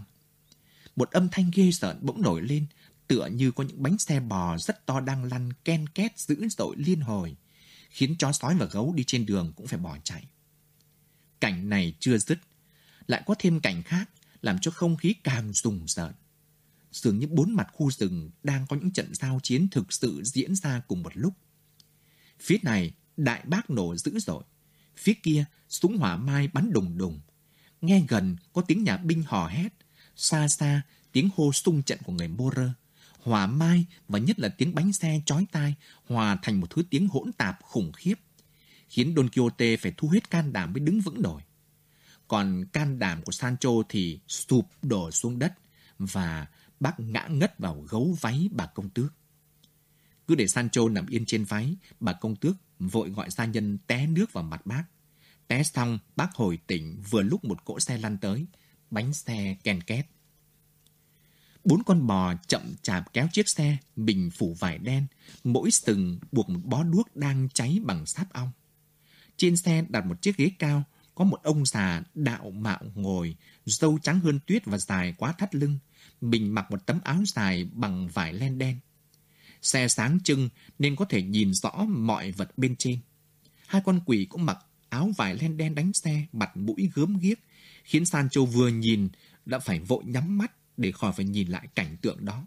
Một âm thanh ghê rợn bỗng nổi lên, tựa như có những bánh xe bò rất to đang lăn ken két dữ dội liên hồi, khiến chó sói và gấu đi trên đường cũng phải bỏ chạy. Cảnh này chưa dứt, lại có thêm cảnh khác làm cho không khí càng rùng rợn. Dường như bốn mặt khu rừng đang có những trận giao chiến thực sự diễn ra cùng một lúc. Phía này, đại bác nổ dữ dội. Phía kia, súng hỏa mai bắn đùng đùng. Nghe gần có tiếng nhà binh hò hét. Xa xa, tiếng hô sung trận của người moer, hỏa mai và nhất là tiếng bánh xe chói tai hòa thành một thứ tiếng hỗn tạp khủng khiếp, khiến Don Quixote phải thu hết can đảm mới đứng vững nổi. Còn can đảm của Sancho thì sụp đổ xuống đất và bác ngã ngất vào gấu váy bà công tước. Cứ để Sancho nằm yên trên váy, bà công tước vội gọi gia nhân té nước vào mặt bác. Té xong, bác hồi tỉnh vừa lúc một cỗ xe lăn tới, bánh xe ken két. Bốn con bò chậm chạp kéo chiếc xe, bình phủ vải đen, mỗi sừng buộc một bó đuốc đang cháy bằng sáp ong. Trên xe đặt một chiếc ghế cao, có một ông già đạo mạo ngồi, râu trắng hơn tuyết và dài quá thắt lưng. Mình mặc một tấm áo dài bằng vải len đen. Xe sáng trưng nên có thể nhìn rõ mọi vật bên trên. Hai con quỷ cũng mặc áo vải len đen đánh xe, mặt mũi gớm ghiếc, khiến Sancho vừa nhìn đã phải vội nhắm mắt để khỏi phải nhìn lại cảnh tượng đó.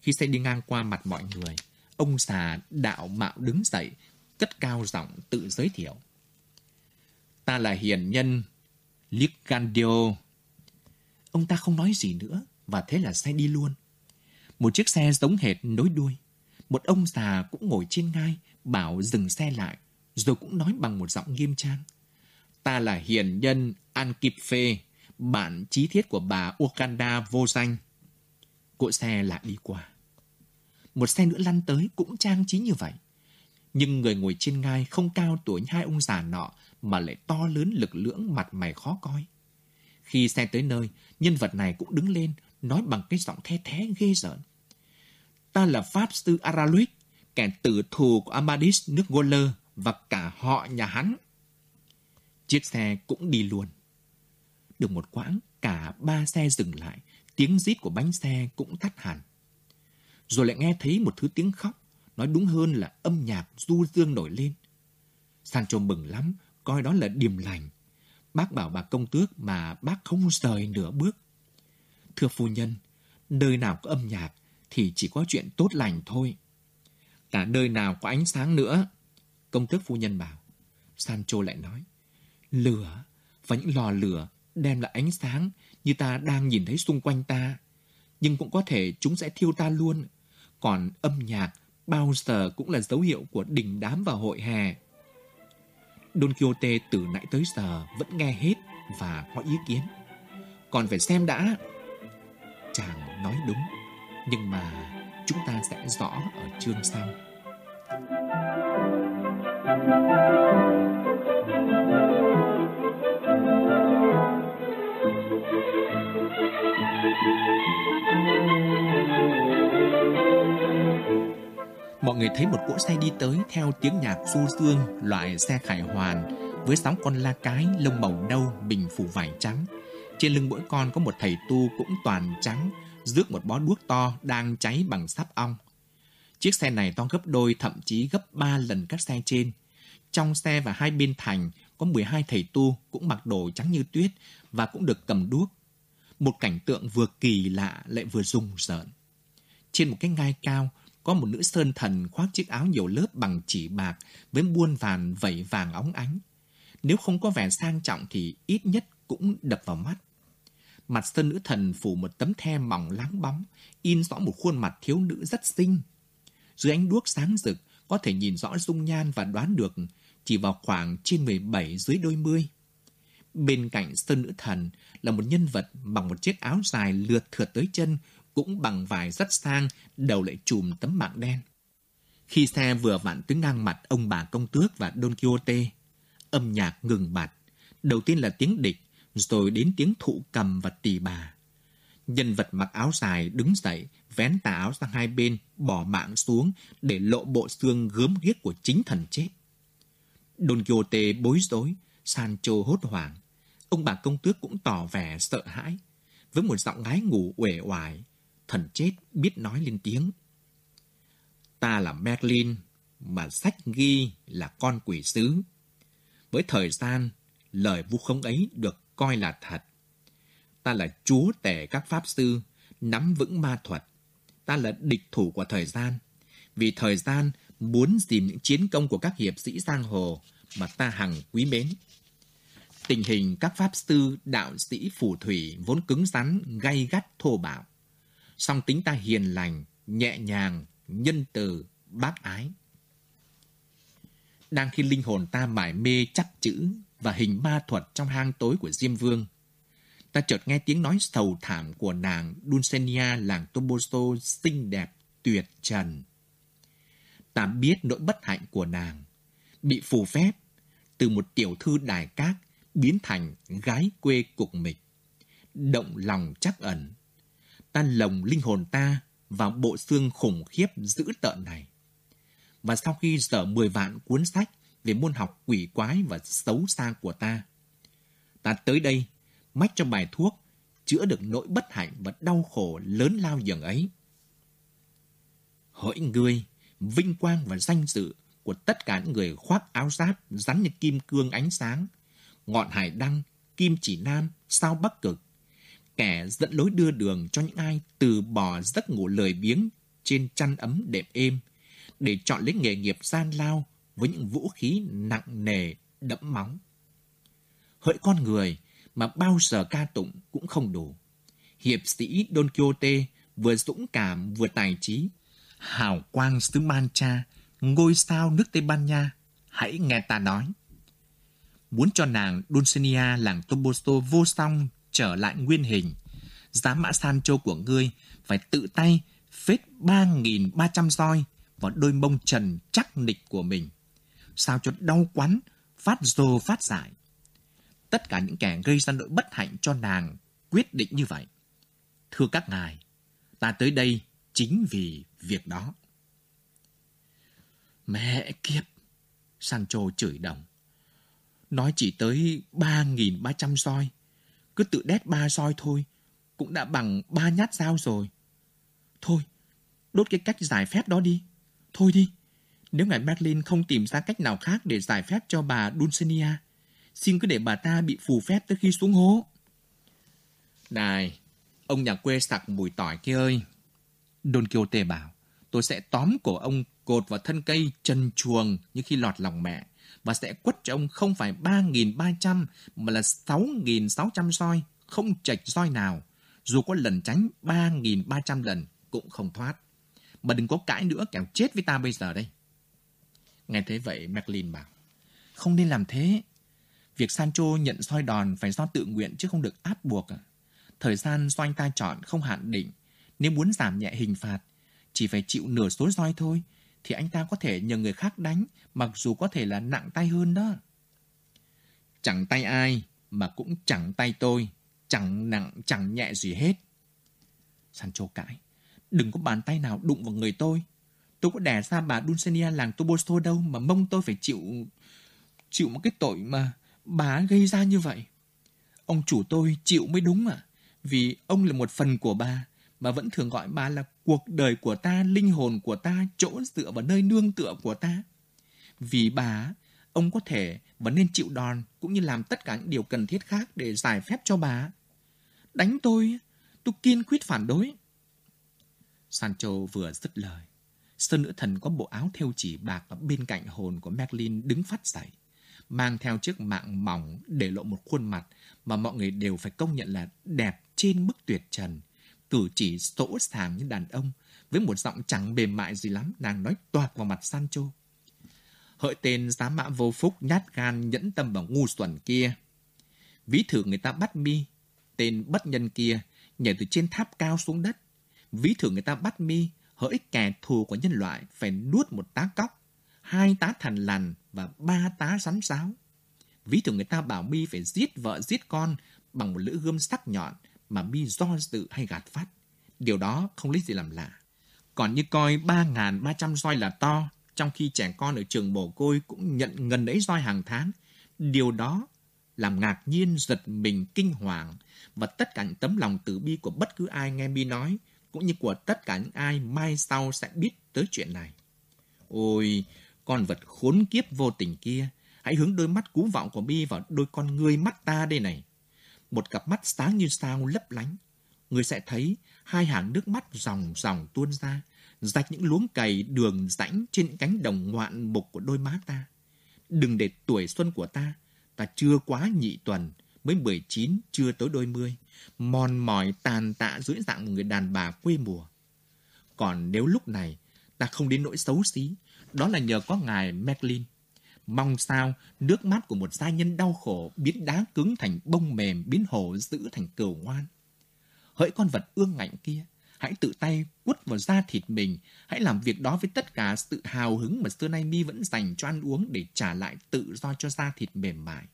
Khi xe đi ngang qua mặt mọi người, ông già đạo mạo đứng dậy, cất cao giọng tự giới thiệu. Ta là hiền nhân Licandio. Ông ta không nói gì nữa, và thế là xe đi luôn. Một chiếc xe giống hệt nối đuôi. Một ông già cũng ngồi trên ngai, bảo dừng xe lại, rồi cũng nói bằng một giọng nghiêm trang. Ta là hiền nhân Ankiphe, bạn trí thiết của bà Okanda vô danh. Cỗ xe lại đi qua. Một xe nữa lăn tới cũng trang trí như vậy. Nhưng người ngồi trên ngai không cao tuổi hai ông già nọ mà lại to lớn lực lưỡng mặt mày khó coi. Khi xe tới nơi, nhân vật này cũng đứng lên, nói bằng cái giọng the thé ghê rợn. Ta là Pháp Sư Araluic, kẻ tử thù của Amadis nước Goller và cả họ nhà hắn. Chiếc xe cũng đi luôn. Được một quãng, cả ba xe dừng lại, tiếng rít của bánh xe cũng tắt hẳn. Rồi lại nghe thấy một thứ tiếng khóc, nói đúng hơn là âm nhạc du dương nổi lên. Sancho mừng lắm, coi đó là điềm lành. Bác bảo bà công tước mà bác không rời nửa bước. Thưa phu nhân, nơi nào có âm nhạc thì chỉ có chuyện tốt lành thôi. Cả nơi nào có ánh sáng nữa. Công tước phu nhân bảo. Sancho lại nói. Lửa và những lò lửa đem lại ánh sáng như ta đang nhìn thấy xung quanh ta. Nhưng cũng có thể chúng sẽ thiêu ta luôn. Còn âm nhạc bao giờ cũng là dấu hiệu của đình đám và hội hè. Don Quixote từ nãy tới giờ vẫn nghe hết và có ý kiến. Còn phải xem đã. Chàng nói đúng, nhưng mà chúng ta sẽ rõ ở chương sau mọi người thấy một cỗ xe đi tới theo tiếng nhạc du dương loại xe khải hoàn với sóng con la cái lông màu nâu bình phủ vải trắng. Trên lưng mỗi con có một thầy tu cũng toàn trắng, rước một bó đuốc to đang cháy bằng sáp ong. Chiếc xe này to gấp đôi thậm chí gấp ba lần các xe trên. Trong xe và hai bên thành có 12 thầy tu cũng mặc đồ trắng như tuyết và cũng được cầm đuốc. Một cảnh tượng vừa kỳ lạ lại vừa rùng rợn. Trên một cái ngai cao có một nữ sơn thần khoác chiếc áo nhiều lớp bằng chỉ bạc với buôn vàn vẩy vàng óng ánh. Nếu không có vẻ sang trọng thì ít nhất cũng đập vào mắt. Mặt sơn nữ thần phủ một tấm the mỏng láng bóng, in rõ một khuôn mặt thiếu nữ rất xinh. Dưới ánh đuốc sáng rực, có thể nhìn rõ dung nhan và đoán được chỉ vào khoảng trên 17 dưới đôi mươi. Bên cạnh sơn nữ thần là một nhân vật bằng một chiếc áo dài lượt thượt tới chân cũng bằng vải rất sang, đầu lại chùm tấm mạng đen. Khi xe vừa vặn tới ngang mặt ông bà công tước và Don Quixote, âm nhạc ngừng bặt. Đầu tiên là tiếng địch, rồi đến tiếng thụ cầm và tỳ bà. Nhân vật mặc áo dài đứng dậy, vén tà áo sang hai bên, bỏ mạng xuống để lộ bộ xương gớm ghiếc của chính thần chết. Don Quixote bối rối, Sancho hốt hoảng. Ông bà công tước cũng tỏ vẻ sợ hãi. Với một giọng ngái ngủ uể oải, thần chết biết nói lên tiếng. Ta là Merlin, mà sách ghi là con quỷ sứ. Với thời gian, lời vu khống ấy được coi là thật. Ta là chúa tể các pháp sư, nắm vững ma thuật. Ta là địch thủ của thời gian. Vì thời gian muốn tìm những chiến công của các hiệp sĩ giang hồ mà ta hằng quý mến. Tình hình các pháp sư, đạo sĩ, phù thủy vốn cứng rắn, gay gắt, thô bạo song tính ta hiền lành, nhẹ nhàng, nhân từ, bác ái. Đang khi linh hồn ta mải mê chắc chữ và hình ma thuật trong hang tối của Diêm Vương, ta chợt nghe tiếng nói sầu thảm của nàng Dulcinea làng Toboso xinh đẹp, tuyệt trần. Ta biết nỗi bất hạnh của nàng, bị phù phép từ một tiểu thư đài cát biến thành gái quê cục mịch, động lòng chắc ẩn ta lồng linh hồn ta vào bộ xương khủng khiếp dữ tợn này. Và sau khi dở 10 vạn cuốn sách về môn học quỷ quái và xấu xa của ta. Ta tới đây, mách cho bài thuốc, chữa được nỗi bất hạnh và đau khổ lớn lao dường ấy. Hỡi ngươi, vinh quang và danh dự của tất cả những người khoác áo giáp rắn như kim cương ánh sáng, ngọn hải đăng, kim chỉ nam, sao bắc cực, kẻ dẫn lối đưa đường cho những ai từ bỏ giấc ngủ lười biếng trên chăn ấm đệm êm, để chọn lấy nghề nghiệp gian lao với những vũ khí nặng nề, đẫm máu. Hỡi con người mà bao giờ ca tụng cũng không đủ. Hiệp sĩ Don Quixote vừa dũng cảm vừa tài trí, hào quang xứ Mancha, ngôi sao nước Tây Ban Nha, hãy nghe ta nói. Muốn cho nàng Dulcinea làng Toboso vô song trở lại nguyên hình, giá mã Sancho của ngươi phải tự tay phết 3.300 roi vào đôi mông trần chắc nịch của mình. Sao cho đau quắn, phát rồ phát giải. Tất cả những kẻ gây ra nỗi bất hạnh cho nàng quyết định như vậy. Thưa các ngài, ta tới đây chính vì việc đó. Mẹ kiếp! Sancho chửi đồng. Nói chỉ tới 3.300 roi. Cứ tự đét ba roi thôi, cũng đã bằng ba nhát dao rồi. Thôi, đốt cái cách giải phép đó đi. Thôi đi, nếu ngài Berlin không tìm ra cách nào khác để giải phép cho bà Dulcinea, xin cứ để bà ta bị phù phép tới khi xuống hố. Này, ông nhà quê sặc mùi tỏi kia ơi. Don Quixote bảo, tôi sẽ tóm cổ ông cột vào thân cây chân chuồng như khi lọt lòng mẹ và sẽ quất cho ông không phải 3.300 mà là 6.600 roi, không chạch roi nào. Dù có lần tránh 3.300 lần cũng không thoát. Mà đừng có cãi nữa kẻo chết với ta bây giờ đây. Nghe thế vậy Merlin bảo, không nên làm thế. Việc Sancho nhận soi đòn phải do tự nguyện chứ không được áp buộc. Thời gian do anh ta chọn không hạn định. Nếu muốn giảm nhẹ hình phạt, chỉ phải chịu nửa số roi thôi, thì anh ta có thể nhờ người khác đánh, mặc dù có thể là nặng tay hơn đó. Chẳng tay ai, mà cũng chẳng tay tôi, chẳng nặng chẳng nhẹ gì hết. Sancho cãi, đừng có bàn tay nào đụng vào người tôi. Tôi có đẻ ra bà Dulcinea làng Toboso đâu mà mông tôi phải chịu chịu một cái tội mà bà gây ra như vậy. Ông chủ tôi chịu mới đúng à, vì ông là một phần của bà, mà vẫn thường gọi bà là cuộc đời của ta, linh hồn của ta, chỗ dựa và nơi nương tựa của ta. Vì bà, ông có thể và nên chịu đòn cũng như làm tất cả những điều cần thiết khác để giải phép cho bà. Đánh tôi, tôi kiên quyết phản đối. Sancho vừa dứt lời. Sơn nữ thần có bộ áo thêu chỉ bạc ở bên cạnh hồn của Merlin đứng phát dậy, mang theo chiếc mạng mỏng để lộ một khuôn mặt mà mọi người đều phải công nhận là đẹp trên mức tuyệt trần, cử chỉ sỗ sàng như đàn ông, với một giọng chẳng mềm mại gì lắm, nàng nói toạc vào mặt Sancho. Hỡi tên giá mã vô phúc nhát gan nhẫn tâm và ngu xuẩn kia. Ví thử người ta bắt mi, tên bất nhân kia nhảy từ trên tháp cao xuống đất. Ví thử người ta bắt mi, hỡi kẻ thù của nhân loại phải nuốt một tá cóc, hai tá thằn lằn và ba tá rắn sáo. Ví thử người ta bảo mi phải giết vợ giết con bằng một lưỡi gươm sắc nhọn mà mi do dự hay gạt phát. Điều đó không lấy gì làm lạ. Còn như coi 3.300 roi là to, trong khi trẻ con ở trường mồ côi cũng nhận ngần ấy roi hàng tháng. Điều đó làm ngạc nhiên, giật mình, kinh hoàng và tất cả những tấm lòng tử bi của bất cứ ai nghe mi nói, cũng như của tất cả những ai mai sau sẽ biết tới chuyện này. Ôi, con vật khốn kiếp vô tình kia, hãy hướng đôi mắt cú vọng của mi vào đôi con ngươi mắt ta đây này một cặp mắt sáng như sao lấp lánh. Người sẽ thấy hai hàng nước mắt ròng ròng tuôn ra, rạch những luống cày đường rãnh trên cánh đồng ngoạn mục của đôi má ta. Đừng để tuổi xuân của ta, ta chưa quá nhị tuần, mới 19, chưa tới đôi mươi, mòn mỏi tàn tạ dưới dạng một người đàn bà quê mùa. Còn nếu lúc này ta không đến nỗi xấu xí, đó là nhờ có ngài Maclean, Mong sao nước mắt của một gia nhân đau khổ biến đá cứng thành bông mềm, biến hổ giữ thành cừu ngoan. Hỡi con vật ương ngạnh kia, hãy tự tay quất vào da thịt mình, hãy làm việc đó với tất cả sự hào hứng mà xưa nay mi vẫn dành cho ăn uống để trả lại tự do cho da thịt mềm mại,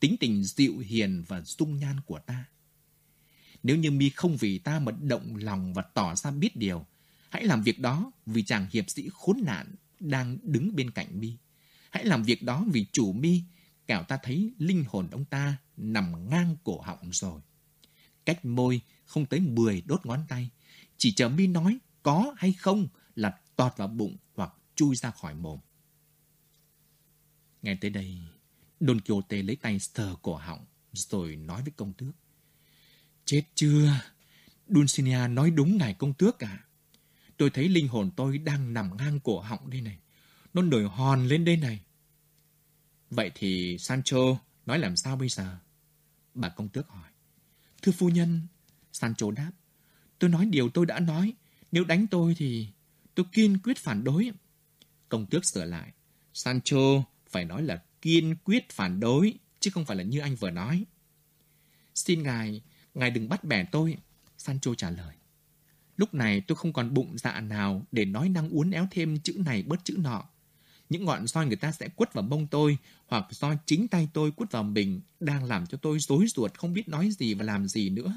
tính tình dịu hiền và dung nhan của ta. Nếu như mi không vì ta mà động lòng và tỏ ra biết điều, hãy làm việc đó vì chàng hiệp sĩ khốn nạn đang đứng bên cạnh mi Hãy làm việc đó vì chủ mi, kẻo ta thấy linh hồn ông ta nằm ngang cổ họng rồi. Cách môi không tới 10 đốt ngón tay, chỉ chờ mi nói có hay không là tọt vào bụng hoặc chui ra khỏi mồm. Nghe tới đây, Don Quixote lấy tay sờ cổ họng, rồi nói với công tước. Chết chưa? Dulcinea nói đúng ngài công tước à? Tôi thấy linh hồn tôi đang nằm ngang cổ họng đây này. Nó nổi hòn lên đây này. Vậy thì Sancho nói làm sao bây giờ? Bà công tước hỏi. Thưa phu nhân, Sancho đáp. Tôi nói điều tôi đã nói. Nếu đánh tôi thì tôi kiên quyết phản đối. Công tước sửa lại. Sancho phải nói là kiên quyết phản đối, chứ không phải là như anh vừa nói. Xin ngài, ngài đừng bắt bẻ tôi, Sancho trả lời. Lúc này tôi không còn bụng dạ nào để nói năng uốn éo thêm chữ này bớt chữ nọ. Những ngọn roi người ta sẽ quất vào mông tôi, hoặc do chính tay tôi quất vào mình, đang làm cho tôi rối ruột không biết nói gì và làm gì nữa.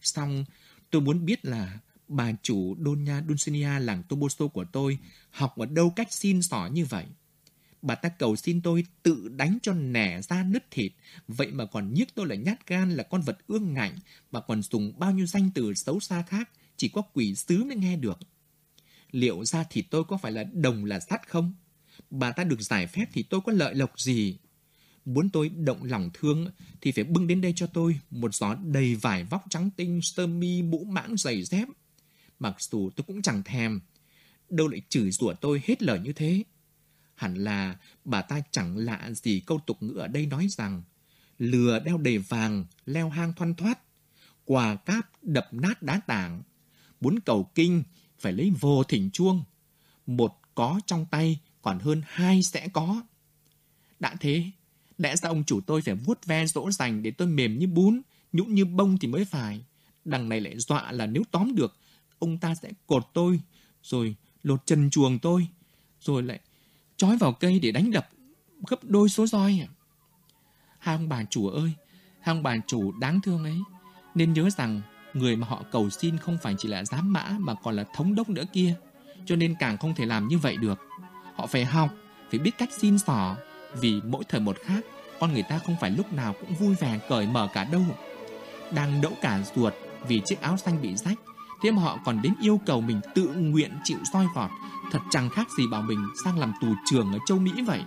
Xong, tôi muốn biết là bà chủ Doña Dulcinea làng Toboso của tôi học ở đâu cách xin sỏ như vậy. Bà ta cầu xin tôi tự đánh cho nẻ ra nứt thịt, vậy mà còn nhiếc tôi là nhát gan là con vật ương ngạnh, và còn dùng bao nhiêu danh từ xấu xa khác, chỉ có quỷ sứ mới nghe được. Liệu ra thịt tôi có phải là đồng là sắt không? Bà ta được giải phép thì tôi có lợi lộc gì? Muốn tôi động lòng thương thì phải bưng đến đây cho tôi một gió đầy vải vóc trắng tinh, sơ mi, mũ mãng, giày dép. Mặc dù tôi cũng chẳng thèm, đâu lại chửi rủa tôi hết lời như thế. Hẳn là bà ta chẳng lạ gì câu tục ngữ ở đây nói rằng lừa đeo đầy vàng, leo hang thoăn thoát, quà cáp đập nát đá tảng, muốn cầu kinh phải lấy vô thỉnh chuông, một có trong tay còn hơn hai sẽ có. Đã thế, lẽ ra ông chủ tôi phải vuốt ve dỗ dành để tôi mềm như bún, nhũn như bông thì mới phải. Đằng này lại dọa là nếu tóm được, ông ta sẽ cột tôi, rồi lột chân chuồng tôi, rồi lại trói vào cây để đánh đập gấp đôi số roi à. Hai ông bà chủ ơi, hai ông bà chủ đáng thương ấy, nên nhớ rằng người mà họ cầu xin không phải chỉ là giám mã mà còn là thống đốc nữa kia, cho nên càng không thể làm như vậy được. Họ phải học, phải biết cách xin xỏ, vì mỗi thời một khác, con người ta không phải lúc nào cũng vui vẻ cởi mở cả đâu. Đang đẫu cả ruột vì chiếc áo xanh bị rách, thêm họ còn đến yêu cầu mình tự nguyện chịu soi vọt, thật chẳng khác gì bảo mình sang làm tù trường ở châu Mỹ vậy.